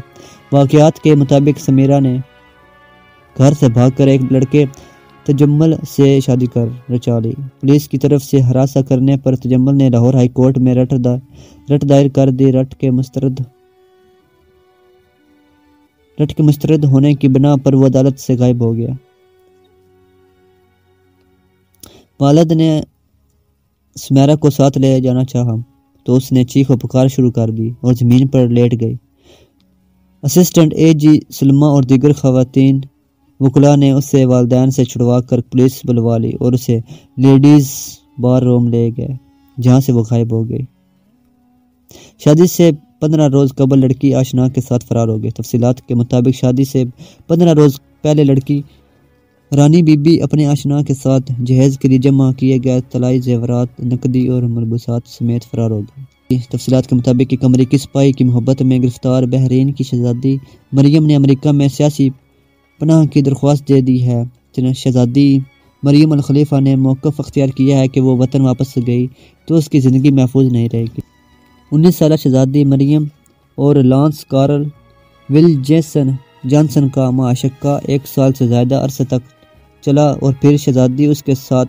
واقعات کے مطابق سمیرہ نے گھر سے بھاگ کر ایک لڑکے تجمل سے شادی کر رچا لی۔ پولیس کی طرف سے ہراساں کرنے پر تجمل نے لاہور ہائی کورٹ میں رٹ رٹ دائر کر دی رٹ کے مسترد۔ رٹ کے مسترد ہونے کی بنا پر وہ عدالت سے غائب ہو گیا۔ والد نے سمیرا کو ساتھ لے جانا چاہا تو اس نے چیخ و پکار شروع کر دی اور زمین پر لیٹ گئی۔ اسسٹنٹ اے جی سلمہ اور دیگر خواتین وکلا نے اسے والدین سے چھڑوا کر پولیس بلوا لی اور اسے لیڈیز بار روم لے گئے، جہاں سے وہ غائب ہو گئی۔ شادی سے پندرہ روز قبل لڑکی آشنا کے ساتھ فرار ہو گئی۔ تفصیلات کے مطابق شادی سے پندرہ روز پہلے لڑکی رانی بی بی اپنے آشنا کے ساتھ جہیز کے لیے جمع کیے گئے طلائی زیورات، نقدی اور ملبوسات سمیت فرار ہو گئی۔ تفصیلات کے مطابق ایک امریکی سپاہی کی محبت میں گرفتار بحرین کی شہزادی مریم نے امریکہ میں سیاسی پناہ کی درخواست دے دی ہے۔ شہزادی، مریم الخلیفہ نے موقف اختیار کیا ہے کہ وہ وطن واپس گئی تو اس کی زندگی محفوظ نہیں رہے گی۔ انیس سالہ شہزادی مریم اور Lance Carl Will Jason Johnson کا معاشقہ ایک سال سے زیادہ عرصے تک چلا اور پھر شہزادی اس کے ساتھ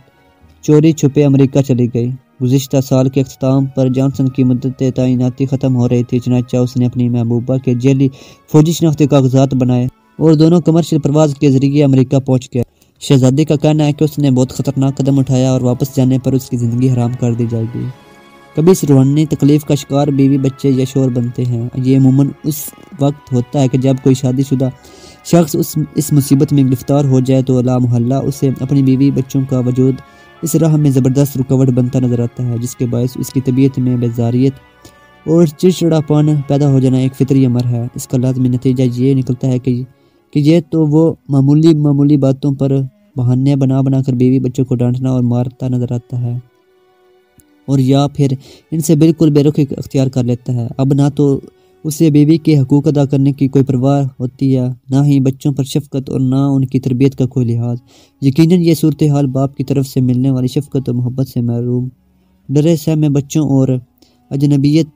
چوری چھپے امریکہ چلی گئی۔ گزشتہ سال کے اختتام پر جانسن کی مدت تعیناتی ختم ہو رہی تھی، چنانچہ اس نے اپنی محبوبہ کے جیلی فوجی شناختی کاغذات بنائے۔ اور دونوں کمرشل پرواز کے ذریعے امریکہ پہنچ گیا۔ شہزادی کا کہنا ہے کہ اس نے بہت خطرناک قدم اٹھایا اور واپس جانے پر اس کی زندگی حرام کر دی جائے گی۔ کبھی اس روحانی تکلیف کا شکار بیوی بچے یا شور بنتے ہیں۔ یہ عموماً اس وقت ہوتا ہے کہ جب کوئی شادی شدہ شخص اس اس مصیبت میں گرفتار ہو جائے تو اللہ محلہ اسے اپنی بیوی بچوں کا وجود اس راہ میں زبردست رکاوٹ بنتا نظر آتا ہے، جس کے باعث اس کی طبیعت میں بیزاریت اور چڑچڑا پان پیدا ہو جانا ایک فطری عمر ہے۔ اس کا لازمی نتیجہ یہ نکلتا ہے کہ کہ یہ تو وہ معمولی معمولی باتوں پر بہانے بنا بنا کر بیوی بچوں کو ڈانٹنا اور مارتا نظر آتا ہے۔ اور یا پھر ان سے بالکل بے رخی اختیار کر لیتا ہے۔ اب نہ تو اسے بیوی کے حقوق ادا کرنے کی کوئی پرواہ ہوتی ہے نہ ہی بچوں پر شفقت اور نہ ان کی تربیت کا کوئی لحاظ۔ یقیناً یہ صورتحال باپ کی طرف سے ملنے والی شفقت و محبت سے محروم۔ ڈرے سہ بچوں اور اجنبیت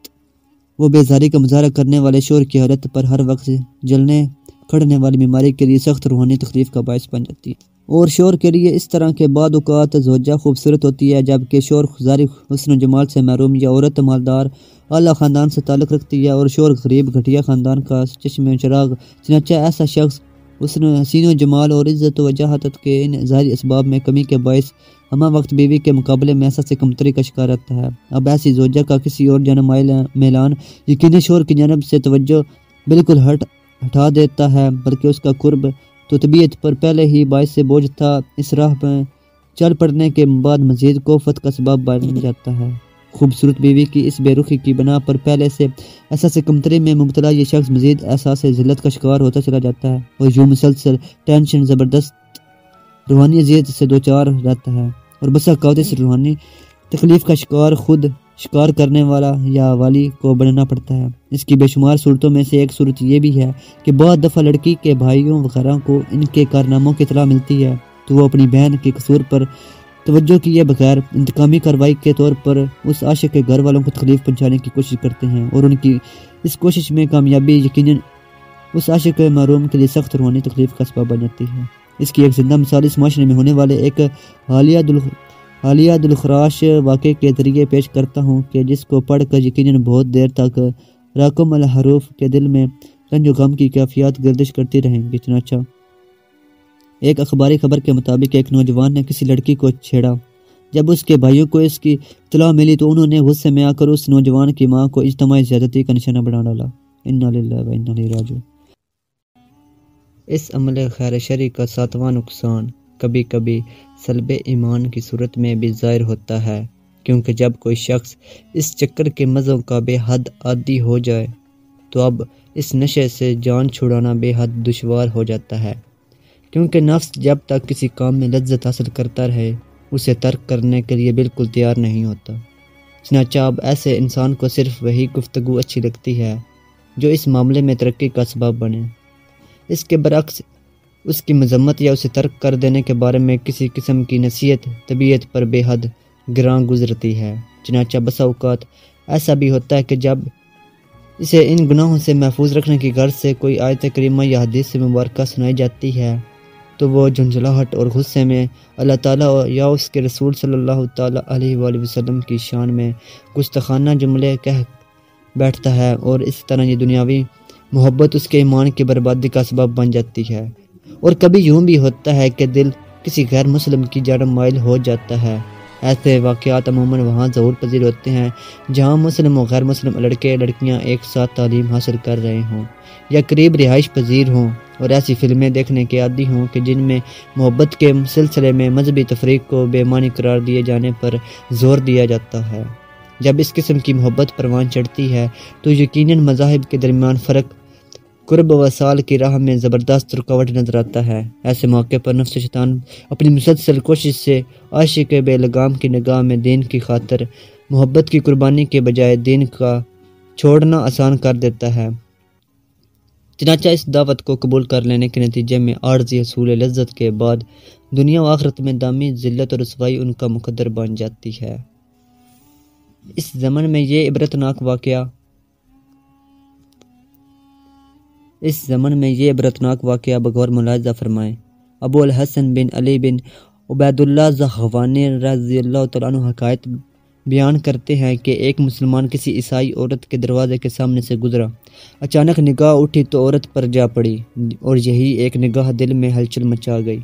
وہ بیزاری کا مظاہرہ کرنے والے شور کی حالت پر ہر وقت جلنے کھڑنے والی بیماری کے لیے سخت روحانی تکلیف کا باعث بن جاتی ہے۔ اور شور کے لیے اس طرح کے بعد اوقات زوجہ خوبصورت ہوتی ہے، جبکہ شور ظاہر حسن و جمال سے محروم یا عورت مالدار اعلیٰ خاندان سے تعلق رکھتی ہے، اور شور غریب گھٹیا خاندان کا چشم چراغ چنانچہ ایسا شخص حسن حسین و جمال اور عزت و وجاہت کے ان ظاہری اسباب میں کمی کے باعث ہمہ وقت بیوی کے مقابلے میں ایسا سے کمتری کا شکار رہتا ہے۔ اب ایسی زوجہ کا کسی اور جنم میلان یقینی شور کی جانب سے توجہ بالکل ہٹ ہٹا دیتا ہے، بلکہ اس کا قرب تو طبیعت پر پہلے ہی باعث سے بوجھ تھا۔ اس راہ میں چل پڑنے کے بعد مزید کوفت کا سباب بن جاتا ہے۔ خوبصورت بیوی کی اس بے رخی کی بنا پر پہلے سے احساس کمتری میں مبتلا یہ شخص مزید احساس ذلت کا شکار ہوتا چلا جاتا ہے اور یوں مسلسل ٹینشن، زبردست روحانی اذیت سے دو چار رہتا ہے۔ اور بس اوقات اس روحانی تکلیف کا شکار خود شکار کرنے والا یا والی کو بننا پڑتا ہے۔ اس کی بے شمار صورتوں میں سے ایک صورت یہ بھی ہے کہ بہت دفعہ لڑکی کے بھائیوں وغیرہ کو ان کے کارناموں کی اطلاع ملتی ہے۔ تو وہ اپنی بہن کے قصور پر توجہ کیے بغیر انتقامی کارروائی کے طور پر اس عاشق کے گھر والوں کو تکلیف پہنچانے کی کوشش کرتے ہیں اور ان کی اس کوشش میں کامیابی یقیناً اس عاشق کے محروم کے لیے سخت روحانی تکلیف کا سبب بن جاتی ہے۔ اس کی ایک زندہ مثال اس معاشرے میں ہونے والے ایک حالیہ دل حالیہ دلخراش واقعے کے ذریعے پیش کرتا ہوں کہ جس کو پڑھ کر یقیناً بہت دیر تک راکم الحروف کے دل میں رنج و غم کی کیفیات گردش کرتی رہیں گی۔ چنانچہ ایک اخباری خبر کے مطابق ایک نوجوان نے کسی لڑکی کو چھیڑا۔ جب اس کے بھائیوں کو اس کی اطلاع ملی تو انہوں نے غصے میں آ کر اس نوجوان کی ماں کو اجتماعی زیادتی کا نشانہ بنا ڈالا۔ راجو اس عمل خیر شری کا ساتواں نقصان۔ کبھی کبھی سلب ایمان کی صورت میں بھی ظاہر ہوتا ہے، کیونکہ جب کوئی شخص اس چکر کے مزوں کا بے حد عادی ہو جائے، تو اب اس نشے سے جان چھڑانا بے حد دشوار ہو جاتا ہے۔ کیونکہ نفس جب تک کسی کام میں لذت حاصل کرتا رہے، اسے ترک کرنے کے لیے بالکل تیار نہیں ہوتا۔ چنانچہ اب ایسے انسان کو صرف وہی گفتگو اچھی لگتی ہے، جو اس معاملے میں ترقی کا سبب بنے۔ اس کے برعکس اس کی مذمت یا اسے ترک کر دینے کے بارے میں کسی قسم کی نصیحت، طبیعت پر بے حد گراں گزرتی ہے۔ چنانچہ بسا اوقات ایسا بھی ہوتا ہے کہ جب اسے ان گناہوں سے محفوظ رکھنے کی غرض سے کوئی آیت کریمہ یا حدیث سے مبارکہ سنائی جاتی ہے، تو وہ جھنجھلاہٹ اور غصے میں اللہ تعالیٰ یا اس کے رسول صلی اللہ تعالیٰ علیہ وآلہ وسلم کی شان میں گستخانہ جملے کہہ بیٹھتا ہے اور اس طرح یہ دنیاوی محبت اس کے ایمان کی بربادی کا سبب بن جاتی ہے۔ اور کبھی یوں بھی ہوتا ہے کہ دل کسی غیر مسلم کی جڑ مائل ہو جاتا ہے۔ ایسے واقعات عموماً وہاں ضرور پذیر ہوتے ہیں جہاں مسلم و غیر مسلم لڑکے لڑکیاں ایک ساتھ تعلیم حاصل کر رہے ہوں یا قریب رہائش پذیر ہوں اور ایسی فلمیں دیکھنے کے عادی ہوں کہ جن میں محبت کے سلسلے میں مذہبی تفریق کو بے معنی قرار دیے جانے پر زور دیا جاتا ہے۔ جب اس قسم کی محبت پروان چڑھتی ہے تو یقیناً مذاہب کے درمیان فرق قرب و سال کی راہ میں زبردست رکاوٹ نظر آتا ہے۔ ایسے موقع پر نفس شیطان اپنی مسلسل کوشش سے عاشق بے لگام کی نگاہ میں دین کی خاطر، محبت کی قربانی کے بجائے دین کا چھوڑنا آسان کر دیتا ہے۔ چنانچہ اس دعوت کو قبول کر لینے کے نتیجے میں عارضی حصول لذت کے بعد دنیا و آخرت میں دامی ذلت اور رسوائی ان کا مقدر بن جاتی ہے۔ اس زمن میں یہ عبرتناک واقعہ اس زمن میں یہ عبرتناک واقعہ بغور ملاحظہ فرمائیں۔ ابو الحسن بن علی بن عبید اللہ زخوانی رضی اللہ تعالیٰ عنہ حقائط بیان کرتے ہیں کہ ایک مسلمان کسی عیسائی عورت کے دروازے کے سامنے سے گزرا۔ اچانک نگاہ اٹھی تو عورت پر جا پڑی اور یہی ایک نگاہ دل میں ہلچل مچا گئی۔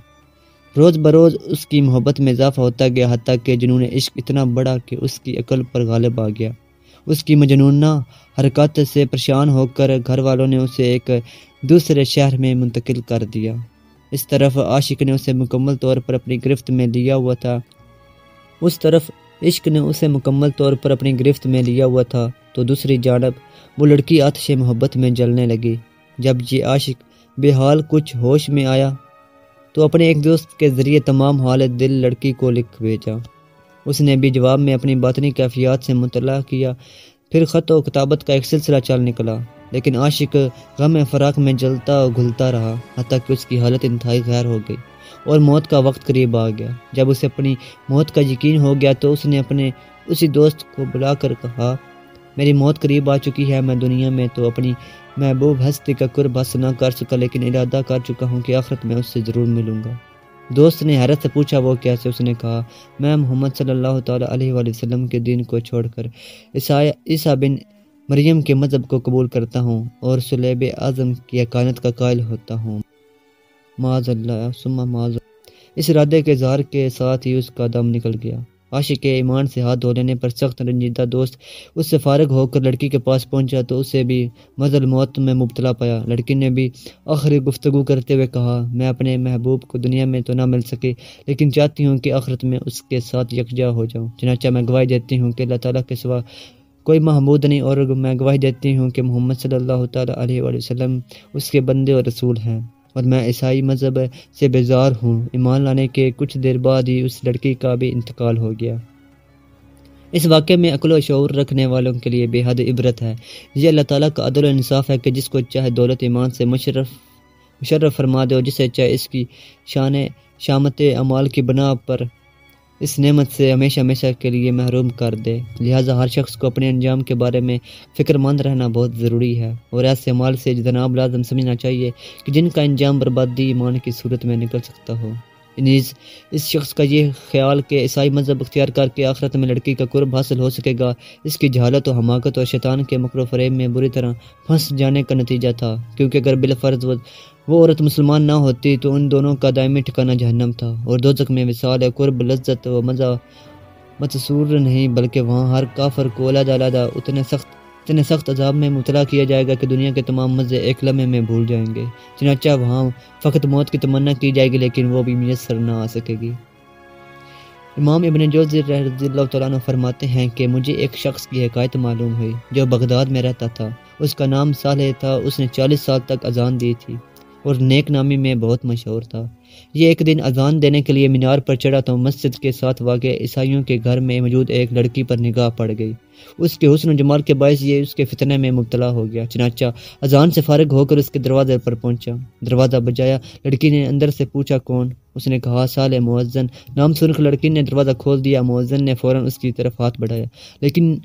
روز بروز اس کی محبت میں اضافہ ہوتا گیا، حتیٰ کہ جنون عشق اتنا بڑا کہ اس کی عقل پر غالب آ گیا۔ اس کی مجنونہ حرکات سے پریشان ہو کر گھر والوں نے اسے ایک دوسرے شہر میں منتقل کر دیا۔ اس طرف عاشق نے اسے مکمل طور پر اپنی گرفت میں لیا ہوا تھا۔ اس طرف عشق نے اسے مکمل طور پر اپنی گرفت میں لیا ہوا تھا۔ تو دوسری جانب وہ لڑکی آتش محبت میں جلنے لگی۔ جب یہ عاشق بے حال کچھ ہوش میں آیا، تو اپنے ایک دوست کے ذریعے تمام حالت دل لڑکی کو لکھ بھیجا۔ اس نے بھی جواب میں اپنی باطنی کیفیات سے مطلع کیا۔ پھر خط و کتابت کا ایک سلسلہ چل نکلا، لیکن عاشق غم فراق میں جلتا و گھلتا رہا، حتیٰ کہ اس کی حالت انتہائی غیر ہو گئی اور موت کا وقت قریب آ گیا۔ جب اسے اپنی موت کا یقین ہو گیا تو اس نے اپنے اسی دوست کو بلا کر کہا، میری موت قریب آ چکی ہے، میں دنیا میں تو اپنی محبوب ہستی کا قرب حس نہ کر سکا لیکن ارادہ کر چکا ہوں کہ آخرت میں اس سے ضرور ملوں گا۔ دوست نے حیرت سے پوچھا، وہ کیسے اس نے کہا، میں محمد صلی اللہ تعالیٰ علیہ وآلہ وسلم کے دین کو چھوڑ کر عیسیٰ بن مریم کے مذہب کو قبول کرتا ہوں اور سلیب اعظم کی اکانت کا قائل ہوتا ہوں۔ معاذ اللہ سما معاذ اس ارادے کے اظہار کے ساتھ ہی اس کا دم نکل گیا۔ عاشق ایمان سے ہاتھ دھو لینے پر سخت رنجیدہ دوست اس سے فارغ ہو کر لڑکی کے پاس پہنچا تو اسے بھی مزل موت میں مبتلا پایا۔ لڑکی نے بھی آخری گفتگو کرتے ہوئے کہا، میں اپنے محبوب کو دنیا میں تو نہ مل سکے، لیکن چاہتی ہوں کہ آخرت میں اس کے ساتھ یکجا ہو جاؤں۔ چنانچہ میں گواہی دیتی ہوں کہ اللہ تعالیٰ کے سوا کوئی محمود نہیں، اور میں گواہی دیتی ہوں کہ محمد صلی اللہ تعالیٰ علیہ وسلم اس کے بندے اور رسول ہیں۔ اور میں عیسائی مذہب سے بیزار ہوں۔ ایمان لانے کے کچھ دیر بعد ہی اس لڑکی کا بھی انتقال ہو گیا۔ اس واقعے میں عقل و شعور رکھنے والوں کے لیے بے حد عبرت ہے۔ یہ اللہ تعالیٰ کا عدل و انصاف ہے کہ جس کو چاہے دولت ایمان سے مشرف مشرف فرما دے اور جسے چاہے اس کی شان شامت اعمال کی بنا پر اس نعمت سے ہمیشہ ہمیشہ کے لیے محروم کر دے۔ لہٰذا ہر شخص کو اپنے انجام کے بارے میں فکر مند رہنا بہت ضروری ہے اور ایسے عمال سے جناب لازم سمجھنا چاہیے کہ جن کا انجام بربادی ایمان کی صورت میں نکل سکتا ہو۔ نیز اس شخص کا یہ خیال کہ عیسائی مذہب اختیار کر کے آخرت میں لڑکی کا قرب حاصل ہو سکے گا، اس کی جہالت و حماقت اور شیطان کے مکر و فریب میں بری طرح پھنس جانے کا نتیجہ تھا۔ کیونکہ اگر بالفرض وہ وہ عورت مسلمان نہ ہوتی تو ان دونوں کا دائمی ٹھکانہ جہنم تھا اور دو میں وصال قرب، لذت و مزہ متصور نہیں، بلکہ وہاں ہر کافر کو علیحدہ علیحدہ اتنے سخت اتنے سخت عذاب میں مطلع کیا جائے گا کہ دنیا کے تمام مزے ایک لمحے میں بھول جائیں گے۔ چنانچہ وہاں فقط موت کی تمنا کی جائے گی، لیکن وہ بھی میسر نہ آ سکے گی۔ امام ابن جوزی رضی اللہ تعالیٰ عنہ فرماتے ہیں کہ مجھے ایک شخص کی حکایت معلوم ہوئی جو بغداد میں رہتا تھا۔ اس کا نام صالح تھا، اس نے چالیس سال تک اذان دی تھی۔ اور نیک نامی میں بہت مشہور تھا۔ یہ ایک دن اذان دینے کے لیے مینار پر چڑھا تو مسجد کے ساتھ واقع عیسائیوں کے گھر میں موجود ایک لڑکی پر نگاہ پڑ گئی۔ اس کے حسن و جمال کے باعث یہ اس کے فتنے میں مبتلا ہو گیا۔ چنانچہ اذان سے فارغ ہو کر اس کے دروازے پر پہنچا۔ دروازہ بجایا۔ لڑکی نے اندر سے پوچھا، کون؟ اس نے کہا، سال موزن نام سنکھ لڑکی نے دروازہ کھول دیا۔ موزن نے فوراً اس کی طرف ہاتھ بڑھایا۔ لیکن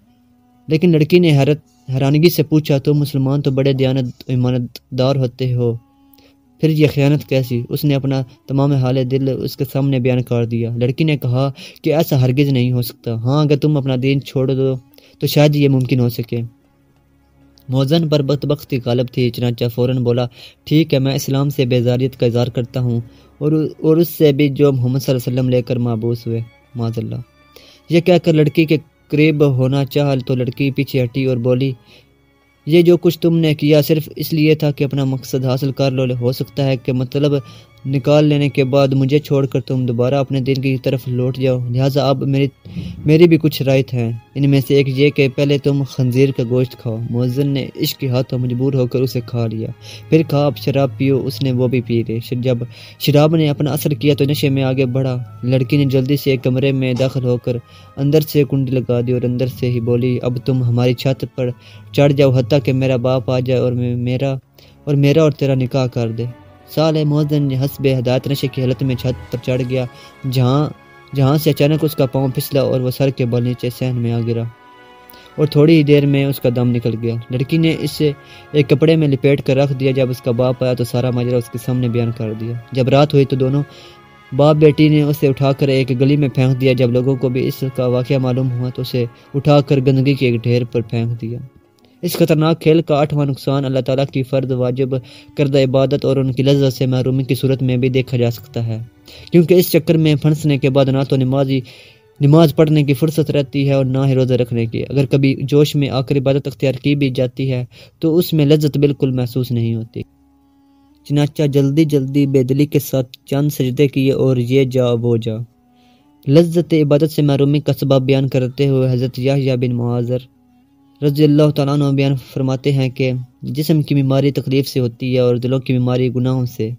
لیکن لڑکی نے حیرت، حیرانگی سے پوچھا تو مسلمان تو بڑے دیانت ایمانت دار ہوتے ہو؟ پھر یہ خیانت کیسی؟ اس نے اپنا تمام حال دل اس کے سامنے بیان کر دیا۔ لڑکی نے کہا کہ ایسا ہرگز نہیں ہو سکتا۔ ہاں اگر تم اپنا دین چھوڑ دو تو شاید یہ ممکن ہو سکے۔ موزن پر بخت بختی غالب تھی، چنانچہ فوراً بولا، ٹھیک ہے، میں اسلام سے بیزاریت کا اظہار کرتا ہوں۔ اور اور اس سے بھی جو محمد صلی اللہ علیہ وسلم لے کر معبوس ہوئے۔ معذ اللہ یہ کہہ کر لڑکی کے قریب ہونا چاہ تو لڑکی پیچھے ہٹی اور بولی یہ جو کچھ تم نے کیا صرف اس لیے تھا کہ اپنا مقصد حاصل کر لو، ہو سکتا ہے کہ مطلب نکال لینے کے بعد مجھے چھوڑ کر تم دوبارہ اپنے دل کی طرف لوٹ جاؤ۔ لہٰذا اب میری میری بھی کچھ رائت ہیں۔ ان میں سے ایک یہ کہ پہلے تم خنزیر کا گوشت کھاؤ۔ موزن نے عشق کے ہاتھوں مجبور ہو کر اسے کھا لیا۔ پھر کہا، اب شراب پیو۔ اس نے وہ بھی پی لی۔ جب شراب نے اپنا اثر کیا تو نشے میں آگے بڑھا۔ لڑکی نے جلدی سے ایک کمرے میں داخل ہو کر اندر سے کنڈی لگا دی اور اندر سے ہی بولی، اب تم ہماری چھت پر چڑھ جاؤ، حتیٰ کہ میرا باپ آ جائے اور میرا اور میرا اور تیرا نکاح کر دے۔ سال موزن حسب ہدایت نشے کی حالت میں چھت پر چڑھ گیا، جہاں جہاں سے اچانک اس کا پاؤں پھسلا اور وہ سر کے بل نیچے سہن میں آ گرا۔ اور تھوڑی ہی دیر میں اس کا دم نکل گیا۔ لڑکی نے اسے ایک کپڑے میں لپیٹ کر رکھ دیا۔ جب اس کا باپ آیا تو سارا ماجرا اس کے سامنے بیان کر دیا۔ جب رات ہوئی تو دونوں باپ بیٹی نے اسے اٹھا کر ایک گلی میں پھینک دیا۔ جب لوگوں کو بھی اس کا واقعہ معلوم ہوا تو اسے اٹھا کر گندگی کے ایک ڈھیر پر پھینک دیا۔ اس خطرناک کھیل کا آٹھواں نقصان اللہ تعالیٰ کی فرد واجب کردہ عبادت اور ان کی لذت سے محرومی کی صورت میں بھی دیکھا جا سکتا ہے۔ کیونکہ اس چکر میں پھنسنے کے بعد نہ تو نمازی نماز پڑھنے کی فرصت رہتی ہے اور نہ ہی روزہ رکھنے کی۔ اگر کبھی جوش میں آ کر عبادت اختیار کی بھی جاتی ہے تو اس میں لذت بالکل محسوس نہیں ہوتی۔ چنانچہ جلدی جلدی بے دلی کے ساتھ چند سجدے کیے اور یہ جا وہ جا۔ لذت عبادت سے محرومی کا سبب بیان کرتے ہوئے حضرت یا بن معاذر رضی اللہ تعالیٰ عنہ بیان فرماتے ہیں کہ جسم کی بیماری تکلیف سے ہوتی ہے اور دلوں کی بیماری گناہوں سے۔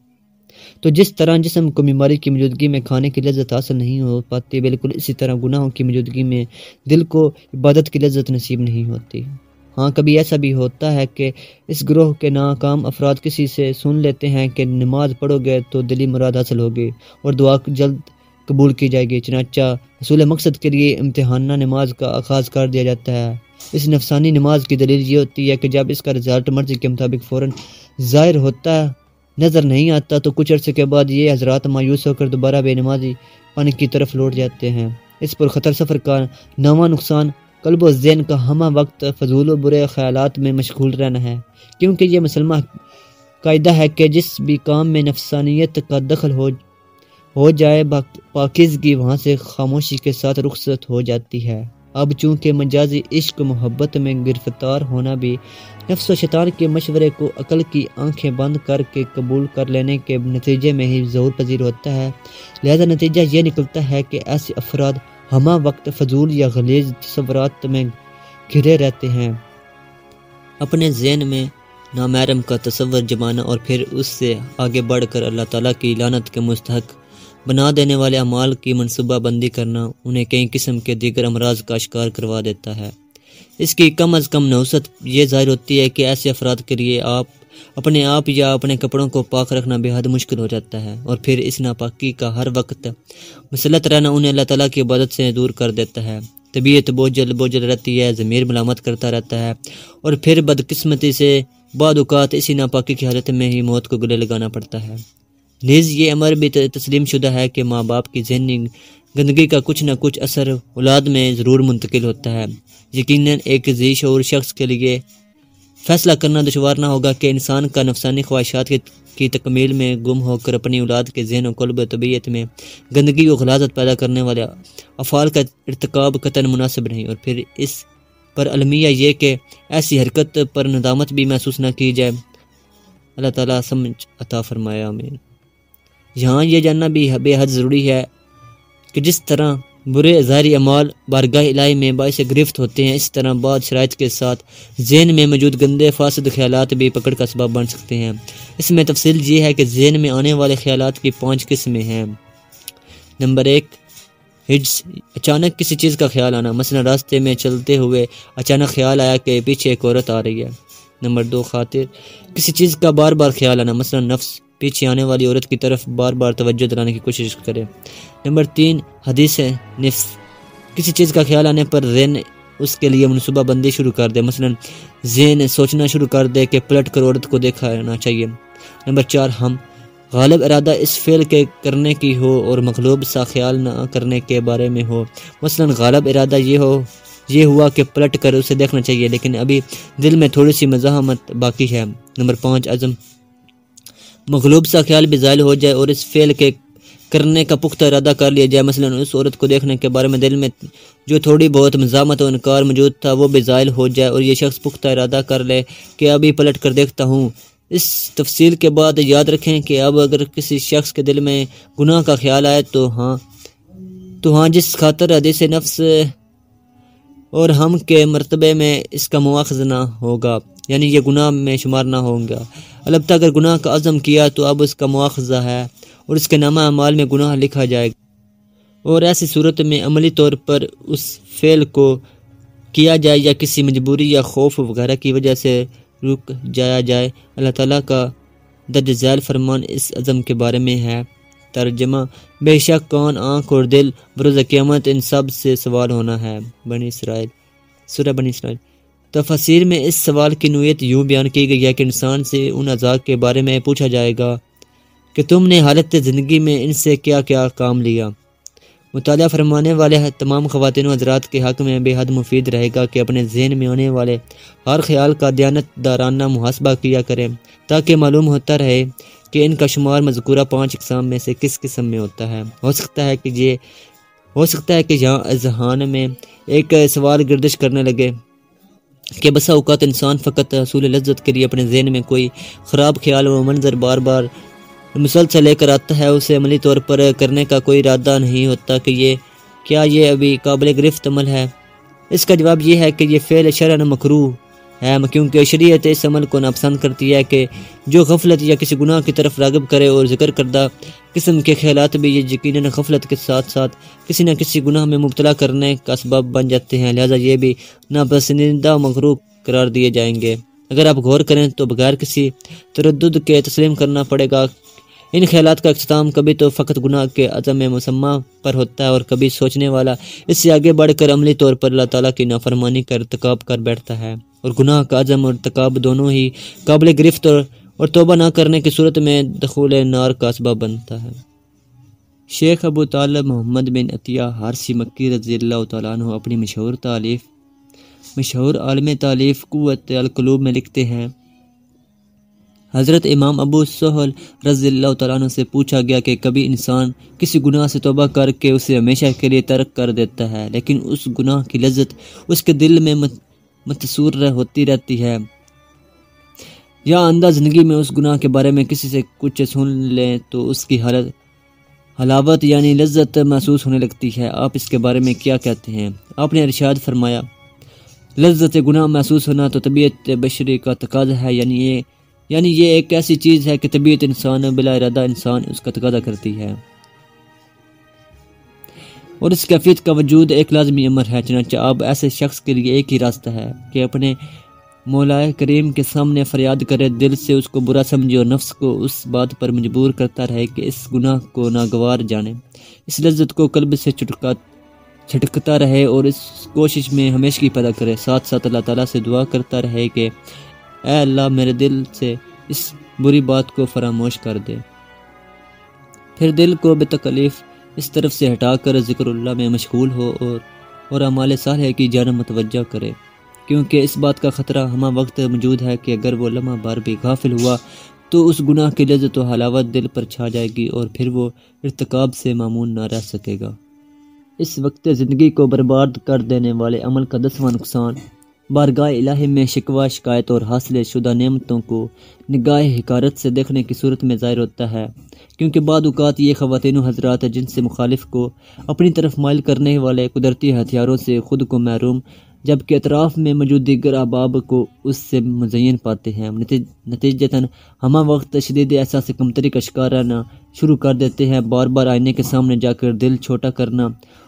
تو جس طرح جسم کو بیماری کی موجودگی میں کھانے کی لذت حاصل نہیں ہو پاتی، بالکل اسی طرح گناہوں کی موجودگی میں دل کو عبادت کی لذت نصیب نہیں ہوتی۔ ہاں کبھی ایسا بھی ہوتا ہے کہ اس گروہ کے ناکام افراد کسی سے سن لیتے ہیں کہ نماز پڑھو گے تو دلی مراد حاصل ہوگی اور دعا جلد قبول کی جائے گی۔ چنانچہ حصول مقصد کے لیے امتحانہ نماز کا آغاز کر دیا جاتا ہے۔ اس نفسانی نماز کی دلیل یہ ہوتی ہے کہ جب اس کا رزلٹ مرضی کے مطابق فوراً ظاہر ہوتا ہے، نظر نہیں آتا، تو کچھ عرصے کے بعد یہ حضرات مایوس ہو کر دوبارہ بے نمازی پانی کی طرف لوٹ جاتے ہیں۔ اس پر خطر سفر کا نواں نقصان قلب و ذہن کا ہمہ وقت، فضول و برے خیالات میں مشغول رہنا ہے۔ کیونکہ یہ مسلمہ قاعدہ ہے کہ جس بھی کام میں نفسانیت کا دخل ہو ہو جائے، پاکیزگی وہاں سے خاموشی کے ساتھ رخصت ہو جاتی ہے۔ اب چونکہ مجازی عشق محبت میں گرفتار ہونا بھی نفس و شیطان کے مشورے کو عقل کی آنکھیں بند کر کے قبول کر لینے کے نتیجے میں ہی ظہور پذیر ہوتا ہے۔ لہذا نتیجہ یہ نکلتا ہے کہ ایسے افراد ہمہ وقت فضول یا غلیظ تصورات میں گھرے رہتے ہیں۔ اپنے ذہن میں نامحرم کا تصور جمانا اور پھر اس سے آگے بڑھ کر اللہ تعالیٰ کی لانت کے مستحق بنا دینے والے اعمال کی منصوبہ بندی کرنا انہیں کئی قسم کے دیگر امراض کا شکار کروا دیتا ہے۔ اس کی کم از کم نوسط یہ ظاہر ہوتی ہے کہ ایسے افراد کے لیے آپ اپنے آپ یا اپنے کپڑوں کو پاک رکھنا بے حد مشکل ہو جاتا ہے اور پھر اس ناپاکی کا ہر وقت مسلط رہنا انہیں اللہ تعالیٰ کی عبادت سے دور کر دیتا ہے۔ طبیعت بوجھل بوجھل رہتی ہے، ضمیر ملامت کرتا رہتا ہے اور پھر بدقسمتی سے بعد اوقات اسی ناپاکی کی حالت میں ہی موت کو گلے لگانا پڑتا ہے۔ نیز یہ امر بھی تسلیم شدہ ہے کہ ماں باپ کی ذہنی گندگی کا کچھ نہ کچھ اثر اولاد میں ضرور منتقل ہوتا ہے۔ یقیناً ایک ذی شعور شخص کے لیے فیصلہ کرنا دشوار نہ ہوگا کہ انسان کا نفسانی خواہشات کی تکمیل میں گم ہو کر اپنی اولاد کے ذہن و قلب و طبیعت میں گندگی و غلازت پیدا کرنے والے افعال کا ارتکاب قطن مناسب نہیں۔ اور پھر اس پر المیہ یہ کہ ایسی حرکت پر ندامت بھی محسوس نہ کی جائے۔ اللہ تعالیٰ سمجھ عطا فرمایا امین یہاں یہ جاننا بھی بے حد ضروری ہے کہ جس طرح برے ظاہری اعمال بارگاہ الہی میں باعث گرفت ہوتے ہیں، اس طرح بعض شرائط کے ساتھ ذہن میں موجود گندے فاسد خیالات بھی پکڑ کا سبب بن سکتے ہیں۔ اس میں تفصیل یہ ہے کہ ذہن میں آنے والے خیالات کی پانچ قسمیں ہیں۔ نمبر ایک ہڈس اچانک کسی چیز کا خیال آنا۔ مثلا راستے میں چلتے ہوئے اچانک خیال آیا کہ پیچھے ایک عورت آ رہی ہے۔ نمبر دو، خاطر، کسی چیز کا بار بار خیال آنا۔ مثلا نفس پیچھے آنے والی عورت کی طرف بار بار توجہ دلانے کی کوشش کرے۔ نمبر تین، حدیث نفس۔ کسی چیز کا خیال آنے پر ذہن اس کے لیے منصوبہ بندی شروع کر دے۔ مثلا، ذہن سوچنا شروع کر دے کہ پلٹ کر عورت کو دیکھانا چاہیے۔ نمبر چار، ہم۔ غالب ارادہ اس فعل کے کرنے کی ہو اور مغلوب سا خیال نہ کرنے کے بارے میں ہو۔ مثلا، غالب ارادہ یہ ہو، یہ ہوا کہ پلٹ کر اسے دیکھنا چاہیے، لیکن ابھی دل میں تھوڑی سی مزاحمت باقی ہے۔ نمبر پانچ، عزم۔ مغلوب سا خیال بھی ظاہر ہو جائے اور اس فعل کے کرنے کا پختہ ارادہ کر لیا جائے۔ مثلا اس عورت کو دیکھنے کے بارے میں دل میں جو تھوڑی بہت مزامت و انکار موجود تھا، وہ بھی ظاہر ہو جائے اور یہ شخص پختہ ارادہ کر لے کہ ابھی پلٹ کر دیکھتا ہوں۔ اس تفصیل کے بعد یاد رکھیں کہ اب اگر کسی شخص کے دل میں گناہ کا خیال آئے تو ہاں تو ہاں جس خاطر حدیث نفس اور ہم کے مرتبے میں اس کا مواخذ نہ ہوگا۔ یعنی یہ گناہ میں شمار نہ ہوں گا البتہ اگر گناہ کا عزم کیا تو اب اس کا مواخذہ ہے اور اس کے نامہ اعمال میں گناہ لکھا جائے گا۔ اور ایسی صورت میں عملی طور پر اس فعل کو کیا جائے یا کسی مجبوری یا خوف وغیرہ کی وجہ سے رک جایا جائے، اللہ تعالیٰ کا درج ذیل فرمان اس عزم کے بارے میں ہے۔ ترجمہ بے شک کون آنکھ اور دل، بروز قیامت ان سب سے سوال ہونا ہے۔ بنی اسرائیل، سورہ بنی اسرائیل۔ تفسیر میں اس سوال کی نوعیت یوں بیان کی گئی ہے کہ انسان سے ان اعضاء کے بارے میں پوچھا جائے گا کہ تم نے حالت زندگی میں ان سے کیا کیا کام لیا؟ مطالعہ فرمانے والے تمام خواتین و حضرات کے حق میں بے حد مفید رہے گا کہ اپنے ذہن میں آنے والے ہر خیال کا دیانت دارانہ محاسبہ کیا کریں، تاکہ معلوم ہوتا رہے کہ ان کا شمار مذکورہ پانچ اقسام میں سے کس قسم میں ہوتا ہے۔ ہو سکتا ہے کہ یہ ہو سکتا ہے کہ یہاں اذہان میں ایک سوال گردش کرنے لگے۔ کہ بسا اوقات انسان فقط حصول لذت کے لیے اپنے ذہن میں کوئی خراب خیال و منظر بار بار مسلسل لے کر آتا ہے، اسے عملی طور پر کرنے کا کوئی ارادہ نہیں ہوتا کہ یہ کیا یہ ابھی قابل گرفت عمل ہے؟ اس کا جواب یہ ہے کہ یہ فعل شرح مکرو کیونکہ شریعت اس عمل کو ناپسند کرتی ہے کہ جو غفلت یا کسی گناہ کی طرف راغب کرے اور ذکر کردہ قسم کے خیالات بھی یہ یقیناً غفلت کے ساتھ ساتھ کسی نہ کسی گناہ میں مبتلا کرنے کا سبب بن جاتے ہیں۔ لہٰذا یہ بھی ناپسندیدہ مغروب قرار دیے جائیں گے۔ اگر آپ غور کریں تو بغیر کسی تردد کے تسلیم کرنا پڑے گا۔ ان خیالات کا اختتام کبھی تو فقط گناہ کے عزم مسمہ پر ہوتا ہے اور کبھی سوچنے والا اس سے آگے بڑھ کر عملی طور پر اللہ تعالیٰ کی نافرمانی کا ارتکاب کر بیٹھتا ہے۔ اور گناہ کا عزم اور ارتکاب دونوں ہی قابل گرفت اور اور توبہ نہ کرنے کی صورت میں دخول نار کا اسباب بنتا ہے۔ شیخ ابو طالب محمد بن عطیہ حارسی مکی رضی اللہ تعالیٰ عنہ اپنی مشہور تعلیف مشہور عالم تعلیف قوت القلوب میں لکھتے ہیں حضرت امام ابو سہل رضی اللہ تعالیٰ عنہ سے پوچھا گیا کہ کبھی انسان کسی گناہ سے توبہ کر کے اسے ہمیشہ کے لیے ترک کر دیتا ہے، لیکن اس گناہ کی لذت اس کے دل میں متصور ہوتی رہتی ہے۔ یا آندہ زندگی میں اس گناہ کے بارے میں کسی سے کچھ سن لیں تو اس کی حالت حلاوت یعنی لذت محسوس ہونے لگتی ہے۔ آپ اس کے بارے میں کیا کہتے ہیں؟ آپ نے ارشاد فرمایا، لذت گناہ محسوس ہونا تو طبیعت بشری کا تقاضا ہے۔ یعنی یہ یعنی یہ ایک ایسی چیز ہے کہ طبیعت انسان بلا ارادہ انسان اس کا تقاضا کرتی ہے۔ اور اس کیفیت کا وجود ایک لازمی عمر ہے، چنانچہ اب ایسے شخص کے لیے ایک ہی راستہ ہے کہ اپنے مولائے کریم کے سامنے فریاد کرے، دل سے اس کو برا سمجھے اور نفس کو اس بات پر مجبور کرتا رہے کہ اس گناہ کو ناگوار جانے۔ اس لذت کو قلب سے چٹکا چھٹکتا رہے اور اس کوشش میں ہمیشہ پیدا کرے۔ ساتھ ساتھ اللہ تعالیٰ سے دعا کرتا رہے کہ، اے اللہ میرے دل سے اس بری بات کو فراموش کر دے۔ پھر دل کو بے تکلیف اس طرف سے ہٹا کر ذکر اللہ میں مشغول ہو اور اور امال صالح کی جانب متوجہ کرے۔ کیونکہ اس بات کا خطرہ ہمہ وقت موجود ہے کہ اگر وہ لمحہ بار بھی غافل ہوا تو اس گناہ کی لذت و حلاوت دل پر چھا جائے گی اور پھر وہ ارتکاب سے معمول نہ رہ سکے گا۔ اس وقت زندگی کو برباد کر دینے والے عمل کا دسواں نقصان بارگاہ الہی میں شکوہ، شکایت اور حاصل شدہ نعمتوں کو نگاہ حکارت سے دیکھنے کی صورت میں ظاہر ہوتا ہے۔ کیونکہ بعد اوقات یہ خواتین و حضرات جن سے مخالف کو اپنی طرف مائل کرنے والے قدرتی ہتھیاروں سے خود کو محروم، جبکہ اطراف میں موجود دیگر احباب کو اس سے مزین پاتے ہیں۔ نتیجتاً ہمہ وقت شدید احساس کمتری کا شکارانہ شروع کر دیتے ہیں۔ بار بار آئینے کے سامنے جا کر دل چھوٹا کرنا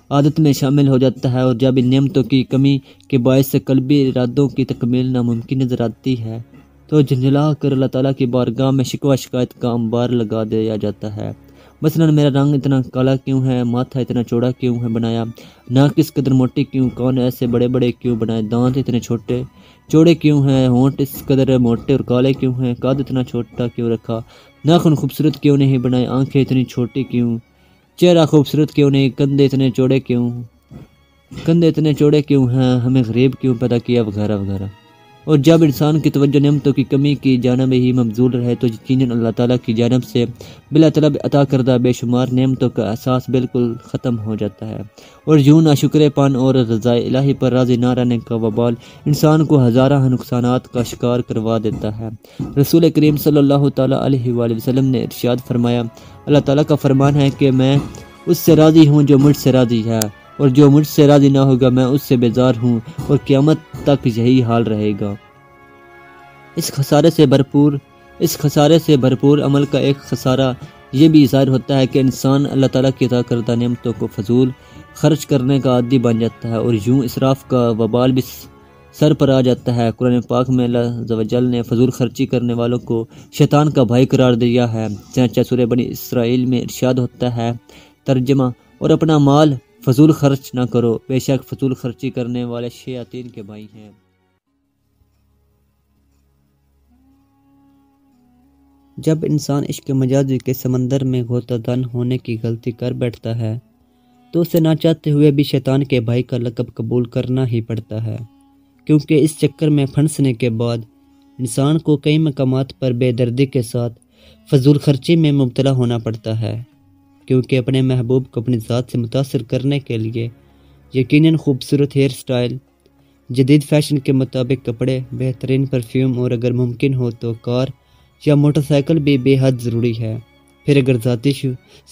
عادت میں شامل ہو جاتا ہے اور جب ان نعمتوں کی کمی کے باعث سے قلبی ارادوں کی تکمیل ناممکن نظر آتی ہے، تو جھنجھلا کر اللہ تعالیٰ کی بارگاہ میں شکوہ شکایت کا انبار لگا دیا جاتا ہے۔ مثلا میرا رنگ اتنا کالا کیوں ہے؟ ماتھا اتنا چوڑا کیوں ہے بنایا؟ نہ کس قدر موٹی کیوں؟ کون ایسے بڑے بڑے کیوں بنائے؟ دانت اتنے چھوٹے چوڑے کیوں ہیں؟ ہونٹ اس قدر موٹے اور کالے کیوں ہیں؟ قد اتنا چھوٹا کیوں رکھا؟ ناخن خوبصورت کیوں نہیں بنائے؟ آنکھیں اتنی چھوٹی کیوں؟ چہرہ خوبصورت کیوں نہیں؟ کندھے اتنے چوڑے کیوں؟ کندھے اتنے چوڑے کیوں ہیں؟ ہمیں غریب کیوں پیدا کیا؟ وغیرہ وغیرہ۔ اور جب انسان کی توجہ نعمتوں کی کمی کی جانب ہی مبزول رہے، تو یقیناً اللہ تعالیٰ کی جانب سے بلا طلب عطا کردہ بے شمار نعمتوں کا احساس بالکل ختم ہو جاتا ہے۔ اور یوں نہ شکر پان اور رضاء الہی پر راضی نہ رہنے کا وبال انسان کو ہزارہ نقصانات کا شکار کروا دیتا ہے۔ رسول کریم صلی اللہ تعالیٰ علیہ وآلہ وسلم نے ارشاد فرمایا اللہ تعالیٰ کا فرمان ہے کہ میں اس سے راضی ہوں جو مجھ سے راضی ہے، اور جو مجھ سے راضی نہ ہوگا میں اس سے بیزار ہوں، اور قیامت تک یہی حال رہے گا۔ اس خسارے سے بھرپور، اس خسارے سے بھرپور عمل کا ایک خسارہ یہ بھی ظاہر ہوتا ہے کہ انسان اللہ تعالیٰ کی عطا کردہ نعمتوں کو فضول خرچ کرنے کا عادی بن جاتا ہے، اور یوں اسراف کا وبال بھی سر پر آ جاتا ہے۔ قرآن پاک میں اللہ جل نے فضول خرچی کرنے والوں کو شیطان کا بھائی قرار دیا ہے۔ چنانچہ سورہ بنی اسرائیل میں ارشاد ہوتا ہے، ترجمہ، اور اپنا مال فضول خرچ نہ کرو۔ بے شک فضول خرچی کرنے والے شیاطین کے بھائی ہیں۔ جب انسان عشق مجازی کے سمندر میں غوطہ دن ہونے کی غلطی کر بیٹھتا ہے، تو اسے نہ چاہتے ہوئے بھی شیطان کے بھائی کا لقب قبول کرنا ہی پڑتا ہے۔ کیونکہ اس چکر میں پھنسنے کے بعد انسان کو کئی مقامات پر بے دردی کے ساتھ فضول خرچی میں مبتلا ہونا پڑتا ہے، کیونکہ اپنے محبوب کو اپنی ذات سے متاثر کرنے کے لیے یقیناً خوبصورت ہیئر سٹائل جدید فیشن کے مطابق کپڑے، بہترین پرفیوم اور اگر ممکن ہو تو کار یا موٹر سائیکل بھی بے حد ضروری ہے۔ پھر اگر ذاتی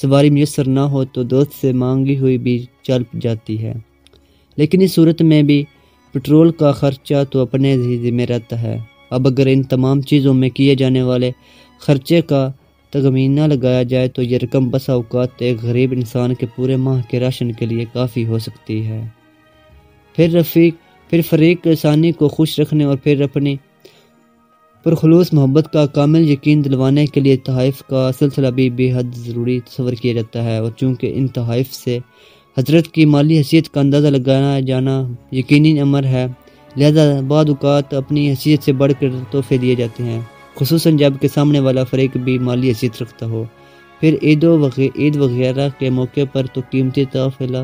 سواری میسر نہ ہو تو دوست سے مانگی ہوئی بھی چل جاتی ہے۔ لیکن اس صورت میں بھی پٹرول کا خرچہ تو اپنے ہی ذمہ رہتا ہے۔ اب اگر ان تمام چیزوں میں کیے جانے والے خرچے کا تغمینہ لگایا جائے تو یہ رقم بس اوقات ایک غریب انسان کے پورے ماہ کے راشن کے لیے کافی ہو سکتی ہے۔ پھر رفیق، پھر فریق ثانی کو خوش رکھنے اور پھر اپنی پرخلوص محبت کا کامل یقین دلوانے کے لیے تحائف کا سلسلہ بھی بے حد ضروری تصور کیا جاتا ہے۔ اور چونکہ ان تحائف سے حضرت کی مالی حیثیت کا اندازہ لگانا جانا یقینی امر ہے۔ لہذا بعض اوقات اپنی حیثیت سے بڑھ کر تحفے دیے جاتے ہیں۔ خصوصاً جبکہ سامنے والا فریق بھی مالی حیثیت رکھتا ہو۔ پھر عید و عید وغیرہ کے موقع پر تو قیمتی تحفہ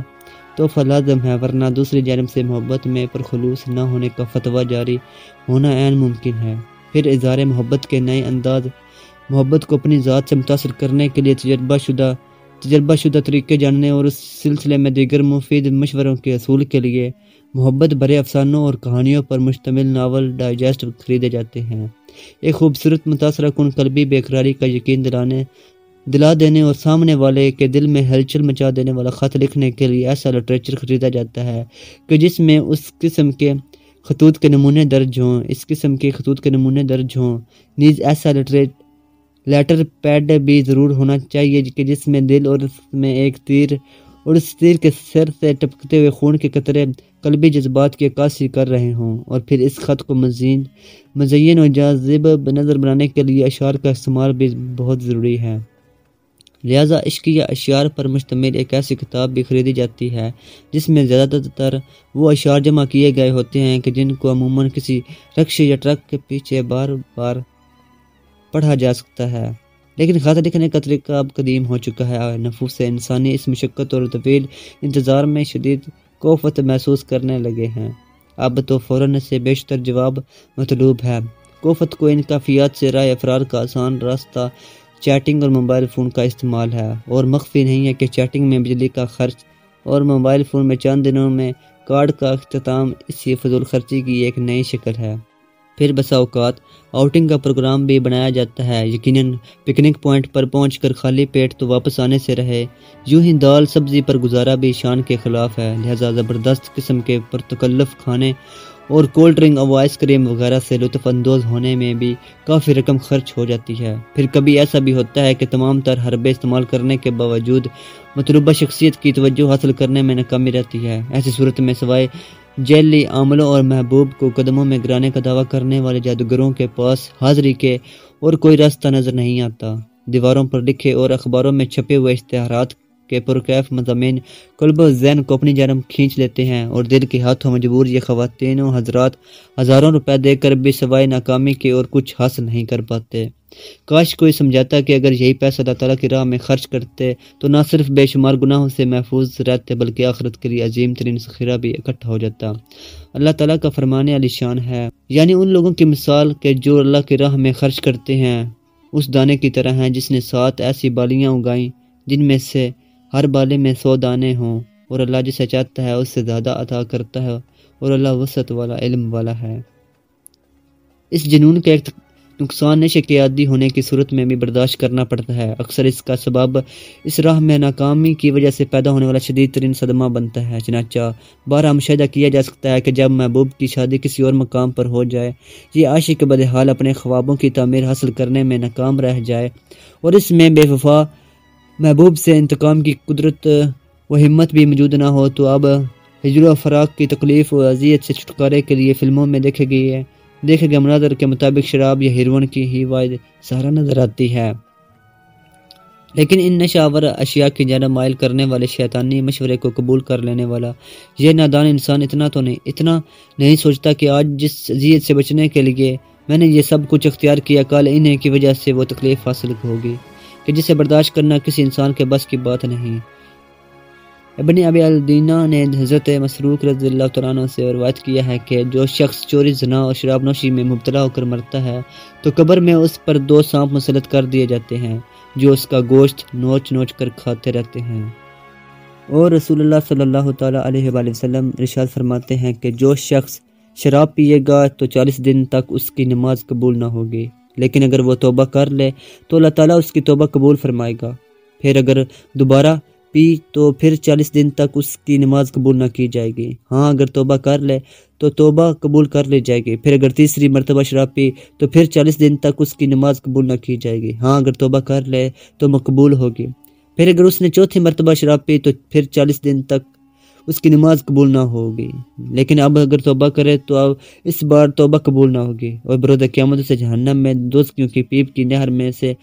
تو لازم ہے، ورنہ دوسری جانب سے محبت میں پر خلوص نہ ہونے کا فتویٰ جاری ہونا عین ممکن ہے۔ پھر اظہار محبت کے نئے انداز، محبت کو اپنی ذات سے متاثر کرنے کے لیے تجربہ شدہ تجربہ شدہ طریقے جاننے اور اس سلسلے میں دیگر مفید مشوروں کے اصول کے لیے محبت برے افسانوں اور کہانیوں پر مشتمل ناول ڈائجسٹ خریدے جاتے ہیں۔ ایک خوبصورت متاثرہ کن قلبی بےقراری کا یقین دلانے، دلا دینے اور سامنے والے کے دل میں ہلچل مچا دینے والا خط لکھنے کے لیے ایسا لٹریچر خریدا جاتا ہے کہ جس میں اس قسم کے خطوط کے نمونے درج ہوں۔ اس قسم کے خطوط کے نمونے درج ہوں۔ نیز ایسا لٹریچر لیٹر پیڈ بھی ضرور ہونا چاہیے کہ جس میں دل اور اس میں ایک تیر اور اس تیر کے سر سے ٹپکتے ہوئے خون کے قطرے قلبی جذبات کی عکاسی کر رہے ہوں اور پھر اس خط کو مزین مزین و جازب نظر بنانے کے لیے اشعار کا استعمال بھی بہت ضروری ہے۔ لہذا عشقیہ اشعار پر مشتمل ایک ایسی کتاب بھی خریدی جاتی ہے جس میں زیادہ تر وہ اشعار جمع کیے گئے ہوتے ہیں کہ جن کو عموماً کسی رقش یا ٹرک کے پیچھے بار بار پڑھا جا سکتا ہے۔ لیکن خط لکھنے کا طریقہ اب قدیم ہو چکا ہے اور نفوس انسانی اس مشقت اور طویل انتظار میں شدید کوفت محسوس کرنے لگے ہیں۔ اب تو فوراً سے بیشتر جواب مطلوب ہے۔ کوفت کو ان کافیات سے رائے افراد کا آسان راستہ چیٹنگ اور موبائل فون کا استعمال ہے۔ اور مخفی نہیں ہے کہ چیٹنگ میں بجلی کا خرچ اور موبائل فون میں چند دنوں میں کارڈ کا اختتام اسی فضول خرچی کی ایک نئی شکل ہے۔ پھر بسا اوقات آؤٹنگ کا پروگرام بھی بنایا جاتا ہے۔ یقیناً پکنک پوائنٹ پر پہنچ کر خالی پیٹ تو واپس آنے سے رہے۔ یوں ہی دال سبزی پر گزارا بھی شان کے خلاف ہے۔ لہذا زبردست قسم کے پرتکلف کھانے اور کولڈ ڈرنک اور آئس کریم وغیرہ سے لطف اندوز ہونے میں بھی کافی رقم خرچ ہو جاتی ہے۔ پھر کبھی ایسا بھی ہوتا ہے کہ تمام تر حربے استعمال کرنے کے باوجود مطلوبہ شخصیت کی توجہ حاصل کرنے میں ناکامی رہتی ہے۔ ایسی صورت میں سوائے جیلی عاملوں اور محبوب کو قدموں میں گرانے کا دعویٰ کرنے والے جادوگروں کے پاس حاضری کے اور کوئی راستہ نظر نہیں آتا۔ دیواروں پر لکھے اور اخباروں میں چھپے ہوئے اشتہارات کے پرکیف مضامین قلب و ذہن کو اپنی جانب کھینچ لیتے ہیں اور دل کے ہاتھوں مجبور یہ خواتین و حضرات ہزاروں روپے دے کر بھی سوائے ناکامی کے اور کچھ حاصل نہیں کر پاتے۔ کاش کوئی سمجھاتا کہ اگر یہی پیسہ اللہ تعالیٰ کی راہ میں خرچ کرتے تو نہ صرف بے شمار گناہوں سے محفوظ رہتے بلکہ آخرت کے لیے عظیم ترین ذخیرہ بھی اکٹھا ہو جاتا۔ اللہ تعالیٰ کا فرمانے علی شان ہے۔ یعنی ان لوگوں کی مثال کہ جو اللہ کی راہ میں خرچ کرتے ہیں، اس دانے کی طرح ہیں جس نے سات ایسی بالیاں اگائیں جن میں سے ہر بالے میں سو دانے ہوں۔ اور اللہ جسے چاہتا ہے، اس سے زیادہ عطا کرتا ہے۔ اور اللہ وسعت والا، علم والا ہے۔ اس جنون کے ایک نقصان نشے کے عادی ہونے کی صورت میں بھی برداشت کرنا پڑتا ہے۔ اکثر اس کا سبب اس راہ میں ناکامی کی وجہ سے پیدا ہونے والا شدید ترین صدمہ بنتا ہے۔ چنانچہ بارہ مشاہدہ کیا جا سکتا ہے کہ جب محبوب کی شادی کسی اور مقام پر ہو جائے، یہ عاشق بدحال اپنے خوابوں کی تعمیر حاصل کرنے میں ناکام رہ جائے اور اس میں بے وفا محبوب سے انتقام کی قدرت و ہمت بھی موجود نہ ہو، تو اب ہجر و فراق کی تکلیف و اذیت سے چھٹکارے کے لیے فلموں میں دیکھے گئی ہے۔ دیکھے گئے مناظر کے مطابق شراب یا ہیروئن کی ہی واحد سہارا نظر آتی ہے۔ لیکن ان نشاور اشیاء کی جانب مائل کرنے والے شیطانی مشورے کو قبول کر لینے والا یہ نادان انسان اتنا تو نہیں، اتنا نہیں سوچتا کہ آج جس اذیت سے بچنے کے لیے میں نے یہ سب کچھ اختیار کیا کال انہیں کی وجہ سے وہ تکلیف حاصل ہوگی۔ کہ جسے برداشت کرنا کسی انسان کے بس کی بات نہیں۔ ابن ابی الدینہ نے حضرت مسروق رضی اللہ تعالیٰ عنہ سے روایت کیا ہے کہ جو شخص چوری، زنا اور شراب نوشی میں مبتلا ہو کر مرتا ہے، تو قبر میں اس پر دو سانپ مسلط کر دیے جاتے ہیں، جو اس کا گوشت نوچ نوچ کر کھاتے رہتے ہیں۔ اور رسول اللہ صلی اللہ تعالیٰ علیہ وآلہ وسلم رشاد فرماتے ہیں کہ جو شخص شراب پیے گا تو چالیس دن تک اس کی نماز قبول نہ ہوگی۔ لیکن اگر وہ توبہ کر لے، تو اللہ تعالیٰ اس کی توبہ قبول فرمائے گا۔ پھر اگر دوبارہ پی تو پھر چالیس دن تک اس کی نماز قبول نہ کی جائے گی۔ ہاں اگر توبہ کر لے تو توبہ قبول کر لی جائے گی۔ پھر اگر تیسری مرتبہ شراب پی تو پھر چالیس دن تک اس کی نماز قبول نہ کی جائے گی۔ ہاں اگر توبہ کر لے تو مقبول ہوگی۔ پھر اگر اس نے چوتھی مرتبہ شراب پی تو پھر چالیس دن تک اس کی نماز قبول نہ ہوگی۔ لیکن اب اگر توبہ کرے تو اب اس بار توبہ قبول نہ ہوگی۔ اور برود قیامت سے جہنم میں دوستیوں کی پیپ کی نہر میں سے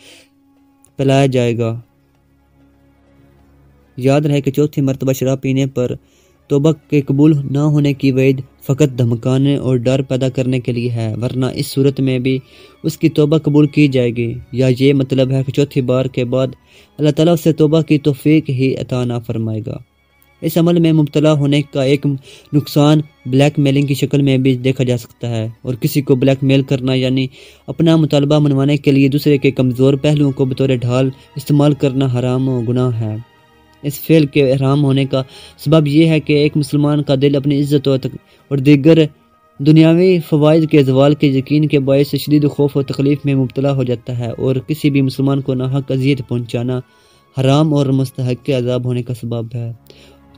پلایا جائے گا۔ یاد رہے کہ چوتھی مرتبہ شراب پینے پر توبہ کے قبول نہ ہونے کی وعید فقط دھمکانے اور ڈر پیدا کرنے کے لیے ہے، ورنہ اس صورت میں بھی اس کی توبہ قبول کی جائے گی۔ یا یہ مطلب ہے کہ چوتھی بار کے بعد اللہ تعالیٰ سے توبہ کی توفیق ہی عطا نہ فرمائے گا۔ اس عمل میں مبتلا ہونے کا ایک نقصان بلیک میلنگ کی شکل میں بھی دیکھا جا سکتا ہے، اور کسی کو بلیک میل کرنا یعنی اپنا مطالبہ منوانے کے لیے دوسرے کے کمزور پہلوؤں کو بطور ڈھال استعمال کرنا حرام و گناہ ہے۔ اس فعل کے احرام ہونے کا سبب یہ ہے کہ ایک مسلمان کا دل اپنی عزت اور دیگر دنیاوی فوائد کے زوال کے یقین کے باعث شدید خوف و تکلیف میں مبتلا ہو جاتا ہے اور کسی بھی مسلمان کو ناحق اذیت پہنچانا حرام اور مستحق کے عذاب ہونے کا سبب ہے۔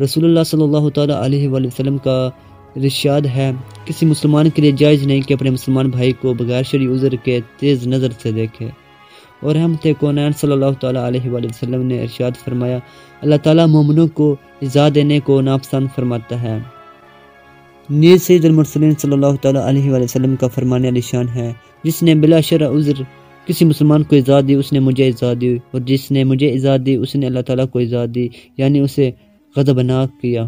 رسول اللہ صلی اللہ تعالیٰ علیہ وآلہ وسلم کا رشاد ہے، کسی مسلمان کے لیے جائز نہیں کہ اپنے مسلمان بھائی کو بغیر شری عذر کے تیز نظر سے دیکھے۔ اور رحمت کونین صلی اللہ تعالیٰ علیہ وآلہ وسلم نے ارشاد فرمایا، اللہ تعالیٰ مومنوں کو اجازت دینے کو ناپسند فرماتا ہے۔ نیز سید المرسلین صلی اللہ تعالیٰ علیہ وآلہ وسلم کا فرمانے علی شان ہے، جس نے بلا شرع عذر کسی مسلمان کو اجازت دی، اس نے مجھے اجازت دی، اور جس نے مجھے اجازت دی، اس نے اللہ تعالیٰ کو اجازت دی یعنی اسے غضبناک کیا۔